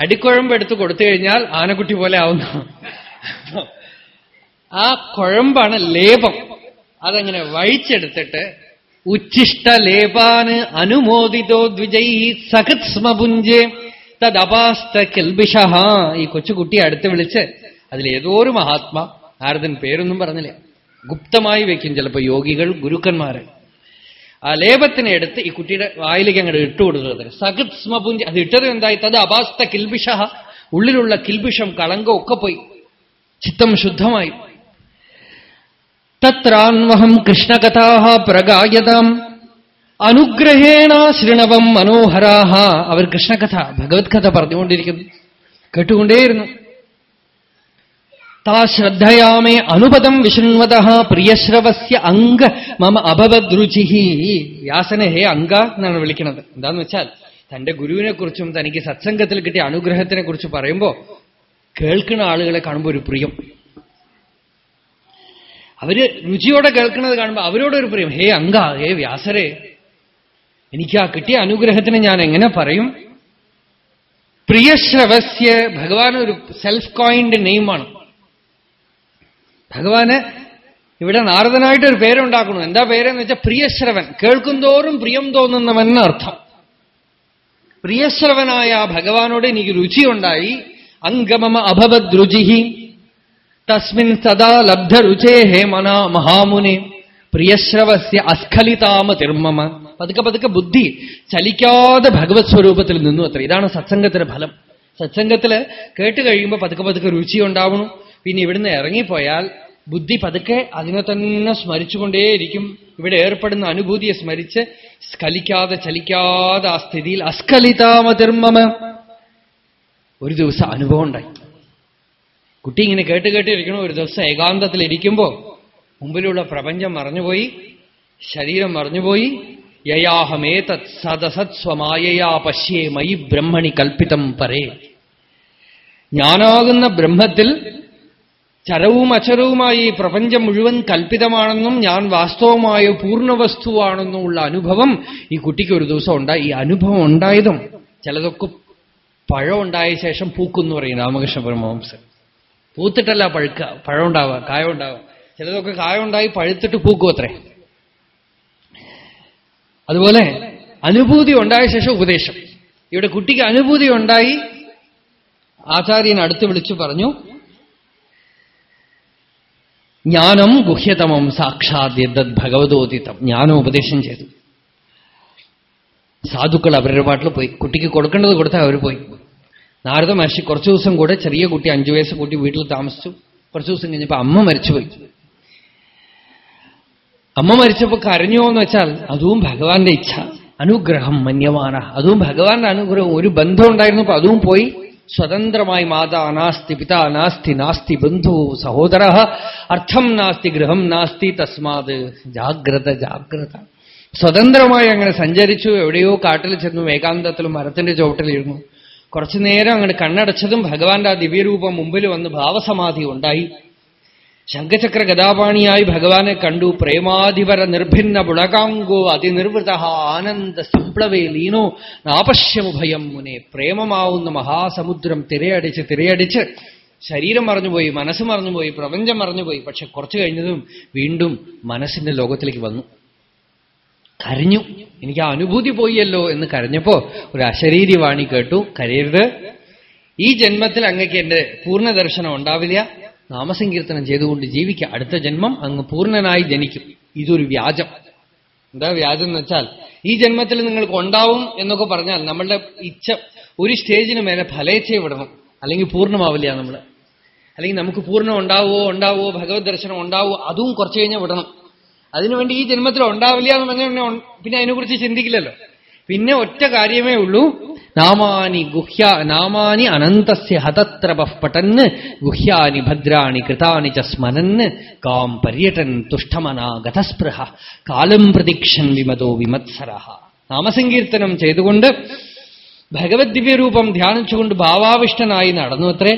അടിക്കുഴമ്പ് എടുത്ത് കൊടുത്തു കഴിഞ്ഞാൽ ആനക്കുട്ടി പോലെ ആവുന്നു. ആ കുഴമ്പാണ് ലേപം. അതങ്ങനെ വഴിച്ചെടുത്തിട്ട് ഉച്ഛിഷ്ട ലേപാന് അനുമോദിതോ ദ്വിജൈ സഹത്സ്മപുഞ്ചേ തദപാസ്ത കെൽബിഷ ഈ കൊച്ചുകുട്ടിയെ അടുത്ത് വിളിച്ച് അതിലേതോ ഒരു മഹാത്മാ ആരതൻ പേരൊന്നും പറഞ്ഞില്ല. ഗുപ്തമായി വെക്കും ചിലപ്പോ യോഗികൾ ഗുരുക്കന്മാരെ. ആ ലേപത്തിനെ എടുത്ത് ഈ കുട്ടിയുടെ വായിലേക്ക് അങ്ങോട്ട് ഇട്ടുകൊടുക്കുന്നത് സഹത്സ്മപുഞ്ച് അത് ഇട്ടത് എന്തായി? തത് അപാസ്ത കിൽബിഷ ഉള്ളിലുള്ള കിൽബിഷം കളങ്കം ഒക്കെ പോയി. ചിത്തം ശുദ്ധമായി. തത്രാൻവഹം കൃഷ്ണകഥാ പ്രഗായതാം അനുഗ്രഹേണ ശൃണവം മനോഹരാഹ അവർ കൃഷ്ണകഥ ഭഗവത് കഥ പറഞ്ഞുകൊണ്ടിരിക്കുന്നു. കേട്ടുകൊണ്ടേയിരുന്നു. താ ശ്രദ്ധയാമേ അനുപദം വിശൃൺവത പ്രിയശ്രവസ്യ അംഗ മമ അഭവദ്രുചി വ്യാസനെ ഹേ അംഗ എന്നാണ് വിളിക്കുന്നത്. എന്താന്ന് വെച്ചാൽ തന്റെ ഗുരുവിനെ കുറിച്ചും തനിക്ക് സത്സംഗത്തിൽ കിട്ടിയ അനുഗ്രഹത്തിനെ കുറിച്ച് പറയുമ്പോ കേൾക്കുന്ന ആളുകളെ കാണുമ്പോൾ ഒരു പ്രിയം. അവർ രുചിയോടെ കേൾക്കുന്നത് കാണുമ്പോൾ അവരോടൊരു പ്രിയം. ഹേ അങ്ക ഹേ വ്യാസരേ എനിക്ക് ആ കിട്ടിയ അനുഗ്രഹത്തിന് ഞാൻ എങ്ങനെ പറയും? പ്രിയശ്രവസ്യ ഭഗവാൻ ഒരു സെൽഫ് കോയിൻഡ് നെയിമാണ് ഭഗവാന് ഇവിടെ നാരദനായിട്ട് ഒരു പേരുണ്ടാക്കണം എന്താ പേരെന്ന് വെച്ചാൽ പ്രിയശ്രവൻ. കേൾക്കുന്തോറും പ്രിയം തോന്നുന്നവൻ അർത്ഥം പ്രിയശ്രവനായ ഭഗവാനോട് എനിക്ക് രുചിയുണ്ടായി. അംഗമമ അഭവദ് രുചി തസ്മിൻ സദാ ലബ്ധരുചേ ഹേ മഹാമുനി മഹാമുനെ. പ്രിയശ്രവസ്യ അസ്ഖലിതാമ തിർമ്മമ. പതുക്കെ പതുക്കെ ബുദ്ധി ചലിക്കാതെ ഭഗവത് സ്വരൂപത്തിൽ നിന്നു അത്ര. ഇതാണ് സത്സംഗത്തിന്റെ ഫലം. സത്സംഗത്തിൽ കേട്ട് കഴിയുമ്പോൾ പതുക്കെ പതുക്കെ രുചി ഉണ്ടാവണം പിന്നെ ഇവിടുന്ന് ഇറങ്ങിപ്പോയാൽ ബുദ്ധി പതുക്കെ അതിനെ തന്നെ സ്മരിച്ചുകൊണ്ടേയിരിക്കും. ഇവിടെ ഏർപ്പെടുന്ന അനുഭൂതിയെ സ്മരിച്ച് സ്കലിക്കാതെ ചലിക്കാതെ ആ സ്ഥിതിയിൽ അസ്ഖലിതാമതിർമ്മമ ഒരു ദിവസം അനുഭവം ഉണ്ടായി. കുട്ടി ഇങ്ങനെ കേട്ട് കേട്ടിരിക്കണോ ഒരു ദിവസം ഏകാന്തത്തിൽ ഇരിക്കുമ്പോ മുമ്പിലുള്ള പ്രപഞ്ചം മറഞ്ഞുപോയി ശരീരം മറഞ്ഞുപോയി. യയാഹമേതത് സദസത് സ്വമായയാ പശ്യേ മയി ബ്രഹ്മണി കൽപ്പിതം പരേ. ഞാനാകുന്ന ബ്രഹ്മത്തിൽ ചരവും അചരവുമായി ഈ പ്രപഞ്ചം മുഴുവൻ കൽപ്പിതമാണെന്നും ഞാൻ വാസ്തവമായ പൂർണവസ്തുവാണെന്നുമുള്ള അനുഭവം ഈ കുട്ടിക്ക് ഒരു ദിവസം ഉണ്ടായി. ഈ അനുഭവം ഉണ്ടായതും ചിലതൊക്കെ പഴം ഉണ്ടായ ശേഷം പൂക്കുന്നു പറയും രാമകൃഷ്ണ പരമഹംസൻ. പൂത്തിട്ടല്ല പഴുക്ക പഴം ഉണ്ടാവുക കായ ഉണ്ടാവുക ചിലതൊക്കെ കായ ഉണ്ടായി പഴുത്തിട്ട് പൂക്കും അത്രേ. അതുപോലെ അനുഭൂതി ഉണ്ടായ ശേഷം ഉപദേശം. ഇവിടെ കുട്ടിക്ക് അനുഭൂതി ഉണ്ടായി ആചാര്യൻ അടുത്ത് വിളിച്ചു പറഞ്ഞു ജ്ഞാനം ഗുഹ്യതമം സാക്ഷാത് യദ്ദത് ഭഗവതോദിതം. ജ്ഞാനോപദേശം ചെയ്തു. സാധുക്കൾ അവരുടെ പാട്ടിൽ പോയി. കുട്ടിക്ക് കൊടുക്കേണ്ടത് കൊടുത്താൽ അവർ പോയി. നാരദ മഹർഷി കുറച്ചു ദിവസം കൂടെ ചെറിയ കുട്ടി അഞ്ചു വയസ്സ് കൂട്ടി വീട്ടിൽ താമസിച്ചു. കുറച്ചു ദിവസം കഴിഞ്ഞപ്പോൾ അമ്മ മരിച്ചുപോയി. അമ്മ മരിച്ചപ്പോ കരഞ്ഞോ എന്ന് വെച്ചാൽ അതും ഭഗവാന്റെ ഇച്ഛ. അനുഗ്രഹം മന്യമാന. അതും ഭഗവാന്റെ അനുഗ്രഹം. ഒരു ബന്ധം ഉണ്ടായിരുന്നപ്പോ അതും പോയി. സ്വതന്ത്രമായി മാതാ നാസ്തി പിതാ നാസ്തി നാസ്തി ബന്ധു സഹോദര. അർത്ഥം നാസ്തി ഗൃഹം നാസ്തി തസ്മാത്. ജാഗ്രത ജാഗ്രത. സ്വതന്ത്രമായി അങ്ങനെ സഞ്ചരിച്ചു. എവിടെയോ കാട്ടിൽ ചെന്നു. ഏകാന്തത്തിലും മരത്തിന്റെ ചുവട്ടിലിരുന്നു. കുറച്ചു നേരം അങ്ങോട്ട് കണ്ണടച്ചതും ഭഗവാന്റെ ആ ദിവ്യരൂപം മുമ്പിൽ വന്ന് ഭാവസമാധി ഉണ്ടായി. ശംഖചക്ര ഗതാപാണിയായി ഭഗവാനെ കണ്ടു. പ്രേമാധിപര നിർഭിന്ന പുളകാങ്കോ അതിനിർവൃത ആനന്ദ സംപ്ലവേ ലീനോ നാപശ്യമുഭയം മുനെ. പ്രേമമാവുന്ന മഹാസമുദ്രം തിരയടിച്ച് തിരയടിച്ച് ശരീരം മറഞ്ഞുപോയി മനസ്സ് മറഞ്ഞുപോയി പ്രപഞ്ചം മറഞ്ഞുപോയി. പക്ഷെ കുറച്ചു കഴിഞ്ഞതും വീണ്ടും മനസ്സിന്റെ ലോകത്തിലേക്ക് വന്നു. കരഞ്ഞു. എനിക്ക് ആ അനുഭൂതി പോയല്ലോ എന്ന് കരഞ്ഞപ്പോ ഒരു അശരീരി വാണി കേട്ടു. കരയരുത്. ഈ ജന്മത്തിൽ അങ്ങക്ക് എന്റെ പൂർണ ദർശനം ഉണ്ടാവില്ല. നാമസങ്കീർത്തനം ചെയ്തുകൊണ്ട് ജീവിക്കുക. അടുത്ത ജന്മം അങ്ങ് പൂർണനായി ജനിക്കും. ഇതൊരു വ്യാജം. എന്താ വ്യാജം എന്ന് വെച്ചാൽ ഈ ജന്മത്തിൽ നിങ്ങൾക്ക് ഉണ്ടാവും എന്നൊക്കെ പറഞ്ഞാൽ നമ്മളുടെ ഇച്ഛ ഒരു സ്റ്റേജിന് മേലെ ഫലേച്ഛയെ വിടണം. അല്ലെങ്കിൽ പൂർണമാവില്ല നമ്മൾ അല്ലെങ്കിൽ നമുക്ക് പൂർണം ഉണ്ടാവുമോ ഉണ്ടാവുമോ ഭഗവത് ദർശനം ഉണ്ടാവുമോ അതും കുറച്ചു കഴിഞ്ഞാൽ വിടണം. അതിനുവേണ്ടി ഈ ജന്മത്തിൽ ഉണ്ടാവില്ല എന്ന് പറഞ്ഞാൽ പിന്നെ അതിനെക്കുറിച്ച് ചിന്തിക്കില്ലല്ലോ. പിന്നെ ഒറ്റ കാര്യമേ ഉള്ളൂ. നാമാനി ഗുഹ്യ നാമാനി അനന്തസ്യ ഹതത്രപ പട്ടന് ഗുഹ്യാനി ഭദ്രാണി കൃതാനി ച സ്മനന് കാം പര്യടൻ തുഷ്ടമനാ ഗതസ്പൃഹ കാലം പ്രതീക്ഷൻ വിമതോ വിമത്സര. നാമസങ്കീർത്തനം ചെയ്തുകൊണ്ട് ഭഗവത് ദിവ്യരൂപം ധ്യാനിച്ചുകൊണ്ട് ഭാവാവിഷ്ടനായി നടന്നു അത്രേ.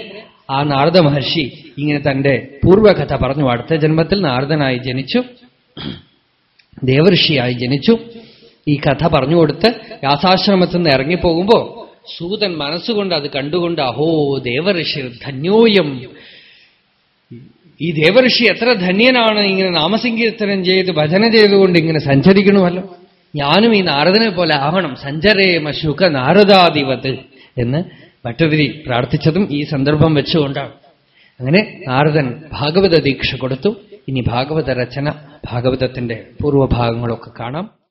ആ നാരദ മഹർഷി ഇങ്ങനെ തന്റെ പൂർവകഥ പറഞ്ഞു. അടുത്ത ജന്മത്തിൽ നാരദനായി ജനിച്ചു. ദേവർഷിയായി ജനിച്ചു. ഈ കഥ പറഞ്ഞുകൊടുത്ത് വ്യാസാശ്രമത്തിൽ നിന്ന് ഇറങ്ങിപ്പോകുമ്പോ സൂതൻ മനസ്സുകൊണ്ട് അത് കണ്ടുകൊണ്ട് അഹോ ദേവഋഷി ധന്യോയം. ഈ ദേവഋഷി എത്ര ധന്യനാണ്. ഇങ്ങനെ നാമസങ്കീർത്തനം ചെയ്ത് ഭജന ചെയ്തുകൊണ്ട് ഇങ്ങനെ സഞ്ചരിക്കണമല്ലോ. ഞാനും ഈ നാരദനെ പോലെ ആവണം. സഞ്ചരേമ ശുക നാരദാധിപത് എന്ന് ഭട്ടതിരി പ്രാർത്ഥിച്ചതും ഈ സന്ദർഭം വെച്ചുകൊണ്ടാണ്. അങ്ങനെ നാരദൻ ഭാഗവത ദീക്ഷ കൊടുത്തു. ഇനി ഭാഗവത രചന ഭാഗവതത്തിന്റെ പൂർവഭാഗങ്ങളൊക്കെ കാണാം.